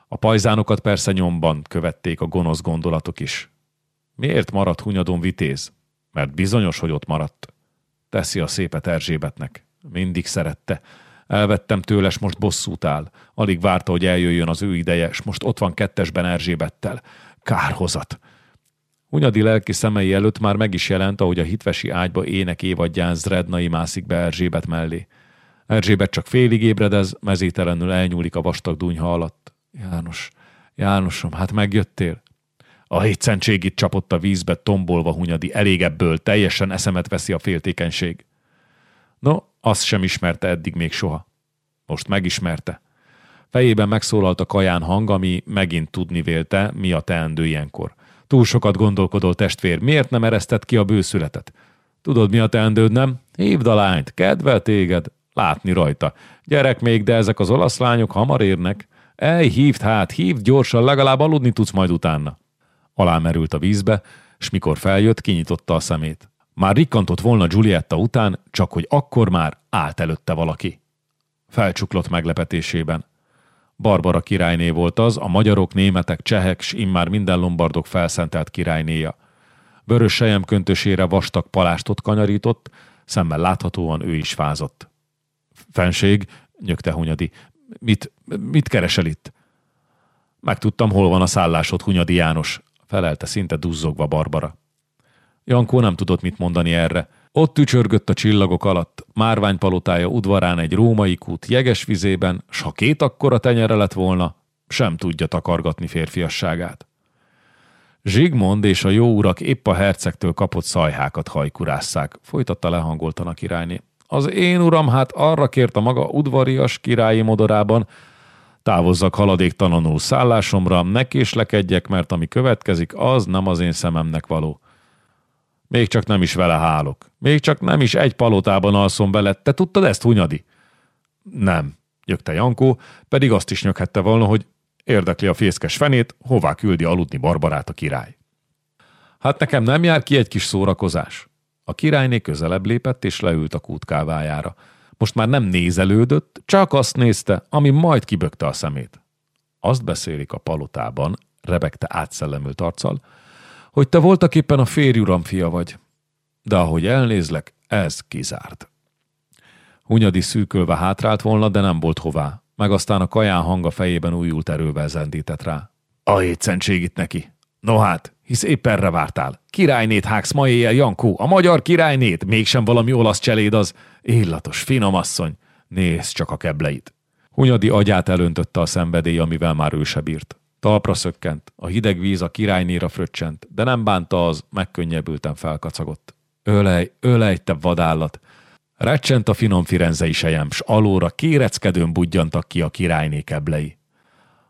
A pajzánokat persze nyomban követték a gonosz gondolatok is. Miért maradt Hunyadon vitéz? Mert bizonyos, hogy ott maradt. Teszi a szépet Erzsébetnek. Mindig szerette. Elvettem tőle, s most bosszút áll. Alig várta, hogy eljöjjön az ő ideje, s most ott van kettesben Erzsébettel. Kárhozat. Hunyadi lelki szemei előtt már meg is jelent, ahogy a hitvesi ágyba ének évadján Zrednai mászik be Erzsébet mellé. Erzsébet csak félig ébredez, mezételenül elnyúlik a vastag dunyha alatt. János, Jánosom, hát megjöttél? A hétszentség itt csapott a vízbe, tombolva Hunyadi, elég ebből, teljesen eszemet veszi a féltékenység. No, azt sem ismerte eddig még soha. Most megismerte. Fejében megszólalt a kaján hang, ami megint tudni vélte, mi a teendő ilyenkor. Túl sokat gondolkodol, testvér, miért nem eresztett ki a bőszületet? Tudod, mi a teendőd, nem? Hívd a lányt, kedvel téged, látni rajta. Gyerek még, de ezek az olasz lányok hamar érnek. Ej, hívd hát, hívd gyorsan, legalább aludni tudsz majd utána. Alámerült a vízbe, s mikor feljött, kinyitotta a szemét. Már rikkantott volna Giulietta után, csak hogy akkor már állt előtte valaki. Felcsuklott meglepetésében. Barbara királyné volt az, a magyarok, németek, csehek, s immár minden lombardok felszentelt királynéja. Vörös sejem köntösére vastag palástot kanyarított, szemmel láthatóan ő is fázott. Fenség, nyögte Hunyadi, mit, mit keresel itt? Megtudtam, hol van a szállásod, Hunyadi János, felelte szinte duzzogva Barbara. Jankó nem tudott mit mondani erre. Ott tücsörgött a csillagok alatt, márványpalotája udvarán egy római kút jeges vizében, s ha két akkora tenyere lett volna, sem tudja takargatni férfiasságát. Zsigmond és a jó urak épp a hercegtől kapott szajhákat hajkurásszák, folytatta lehangoltan a királyné. Az én uram hát arra kért a maga udvarias királyi modorában, távozzak haladéktalanul szállásomra, ne késlekedjek, mert ami következik, az nem az én szememnek való. Még csak nem is vele hálok. Még csak nem is egy palotában alszom vele. Te tudtad ezt, Hunyadi? Nem, nyögte Jankó, pedig azt is nyöghette volna, hogy érdekli a fészkes fenét, hová küldi aludni Barbarát a király. Hát nekem nem jár ki egy kis szórakozás. A királyné közelebb lépett és leült a kút kávájára. Most már nem nézelődött, csak azt nézte, ami majd kibökte a szemét. Azt beszélik a palotában, rebegte átszellemült arccal, hogy te voltak éppen a férjuram fia vagy. De ahogy elnézlek, ez kizárt. Hunyadi szűkölve hátrált volna, de nem volt hová, meg aztán a kaján hanga fejében újult erővel zendített rá. A hétszentség itt neki. No hát, hisz épp erre vártál. Királynét hágsz ma éjjel, Jankó, a magyar királynét, mégsem valami olasz cseléd az. Illatos, finom asszony. Nézd csak a kebleit. Hunyadi agyát elöntötte a szenvedély, amivel már ő se bírt. Talpra szökkent, a hideg víz a királynéra fröccsent, de nem bánta az, megkönnyebbülten felkacagott. Ölej, ölej, te vadállat! Recsent a finom firenzei sejem, s alóra kéreckedőn budjantak ki a királyné keblei.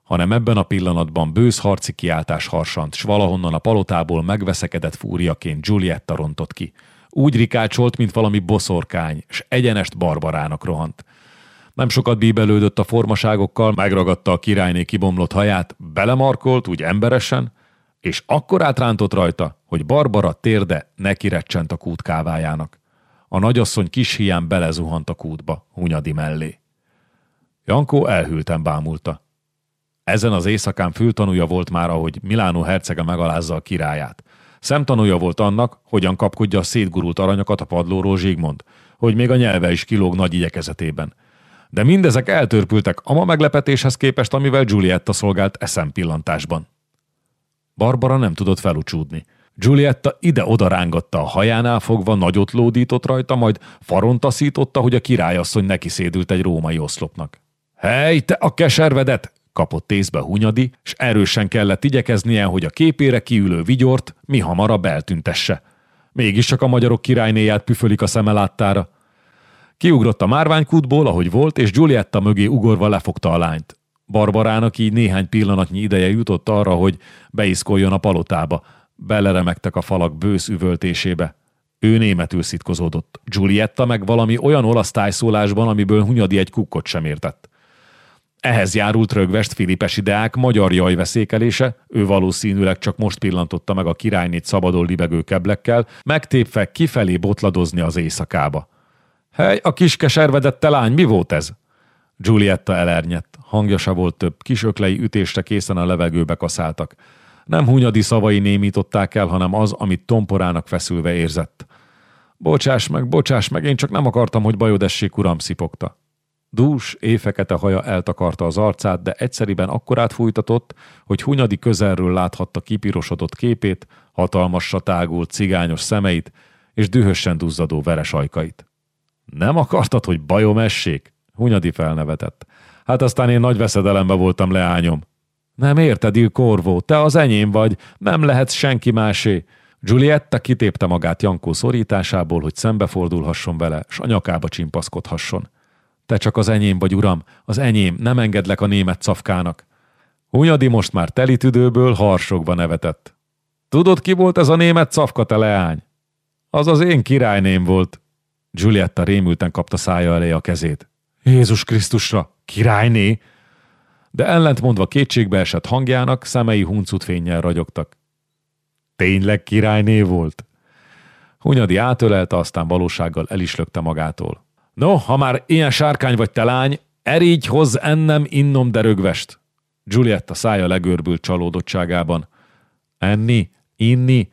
Hanem ebben a pillanatban bősz harci kiáltás harsant, s valahonnan a palotából megveszekedett fúriaként Giulietta rontott ki. Úgy rikácsolt, mint valami boszorkány, s egyenest barbarának rohant. Nem sokat bíbelődött a formaságokkal, megragadta a királyné kibomlott haját, belemarkolt úgy emberesen, és akkor átrántott rajta, hogy Barbara térde nekirecsent a kút kávájának. A nagyasszony kis hián belezuhant a kútba, Hunyadi mellé. Jankó elhűlten bámulta. Ezen az éjszakán fültanúja volt már, ahogy Milánó hercege megalázza a királyát. Szemtanúja volt annak, hogyan kapkodja a szétgurult aranyokat a padlóról Zsigmond, hogy még a nyelve is kilóg nagy igyekezetében – de mindezek eltörpültek a ma meglepetéshez képest, amivel Giulietta szolgált eszem pillantásban. Barbara nem tudott felucsúdni. Giulietta ide-oda rángatta a hajánál fogva, nagyot lódított rajta, majd faron taszította, hogy a királyasszony neki szédült egy római oszlopnak. Hely, te a keservedet! Kapott tészbe Hunyadi, s erősen kellett igyekeznie, hogy a képére kiülő vigyort mi hamarabb eltüntesse. Mégis csak a magyarok királynéját püfölik a szeme láttára. Kiugrott a márványkútból, ahogy volt, és Giulietta mögé ugorva lefogta a lányt. Barbarának így néhány pillanatnyi ideje jutott arra, hogy beiszkoljon a palotába. Beleremegtek a falak bősz üvöltésébe. Ő németül szitkozódott. Giulietta meg valami olyan olasz tájszólásban, amiből Hunyadi egy kukkot sem értett. Ehhez járult rögvest Filipesi Deák magyar jajveszékelése, ő valószínűleg csak most pillantotta meg a királynét szabadon libegő keblekkel, megtépve kifelé botladozni az éjszakába. Hely, a kis keservedette lány, mi volt ez? Giulietta elernyett. Hangja volt több, kis öklei ütésre készen a levegőbe kaszáltak. Nem hunyadi szavai némították el, hanem az, amit tomporának feszülve érzett. Bocsáss meg, bocsáss meg, én csak nem akartam, hogy bajod essék, uram, szipogta. Dús, éjfekete haja eltakarta az arcát, de egyszeriben akkorát fújtatott, hogy Hunyadi közelről láthatta kipirosodott képét, hatalmasra tágult cigányos szemeit és dühösen duzzadó veres ajkait. Nem akartad, hogy bajom essék? Hunyadi felnevetett. Hát aztán én nagy veszedelembe voltam, leányom. Nem érted, Il Corvo, te az enyém vagy, nem lehetsz senki másé. Giulietta kitépte magát Jankó szorításából, hogy szembefordulhasson vele, s a nyakába csimpaszkodhasson. Te csak az enyém vagy, uram, az enyém, nem engedlek a német szafkának. Hunyadi most már telitüdőből harsogva nevetett. Tudod, ki volt ez a német szafka, te leány? Az az én királyném volt. Giulietta rémülten kapta szája elé a kezét. Jézus Krisztusra, királyné! De ellentmondva kétségbe esett hangjának, szemei huncut fényjel ragyogtak. Tényleg királyné volt? Hunyadi átölelte, aztán valósággal el is lökte magától. No, ha már ilyen sárkány vagy te lány, erígy hoz ennem innom derögvest. Giulietta szája legörbült csalódottságában. Enni? Inni?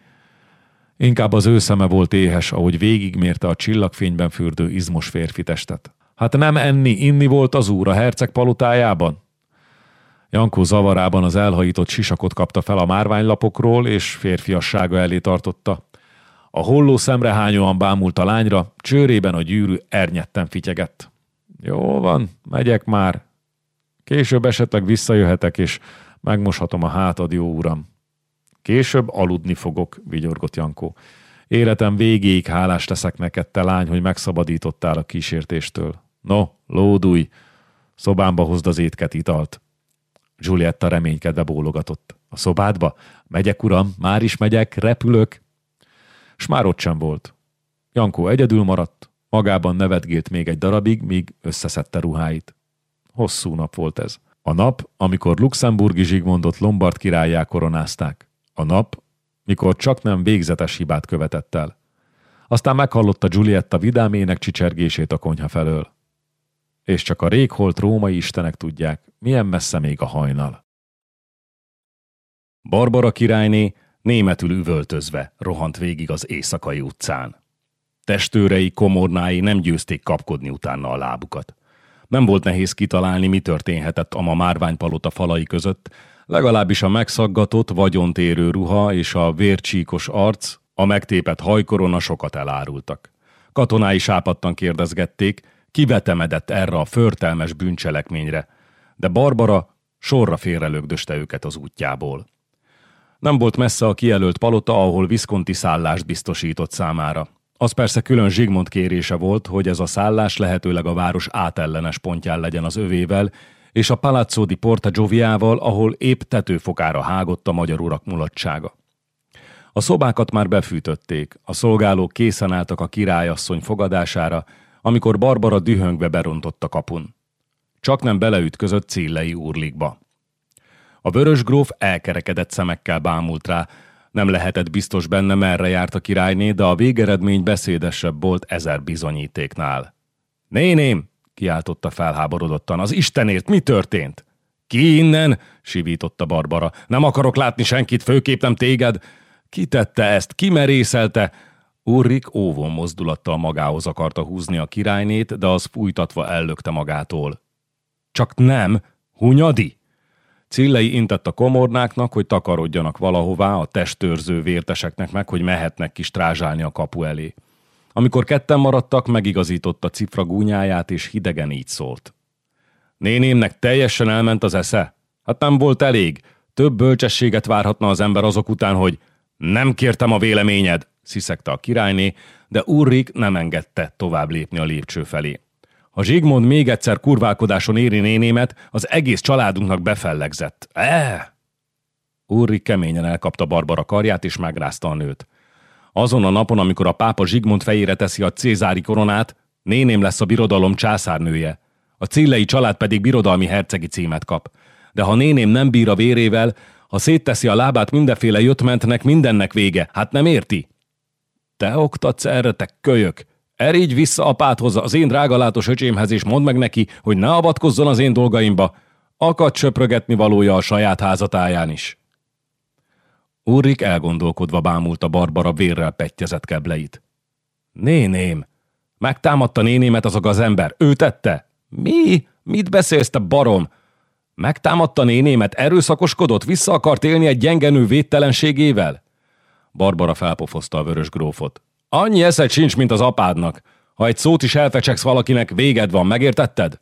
Inkább az ő szeme volt éhes, ahogy végigmérte a csillagfényben fürdő izmos férfi testet. Hát nem enni, inni volt az úr a herceg palotájában? Jankó zavarában az elhajított sisakot kapta fel a márványlapokról, és férfiassága elé tartotta. A holló szemrehányóan bámult a lányra, csőrében a gyűrű ernyetten fityegett. Jó van, megyek már. Később esetleg visszajöhetek, és megmoshatom a hátad, jó uram. Később aludni fogok, vigyorgott Jankó. Életem végéig hálás teszek neked, te lány, hogy megszabadítottál a kísértéstől. No, lódulj, szobámba hozd az étket, italt. Giulietta reménykedve bólogatott. A szobádba? Megyek, uram, már is megyek, repülök. S már ott sem volt. Jankó egyedül maradt, magában nevetgélt még egy darabig, míg összeszedte ruháit. Hosszú nap volt ez. A nap, amikor luxemburgi Zsigmondot Lombard királyá koronázták. A nap, mikor csak nem végzetes hibát követett el. Aztán meghallotta Giulietta vidámének csicsergését a konyha felől és csak a régholt római istenek tudják, milyen messze még a hajnal. Barbara királyné németül üvöltözve rohant végig az éjszakai utcán. Testőrei, komornái nem győzték kapkodni utána a lábukat. Nem volt nehéz kitalálni, mi történhetett a ma márványpalota falai között, legalábbis a megszaggatott, vagyontérő ruha és a vércsíkos arc, a megtépet hajkorona sokat elárultak. Katonái sápadtan kérdezgették, kivetemedett erre a förtelmes bűncselekményre, de Barbara sorra félrelögdöste őket az útjából. Nem volt messze a kijelölt palota, ahol Visconti szállást biztosított számára. Az persze külön Zsigmond kérése volt, hogy ez a szállás lehetőleg a város átellenes pontján legyen az övével, és a Palazzo di Porta Gioviával, ahol épp tetőfokára hágott a magyar urak mulatsága. A szobákat már befűtötték, a szolgálók készen álltak a királyasszony fogadására, amikor Barbara dühöngve berontott a kapun. Csak nem beleütközött Cillei úrlikba. A vörös gróf elkerekedett szemekkel bámult rá, nem lehetett biztos benne, merre járt a királyné, de a végeredmény beszédesebb volt ezer bizonyítéknál. Néném, kiáltotta felháborodottan, az Istenért mi történt? Ki innen? sivította Barbara. Nem akarok látni senkit, főképp nem téged. Ki tette ezt? Ki merészelte? Urrik óvon mozdulattal magához akarta húzni a királynét, de az fújtatva ellökte magától. Csak nem, hunyadi! Cillei intett a komornáknak, hogy takarodjanak valahová, a testőrző vérteseknek meg, hogy mehetnek ki strázsálni a kapu elé. Amikor ketten maradtak, megigazította cifra gúnyáját, és hidegen így szólt. Nénémnek teljesen elment az esze? Hát nem volt elég. Több bölcsességet várhatna az ember azok után, hogy nem kértem a véleményed, sziszegte a királyné, de Urrik nem engedte tovább lépni a lépcső felé. Ha Zsigmond még egyszer kurválkodáson éri nénémet, az egész családunknak befellegzett. Eh! Urrik keményen elkapta Barbara karját és megrázta a nőt. Azon a napon, amikor a pápa Zsigmond fejére teszi a cézári koronát, néném lesz a birodalom császárnője. A cillei család pedig birodalmi hercegi címet kap. De ha néném nem bír a vérével, ha szétteszi a lábát mindenféle jöttmentnek, mindennek vége. Hát nem érti? Te oktatsz erre, te kölyök! Erígy vissza apádhoz, az én drágalátos öcsémhez, és mondd meg neki, hogy ne avatkozzon az én dolgaimba. Akad söprögetni valója a saját házatáján is. Úrik elgondolkodva bámulta Barbara vérrel pettyezett kebleit. Néném! Megtámadta nénémet az a gazember. Ő tette? Mi? Mit beszélsz, te barom? Megtámadta nénémet, erőszakoskodott, vissza akart élni egy gyengenő védtelenségével? Barbara felpofozta a vörös grófot. Annyi eszed sincs, mint az apádnak. Ha egy szót is elfecseksz valakinek, véged van, megértetted?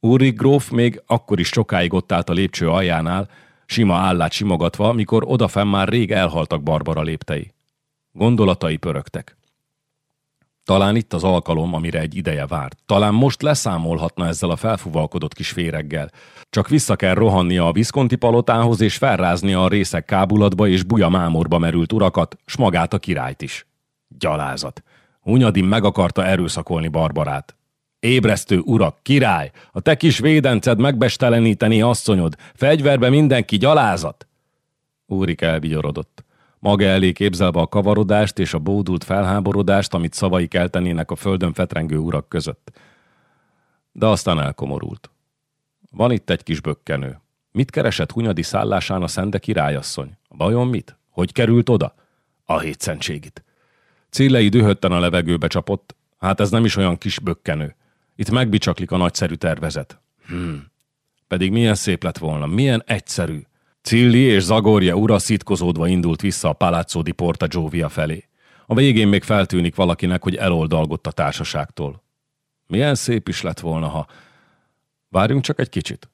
Úrik gróf még akkor is sokáig ott állt a lépcső aljánál, sima állát simogatva, mikor odafenn már rég elhaltak Barbara léptei. Gondolatai pörögtek. Talán itt az alkalom, amire egy ideje várt. Talán most leszámolhatna ezzel a felfuvalkodott kis féreggel. Csak vissza kell rohannia a Viszkonti palotához, és felráznia a részek kábulatba és buja mámorba merült urakat, s magát a királyt is. Gyalázat. Hunyadin meg akarta erőszakolni Barbarát. Ébresztő urak, király, a te kis védenced megbesteleníteni asszonyod, fegyverbe mindenki gyalázat! Úrik elvigyorodott. Maga elé képzelve a kavarodást és a bódult felháborodást, amit szavai keltenének a földön fetrengő urak között. De aztán elkomorult. Van itt egy kis bökkenő. Mit keresett Hunyadi szállásán a szende királyasszony? Vajon mit? Hogy került oda? A hétszentségit. Cillei dühötten a levegőbe csapott. Hát ez nem is olyan kis bökkenő. Itt megbicsaklik a nagyszerű tervezet. Hmm. Pedig milyen szép lett volna, milyen egyszerű. Cilli és Zagorja ura szitkozódva indult vissza a Palazzo di Porta Giovia felé. A végén még feltűnik valakinek, hogy eloldalgott a társaságtól. Milyen szép is lett volna, ha... Várjunk csak egy kicsit.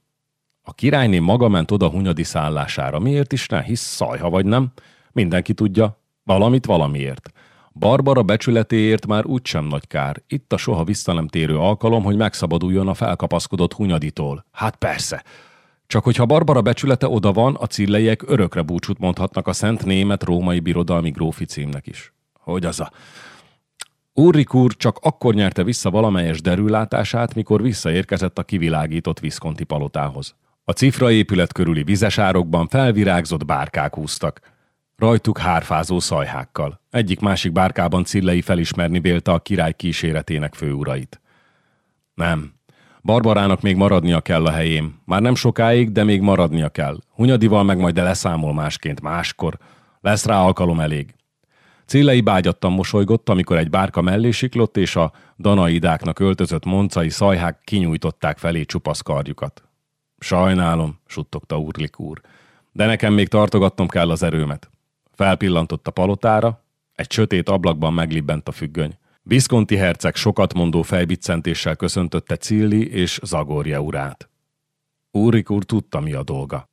A királyné maga ment oda Hunyadi szállására. Miért is ne? Hisz szajha vagy nem? Mindenki tudja. Valamit valamiért. Barbara becsületéért már úgysem nagy kár. Itt a soha vissza nem térő alkalom, hogy megszabaduljon a felkapaszkodott Hunyaditól. Hát persze. Csak hogyha Barbara becsülete oda van, a cilleiek örökre búcsút mondhatnak a szent német római birodalmi grófi címnek is. Hogy az a... Ulrik úr csak akkor nyerte vissza valamelyes derülátását, mikor visszaérkezett a kivilágított Viszkonti palotához. A cifra épület körüli vizesárokban felvirágzott bárkák húztak. Rajtuk hárfázó szajhákkal. Egyik-másik bárkában Cillei felismerni vélte a király kíséretének főurait. Nem, Barbarának még maradnia kell a helyén. Már nem sokáig, de még maradnia kell. Hunyadival meg majd de leszámol másként, máskor. Lesz rá alkalom elég. Cillei bágyattan mosolygott, amikor egy bárka mellé siklott, és a danaidáknak öltözött moncai szajhák kinyújtották felé csupasz kardjukat. Sajnálom, suttogta Urlik úr, de nekem még tartogatnom kell az erőmet. Felpillantott a palotára, egy sötét ablakban meglibbent a függöny. Visconti herceg sokat mondó fejbiccentéssel köszöntötte Cilli és Zagorja urát. Úrik úr tudta, mi a dolga.